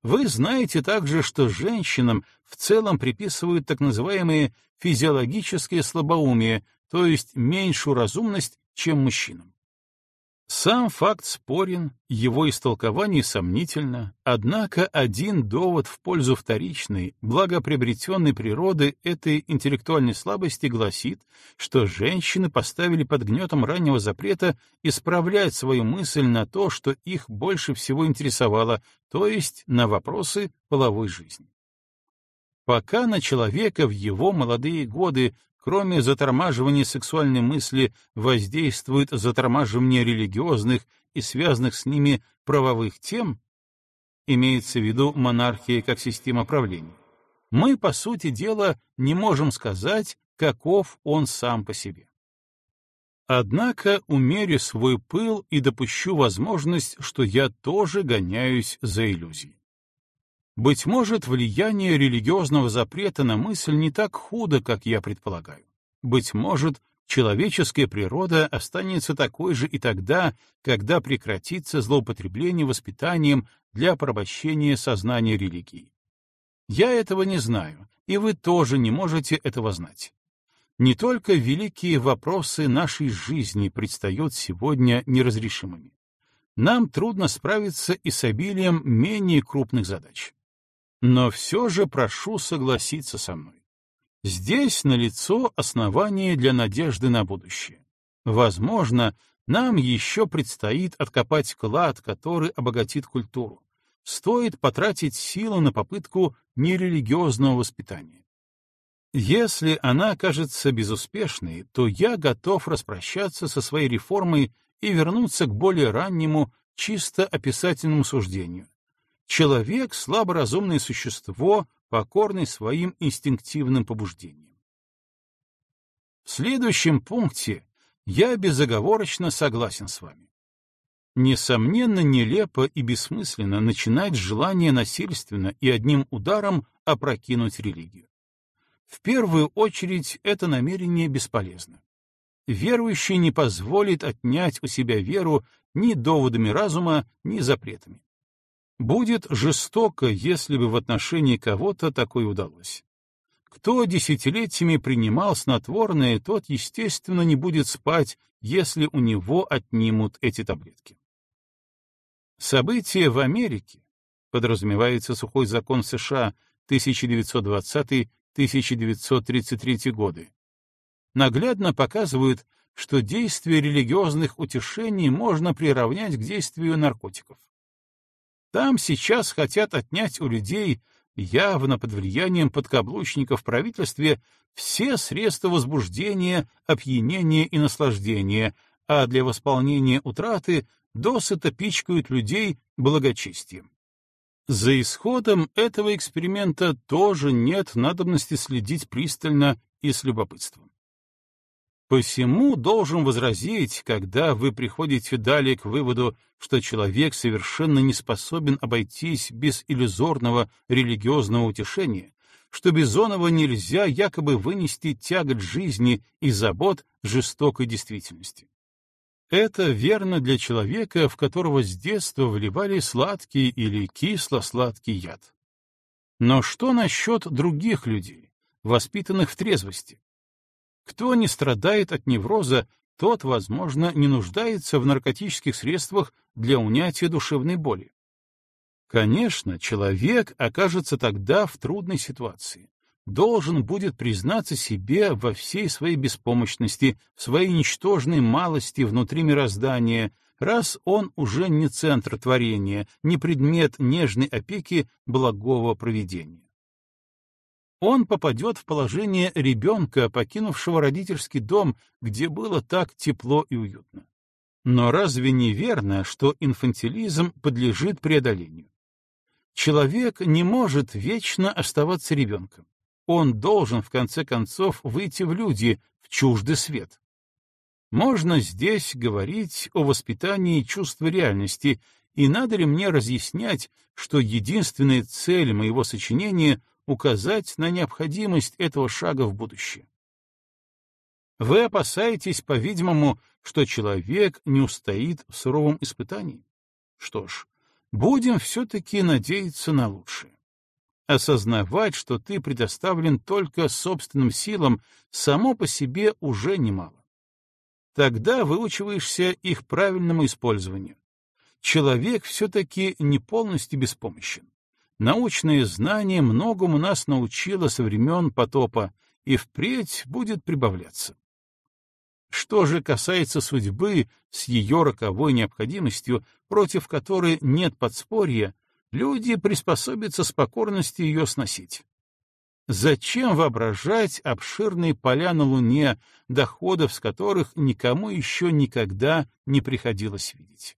Вы знаете также, что женщинам в целом приписывают так называемые физиологические слабоумие, то есть меньшую разумность, чем мужчинам. Сам факт спорен, его истолкование сомнительно, однако один довод в пользу вторичной, благоприобретенной природы этой интеллектуальной слабости гласит, что женщины поставили под гнетом раннего запрета исправлять свою мысль на то, что их больше всего интересовало, то есть на вопросы половой жизни. Пока на человека в его молодые годы Кроме затормаживания сексуальной мысли, воздействует затормаживание религиозных и связанных с ними правовых тем, имеется в виду монархия как система правления, мы, по сути дела, не можем сказать, каков он сам по себе. Однако умерю свой пыл и допущу возможность, что я тоже гоняюсь за иллюзией. Быть может, влияние религиозного запрета на мысль не так худо, как я предполагаю. Быть может, человеческая природа останется такой же и тогда, когда прекратится злоупотребление воспитанием для порабощения сознания религии. Я этого не знаю, и вы тоже не можете этого знать. Не только великие вопросы нашей жизни предстают сегодня неразрешимыми. Нам трудно справиться и с обилием менее крупных задач. Но все же прошу согласиться со мной. Здесь налицо основание для надежды на будущее. Возможно, нам еще предстоит откопать клад, который обогатит культуру. Стоит потратить силы на попытку нерелигиозного воспитания. Если она окажется безуспешной, то я готов распрощаться со своей реформой и вернуться к более раннему, чисто описательному суждению. Человек — слаборазумное существо, покорный своим инстинктивным побуждениям. В следующем пункте я безоговорочно согласен с вами. Несомненно, нелепо и бессмысленно начинать желание насильственно и одним ударом опрокинуть религию. В первую очередь это намерение бесполезно. Верующий не позволит отнять у себя веру ни доводами разума, ни запретами. Будет жестоко, если бы в отношении кого-то такое удалось. Кто десятилетиями принимал снотворное, тот, естественно, не будет спать, если у него отнимут эти таблетки. События в Америке, подразумевается сухой закон США 1920 1933 годы, наглядно показывают, что действие религиозных утешений можно приравнять к действию наркотиков. Там сейчас хотят отнять у людей, явно под влиянием подкаблучников в правительстве, все средства возбуждения, опьянения и наслаждения, а для восполнения утраты досыта пичкают людей благочестием. За исходом этого эксперимента тоже нет надобности следить пристально и с любопытством. Посему должен возразить, когда вы приходите далее к выводу, что человек совершенно не способен обойтись без иллюзорного религиозного утешения, что без оного нельзя якобы вынести тягот жизни и забот жестокой действительности. Это верно для человека, в которого с детства вливали сладкий или кисло-сладкий яд. Но что насчет других людей, воспитанных в трезвости? Кто не страдает от невроза, тот, возможно, не нуждается в наркотических средствах для унятия душевной боли. Конечно, человек окажется тогда в трудной ситуации должен будет признаться себе во всей своей беспомощности, в своей ничтожной малости внутри мироздания, раз он уже не центр творения, не предмет нежной опеки благого провидения. Он попадет в положение ребенка, покинувшего родительский дом, где было так тепло и уютно. Но разве не верно, что инфантилизм подлежит преодолению? Человек не может вечно оставаться ребенком он должен, в конце концов, выйти в люди, в чуждый свет. Можно здесь говорить о воспитании чувства реальности, и надо ли мне разъяснять, что единственная цель моего сочинения — указать на необходимость этого шага в будущее? Вы опасаетесь, по-видимому, что человек не устоит в суровом испытании? Что ж, будем все-таки надеяться на лучшее. Осознавать, что ты предоставлен только собственным силам, само по себе уже немало. Тогда выучиваешься их правильному использованию. Человек все-таки не полностью беспомощен. Научное знание многому нас научило со времен потопа и впредь будет прибавляться. Что же касается судьбы с ее роковой необходимостью, против которой нет подспорья, люди приспособятся с покорностью ее сносить. Зачем воображать обширные поля на Луне, доходов с которых никому еще никогда не приходилось видеть?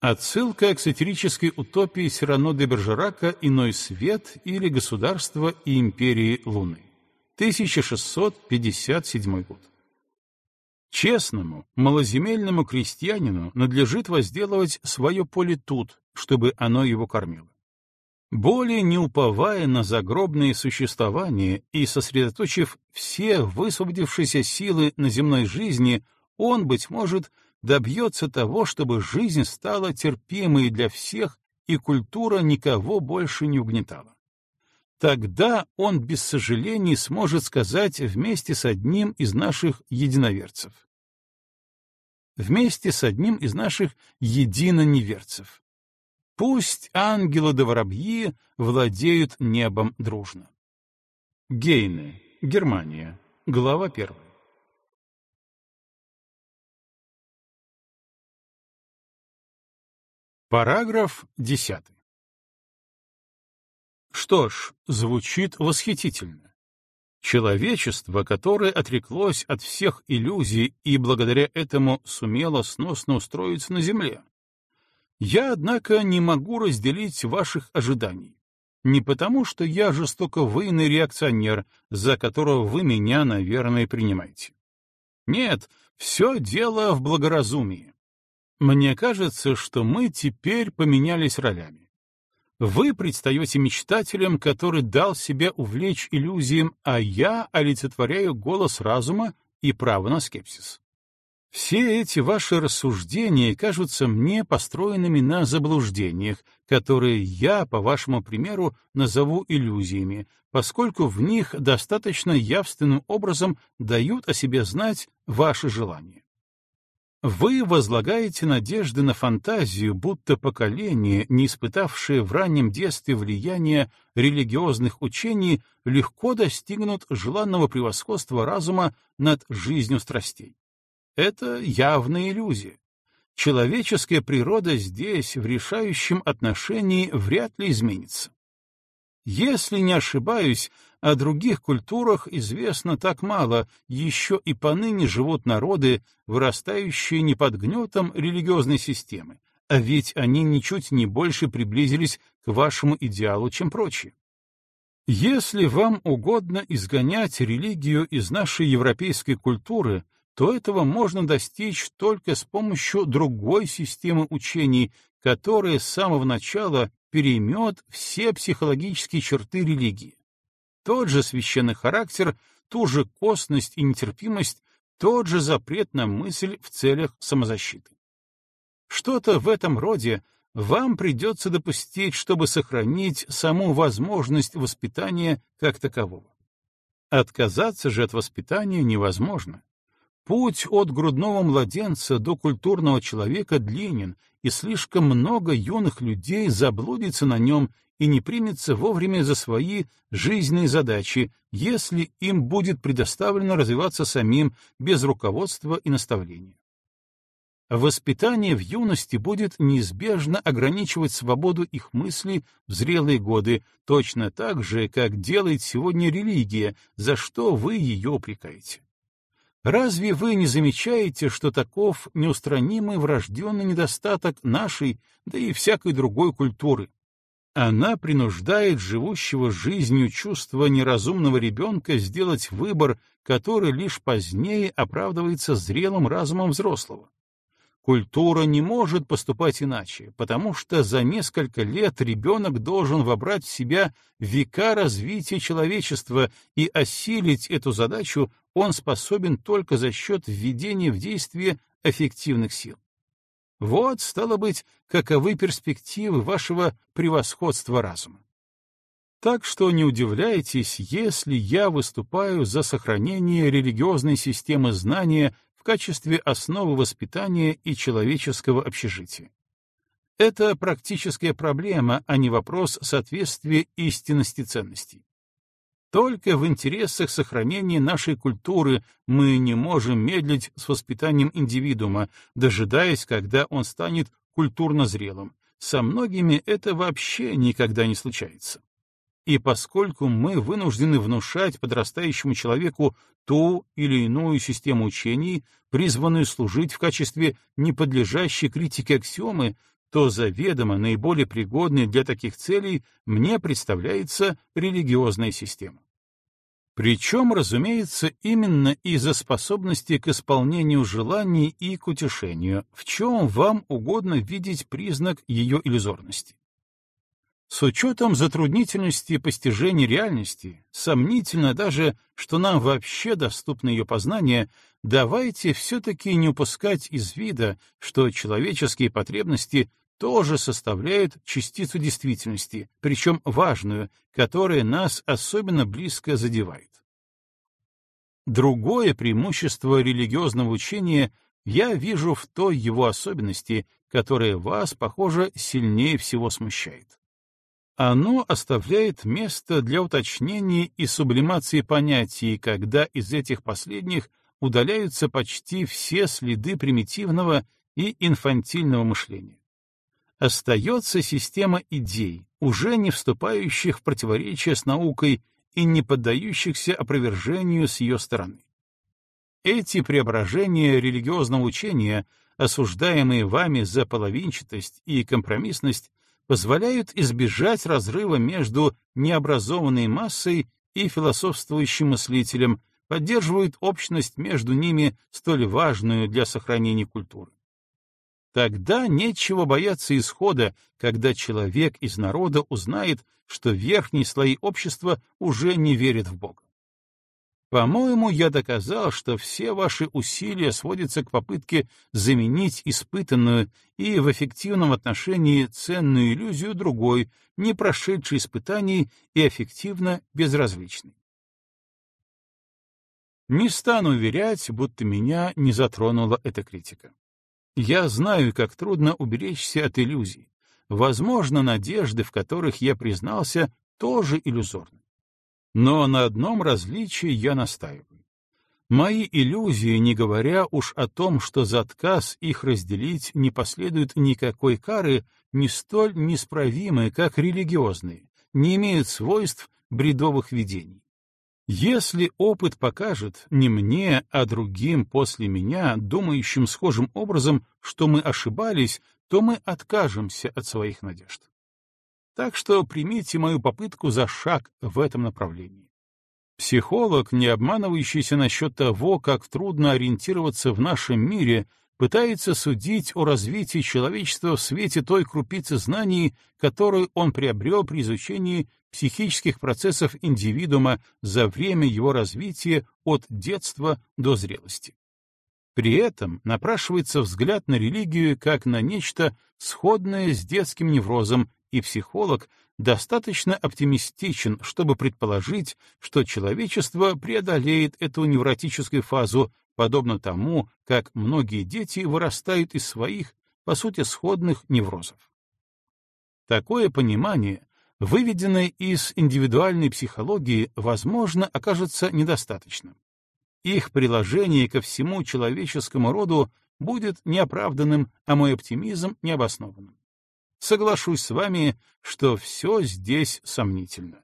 Отсылка к сатирической утопии Сирано де Бержерака «Иной свет» или «Государство и империи Луны». 1657 год. Честному, малоземельному крестьянину надлежит возделывать свое поле тут, чтобы оно его кормило. Более не уповая на загробное существование и сосредоточив все высвободившиеся силы на земной жизни, он, быть может, добьется того, чтобы жизнь стала терпимой для всех и культура никого больше не угнетала. тогда он без сожалений сможет сказать вместе с одним из наших единоверцев. Вместе с одним из наших единоneверцев. Пусть ангелы да воробьи владеют небом дружно. Гейне, Германия, глава первая. Параграф десятый. Что ж, звучит восхитительно. Человечество, которое отреклось от всех иллюзий и благодаря этому сумело сносно устроиться на Земле. Я, однако, не могу разделить ваших ожиданий. Не потому, что я жестоко выйный реакционер, за которого вы меня, наверное, принимаете. Нет, все дело в благоразумии. Мне кажется, что мы теперь поменялись ролями. Вы предстаете мечтателем, который дал себя увлечь иллюзиям, а я олицетворяю голос разума и право на скепсис. Все эти ваши рассуждения кажутся мне построенными на заблуждениях, которые я, по вашему примеру, назову иллюзиями, поскольку в них достаточно явственным образом дают о себе знать ваши желания. Вы возлагаете надежды на фантазию, будто поколение, не испытавшее в раннем детстве влияния религиозных учений, легко достигнут желанного превосходства разума над жизнью страстей. Это явная иллюзия. Человеческая природа здесь в решающем отношении вряд ли изменится. Если не ошибаюсь, о других культурах известно так мало, еще и поныне живут народы, вырастающие не под гнетом религиозной системы, а ведь они ничуть не больше приблизились к вашему идеалу, чем прочие. Если вам угодно изгонять религию из нашей европейской культуры, то этого можно достичь только с помощью другой системы учений, которая с самого начала переймет все психологические черты религии. Тот же священный характер, ту же косность и нетерпимость, тот же запрет на мысль в целях самозащиты. Что-то в этом роде вам придется допустить, чтобы сохранить саму возможность воспитания как такового. Отказаться же от воспитания невозможно. Путь от грудного младенца до культурного человека длинен, и слишком много юных людей заблудится на нем и не примется вовремя за свои жизненные задачи, если им будет предоставлено развиваться самим без руководства и наставления. Воспитание в юности будет неизбежно ограничивать свободу их мыслей в зрелые годы, точно так же, как делает сегодня религия, за что вы ее упрекаете. Разве вы не замечаете, что таков неустранимый врожденный недостаток нашей, да и всякой другой культуры? Она принуждает живущего жизнью чувства неразумного ребенка сделать выбор, который лишь позднее оправдывается зрелым разумом взрослого. Культура не может поступать иначе, потому что за несколько лет ребенок должен вобрать в себя века развития человечества, и осилить эту задачу он способен только за счет введения в действие эффективных сил. Вот, стало быть, каковы перспективы вашего превосходства разума. Так что не удивляйтесь, если я выступаю за сохранение религиозной системы знания в качестве основы воспитания и человеческого общежития. Это практическая проблема, а не вопрос соответствия истинности ценностей. Только в интересах сохранения нашей культуры мы не можем медлить с воспитанием индивидуума, дожидаясь, когда он станет культурно зрелым. Со многими это вообще никогда не случается. И поскольку мы вынуждены внушать подрастающему человеку ту или иную систему учений, призванную служить в качестве неподлежащей критики аксиомы, то заведомо наиболее пригодной для таких целей мне представляется религиозная система. Причем, разумеется, именно из-за способности к исполнению желаний и к утешению, в чем вам угодно видеть признак ее иллюзорности. С учетом затруднительности постижения реальности, сомнительно даже, что нам вообще доступно ее познание, давайте все-таки не упускать из вида, что человеческие потребности тоже составляют частицу действительности, причем важную, которая нас особенно близко задевает. Другое преимущество религиозного учения я вижу в той его особенности, которая вас, похоже, сильнее всего смущает. Оно оставляет место для уточнения и сублимации понятий, когда из этих последних удаляются почти все следы примитивного и инфантильного мышления. Остается система идей, уже не вступающих в противоречие с наукой и не поддающихся опровержению с ее стороны. Эти преображения религиозного учения, осуждаемые вами за половинчатость и компромиссность, позволяют избежать разрыва между необразованной массой и философствующим мыслителем, поддерживают общность между ними, столь важную для сохранения культуры. Тогда нечего бояться исхода, когда человек из народа узнает, что верхние слои общества уже не верят в Бога. По-моему, я доказал, что все ваши усилия сводятся к попытке заменить испытанную и в эффективном отношении ценную иллюзию другой, не прошедшей испытаний и эффективно безразличной. Не стану уверять, будто меня не затронула эта критика. Я знаю, как трудно уберечься от иллюзий. Возможно, надежды, в которых я признался, тоже иллюзорны. Но на одном различии я настаиваю. Мои иллюзии, не говоря уж о том, что за отказ их разделить не последует никакой кары, не столь несправимые, как религиозные, не имеют свойств бредовых видений. Если опыт покажет не мне, а другим после меня, думающим схожим образом, что мы ошибались, то мы откажемся от своих надежд. Так что примите мою попытку за шаг в этом направлении. Психолог, не обманывающийся насчет того, как трудно ориентироваться в нашем мире, пытается судить о развитии человечества в свете той крупицы знаний, которую он приобрел при изучении психических процессов индивидуума за время его развития от детства до зрелости. При этом напрашивается взгляд на религию как на нечто сходное с детским неврозом и психолог достаточно оптимистичен, чтобы предположить, что человечество преодолеет эту невротическую фазу, подобно тому, как многие дети вырастают из своих, по сути, сходных неврозов. Такое понимание, выведенное из индивидуальной психологии, возможно, окажется недостаточным. Их приложение ко всему человеческому роду будет неоправданным, а мой оптимизм — необоснованным. Соглашусь с вами, что все здесь сомнительно.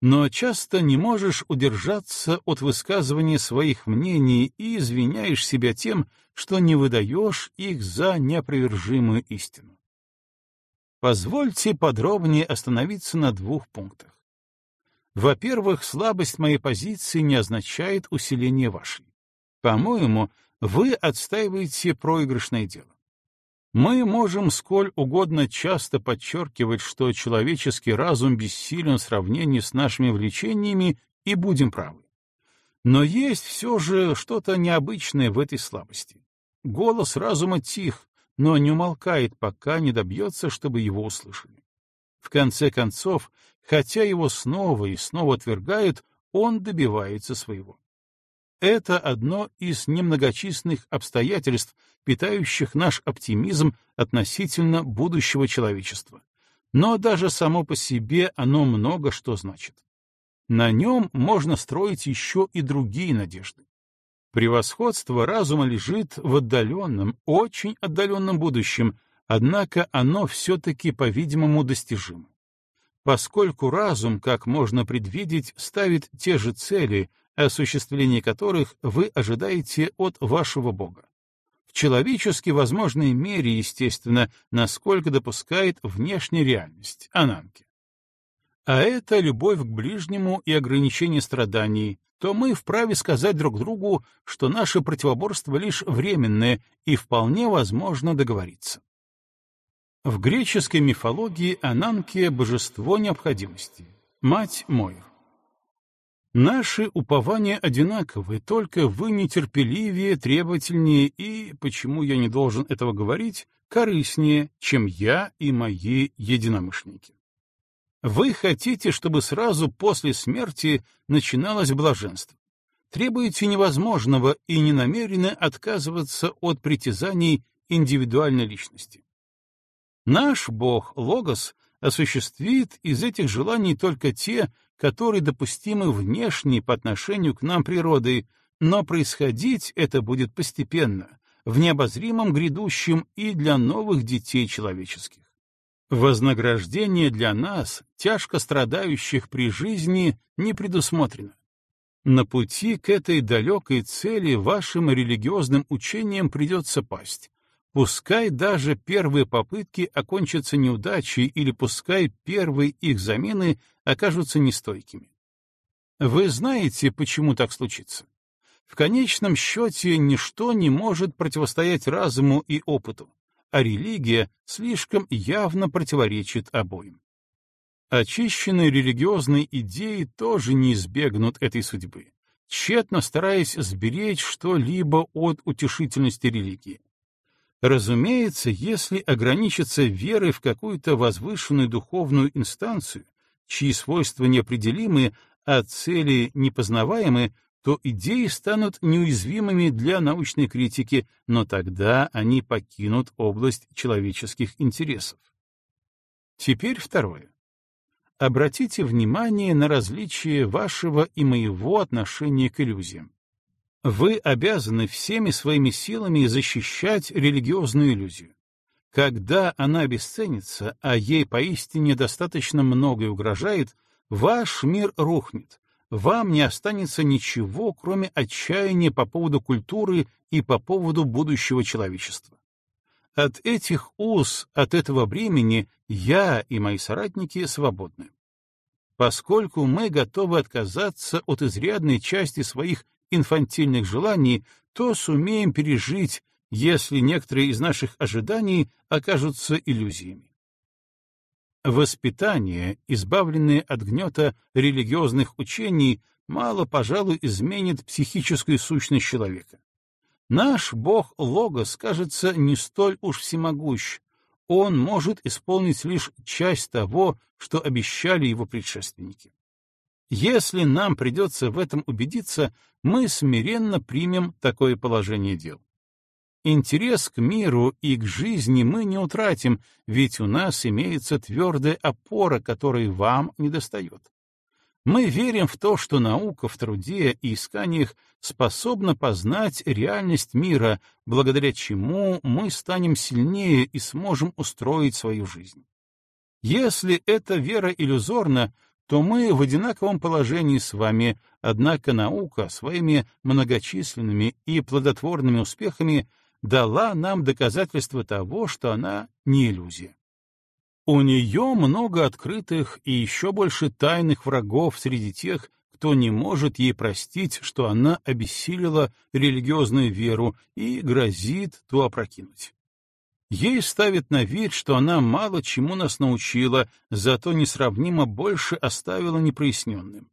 Но часто не можешь удержаться от высказывания своих мнений и извиняешь себя тем, что не выдаешь их за неопровержимую истину. Позвольте подробнее остановиться на двух пунктах. Во-первых, слабость моей позиции не означает усиление вашей. По-моему, вы отстаиваете проигрышное дело. Мы можем сколь угодно часто подчеркивать, что человеческий разум бессилен в сравнении с нашими влечениями, и будем правы. Но есть все же что-то необычное в этой слабости. Голос разума тих, но не умолкает, пока не добьется, чтобы его услышали. В конце концов, хотя его снова и снова отвергают, он добивается своего. Это одно из немногочисленных обстоятельств, питающих наш оптимизм относительно будущего человечества. Но даже само по себе оно много что значит. На нем можно строить еще и другие надежды. Превосходство разума лежит в отдаленном, очень отдаленном будущем, однако оно все-таки, по-видимому, достижимо. Поскольку разум, как можно предвидеть, ставит те же цели, осуществление которых вы ожидаете от вашего Бога. В человечески возможной мере, естественно, насколько допускает внешняя реальность, ананки. А это любовь к ближнему и ограничение страданий, то мы вправе сказать друг другу, что наше противоборство лишь временное и вполне возможно договориться. В греческой мифологии Ананке — божество необходимости, мать Мойр. Наши упования одинаковы, только вы нетерпеливее, требовательнее и, почему я не должен этого говорить, корыстнее, чем я и мои единомышленники. Вы хотите, чтобы сразу после смерти начиналось блаженство. Требуете невозможного и не намерены отказываться от притязаний индивидуальной личности. Наш Бог, Логос, осуществит из этих желаний только те, которые допустимы внешне по отношению к нам природой, но происходить это будет постепенно, в необозримом грядущем и для новых детей человеческих. Вознаграждение для нас, тяжко страдающих при жизни, не предусмотрено. На пути к этой далекой цели вашим религиозным учениям придется пасть, Пускай даже первые попытки окончатся неудачей или пускай первые их замены окажутся нестойкими. Вы знаете, почему так случится? В конечном счете ничто не может противостоять разуму и опыту, а религия слишком явно противоречит обоим. Очищенные религиозные идеи тоже не избегнут этой судьбы, тщетно стараясь сберечь что-либо от утешительности религии. Разумеется, если ограничиться верой в какую-то возвышенную духовную инстанцию, чьи свойства неопределимы, а цели непознаваемы, то идеи станут неуязвимыми для научной критики, но тогда они покинут область человеческих интересов. Теперь второе. Обратите внимание на различие вашего и моего отношения к иллюзиям. Вы обязаны всеми своими силами защищать религиозную иллюзию. Когда она обесценится, а ей поистине достаточно многое угрожает, ваш мир рухнет, вам не останется ничего, кроме отчаяния по поводу культуры и по поводу будущего человечества. От этих уз, от этого бремени я и мои соратники свободны. Поскольку мы готовы отказаться от изрядной части своих инфантильных желаний, то сумеем пережить, если некоторые из наших ожиданий окажутся иллюзиями. Воспитание, избавленное от гнета религиозных учений, мало, пожалуй, изменит психическую сущность человека. Наш бог Логос, кажется, не столь уж всемогущ, он может исполнить лишь часть того, что обещали его предшественники. Если нам придется в этом убедиться, мы смиренно примем такое положение дел. Интерес к миру и к жизни мы не утратим, ведь у нас имеется твердая опора, которой вам недостает. Мы верим в то, что наука в труде и исканиях способна познать реальность мира, благодаря чему мы станем сильнее и сможем устроить свою жизнь. Если эта вера иллюзорна, то мы в одинаковом положении с вами, однако наука своими многочисленными и плодотворными успехами дала нам доказательство того, что она не иллюзия. У нее много открытых и еще больше тайных врагов среди тех, кто не может ей простить, что она обессилила религиозную веру и грозит ту опрокинуть. Ей ставят на вид, что она мало чему нас научила, зато несравнимо больше оставила непроясненным.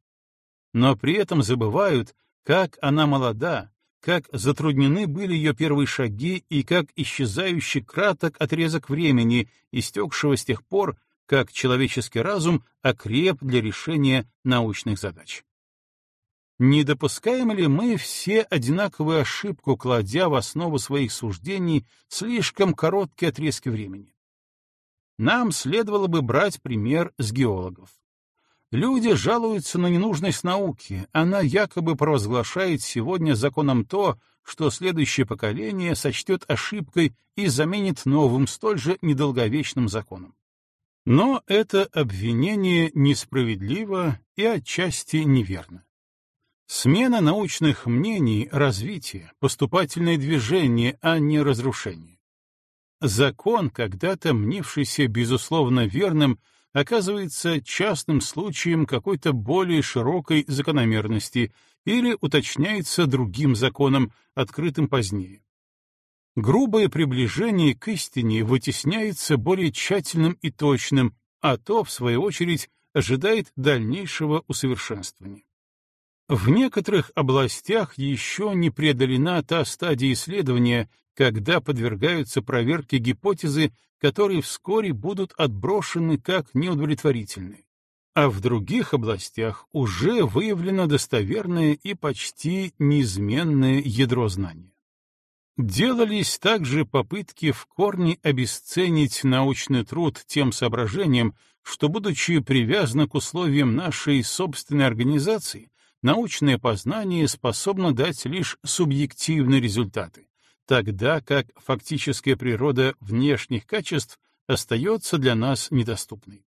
Но при этом забывают, как она молода, как затруднены были ее первые шаги и как исчезающий краток отрезок времени, истекшего с тех пор, как человеческий разум окреп для решения научных задач. Не допускаем ли мы все одинаковую ошибку, кладя в основу своих суждений слишком короткие отрезки времени? Нам следовало бы брать пример с геологов. Люди жалуются на ненужность науки, она якобы провозглашает сегодня законом то, что следующее поколение сочтет ошибкой и заменит новым столь же недолговечным законом. Но это обвинение несправедливо и отчасти неверно. Смена научных мнений — развитие, поступательное движение, а не разрушение. Закон, когда-то мнившийся безусловно верным, оказывается частным случаем какой-то более широкой закономерности или уточняется другим законом, открытым позднее. Грубое приближение к истине вытесняется более тщательным и точным, а то, в свою очередь, ожидает дальнейшего усовершенствования. В некоторых областях еще не преодолена та стадия исследования, когда подвергаются проверке гипотезы, которые вскоре будут отброшены как неудовлетворительные. А в других областях уже выявлено достоверное и почти неизменное ядро знания. Делались также попытки в корне обесценить научный труд тем соображением, что, будучи привязано к условиям нашей собственной организации, научное познание способно дать лишь субъективные результаты, тогда как фактическая природа внешних качеств остается для нас недоступной.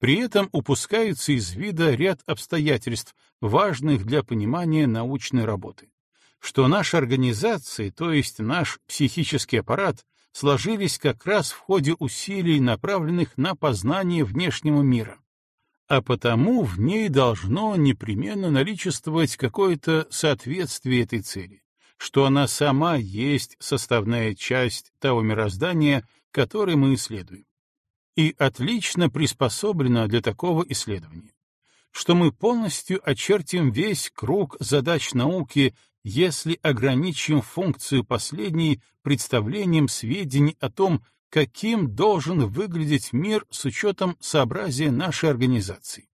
При этом упускаются из вида ряд обстоятельств, важных для понимания научной работы что наши организации, то есть наш психический аппарат, сложились как раз в ходе усилий, направленных на познание внешнего мира. А потому в ней должно непременно наличествовать какое-то соответствие этой цели, что она сама есть составная часть того мироздания, которое мы исследуем, и отлично приспособлена для такого исследования что мы полностью очертим весь круг задач науки если ограничим функцию последней представлением сведений о том, каким должен выглядеть мир с учетом сообразия нашей организации.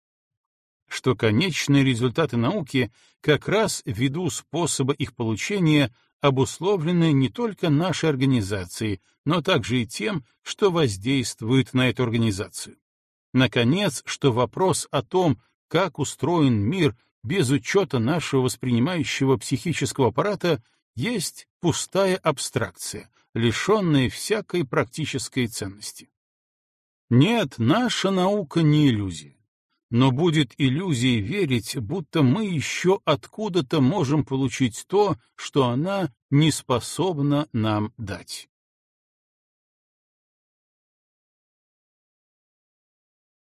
Что конечные результаты науки как раз ввиду способа их получения обусловлены не только нашей организацией, но также и тем, что воздействует на эту организацию. Наконец, что вопрос о том, как устроен мир без учета нашего воспринимающего психического аппарата есть пустая абстракция, лишенная всякой практической ценности. Нет, наша наука не иллюзия. Но будет иллюзией верить, будто мы еще откуда-то можем получить то, что она не способна нам дать.